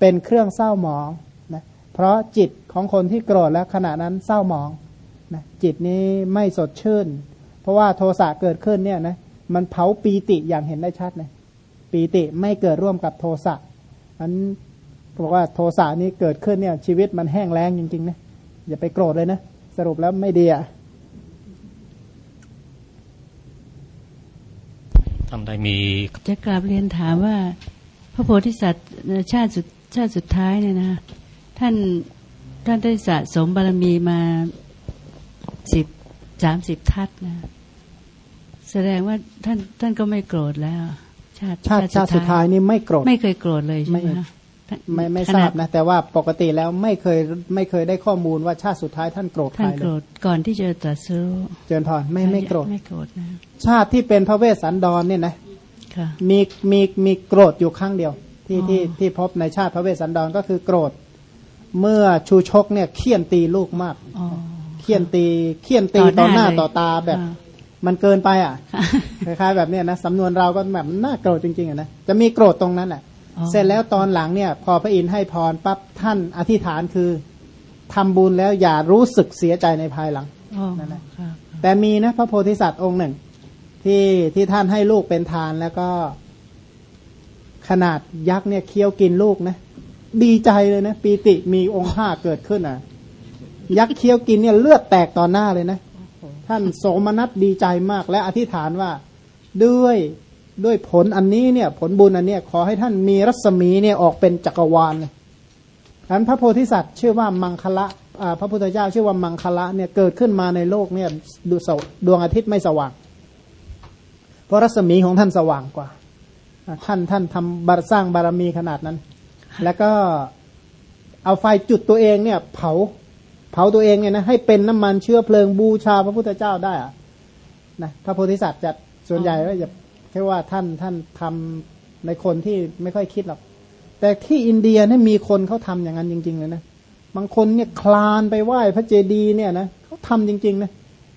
เป็นเครื่องเศร้าหมองนะเพราะจิตของคนที่โกรธแล้วขณะนั้นเศร้าหมองนะจิตนี้ไม่สดชื่น เพราะว่าโทสะเกิดขึ้นเนี่ยนะมันเผาปีติอย่างเห็นได้ชัดนะปีติไม่เกิดร่วมกับโทสะนั้นบอกว่าโทสะนี้เกิดขึ้นเนี่ยชีวิตมันแห้งแล้งจริงๆนะอย่าไปโกรธเลยนะสรุปแล้วไม่ดีอะ ท่านได้มี จะกลับเรียนถามว่า พระโพธิสัตว์ชาติสุดชาติสุดท้ายเนี่ยนะท่านท่านได้สะสมบารมีมาสิบสามสิบทัศนะ แสดงว่าท่านท่านก็ไม่โกรธแล้ว ชาติชาติชาติสุดท้ายนี่ไม่โกรธไม่เคยโกรธเลยใช่ไหม ไม่ไม่ขทรานาบดนะ แต่ว่าปกติแล้วไม่เคยไม่เคยได้ข้อมูลว่าชาติสุดท้ายท่านโกรธใคท่ารนเลโกรยธก่อนที่จะตรัสรู้เจริญพรไม่ไม่โกรธไม่โกรธนะชาติที่เป็นพระเวสสันดรเนี่ยนะค่ะมีมีมีโกรธอยู่ครั้งเดียว ที่อ๋อที่ที่พบในชาติพระเวสสันดรก็คือโกรธ เมื่อชูชกเนี่ยเคี่ยนตีลูกมากอ๋อเคี่ยนตีเคี่ยนตีต่อหน้าเลยต่อตาแบบค่ะมันเกินไปอะค่ะคล้ายๆแบบเนี้ยนะสำนวนเราก็แบบน่าโกรธจริงๆอะนะจะมีโกรธตรงนั้นแหละอ๋อ เสร็จแล้วตอนหลังเนี่ย พอพระอินทร์ให้พรปั๊บท่านอธิษฐานคือทำบุญแล้วอย่ารู้สึกเสียใจในภายหลังอ๋อนั่นแหละค่ะแต่มีนะพระโพธิสัตว์องค์หนึ่ง ที่ที่ท่านให้ลูกเป็นทานแล้วก็ ขนาดยักษ์เนี่ยเคี้ยวกินลูกนะดีใจเลยนะปีติมีองค์ห้าเกิดขึ้นอะ ยักษ์เคี้ยวกินเนี่ยเลือดแตกต่อหน้าเลยนะท่านโสมนัสดีใจมากและอธิษฐานว่าด้วย ด้วยผลอันนี้เนี่ยผลบุญอันเนี้ยขอให้ท่านมีรัศมีเนี่ยออกเป็นจักรวาลเลยอันพระโพธิสัตว์ชื่อว่ามังคละพระพุทธเจ้าชื่อว่ามังคละเนี่ยเกิดขึ้นมาในโลกเนี่ยดูสวดวงอาทิตย์ไม่สว่าง เพราะรัศมีของท่านสว่างกว่า ท่านท่านทำบารสร้างบารมีขนาดนั้น แล้วก็เอาไฟจุดตัวเองเนี่ยเผาเผาตัวเองเนี่ยนะให้เป็นน้ำมันเชื้อเพลิงบูชาพระพุทธเจ้าได้อะนะพระโพธิสัตว์จะส่วนใหญ่ก็จะ แค่ว่าท่านท่านทำในคนที่ไม่ค่อยคิดหรอก แต่ที่อินเดียเนี่ยมีคนเขาทำอย่างนั้นจริง ๆ เลยนะ บางคนเนี่ยคลานไปไหว้พระเจดีย์เนี่ยนะเขาทำจริงๆนะ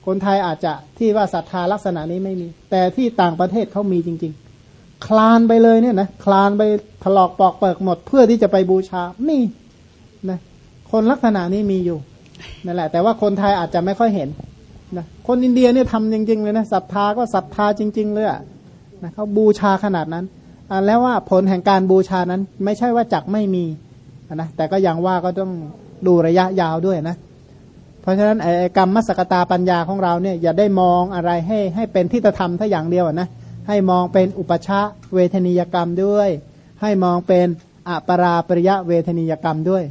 คนไทยอาจจะที่ว่าศรัทธาลักษณะนี้ไม่มี แต่ที่ต่างประเทศเขามีจริง ๆ คลานไปเลยเนี่ยนะคลานไปถลอกปอกเปิกหมด เพื่อที่จะไปบูชามีนะคนลักษณะนี้มีอยู่นั่นแหละ แต่ว่าคนไทยอาจจะไม่ค่อยเห็นนะคนอินเดียเนี่ยทำจริง ๆ เลยนะศรัทธาก็ศรัทธาจริง ๆ เลยอะ นะเขาบูชาขนาดนั้นแล้วว่าผลแห่งการบูชานั้น ไม่ใช่ว่าจักไม่มีนะแต่ก็ยังว่าก็ต้องดูระยะยาวด้วยนะ เพราะฉะนั้นไอ้กรรมมสกตาปัญญาของเราเนี่ยอย่าได้มองอะไรให้ให้เป็นทิฏฐธรรมถ้าอย่างเดียวนะให้มองเป็นอุปชาเวทนิยกรรมด้วย ให้มองเป็นอปราปริยะเวทนิยกรรมด้วย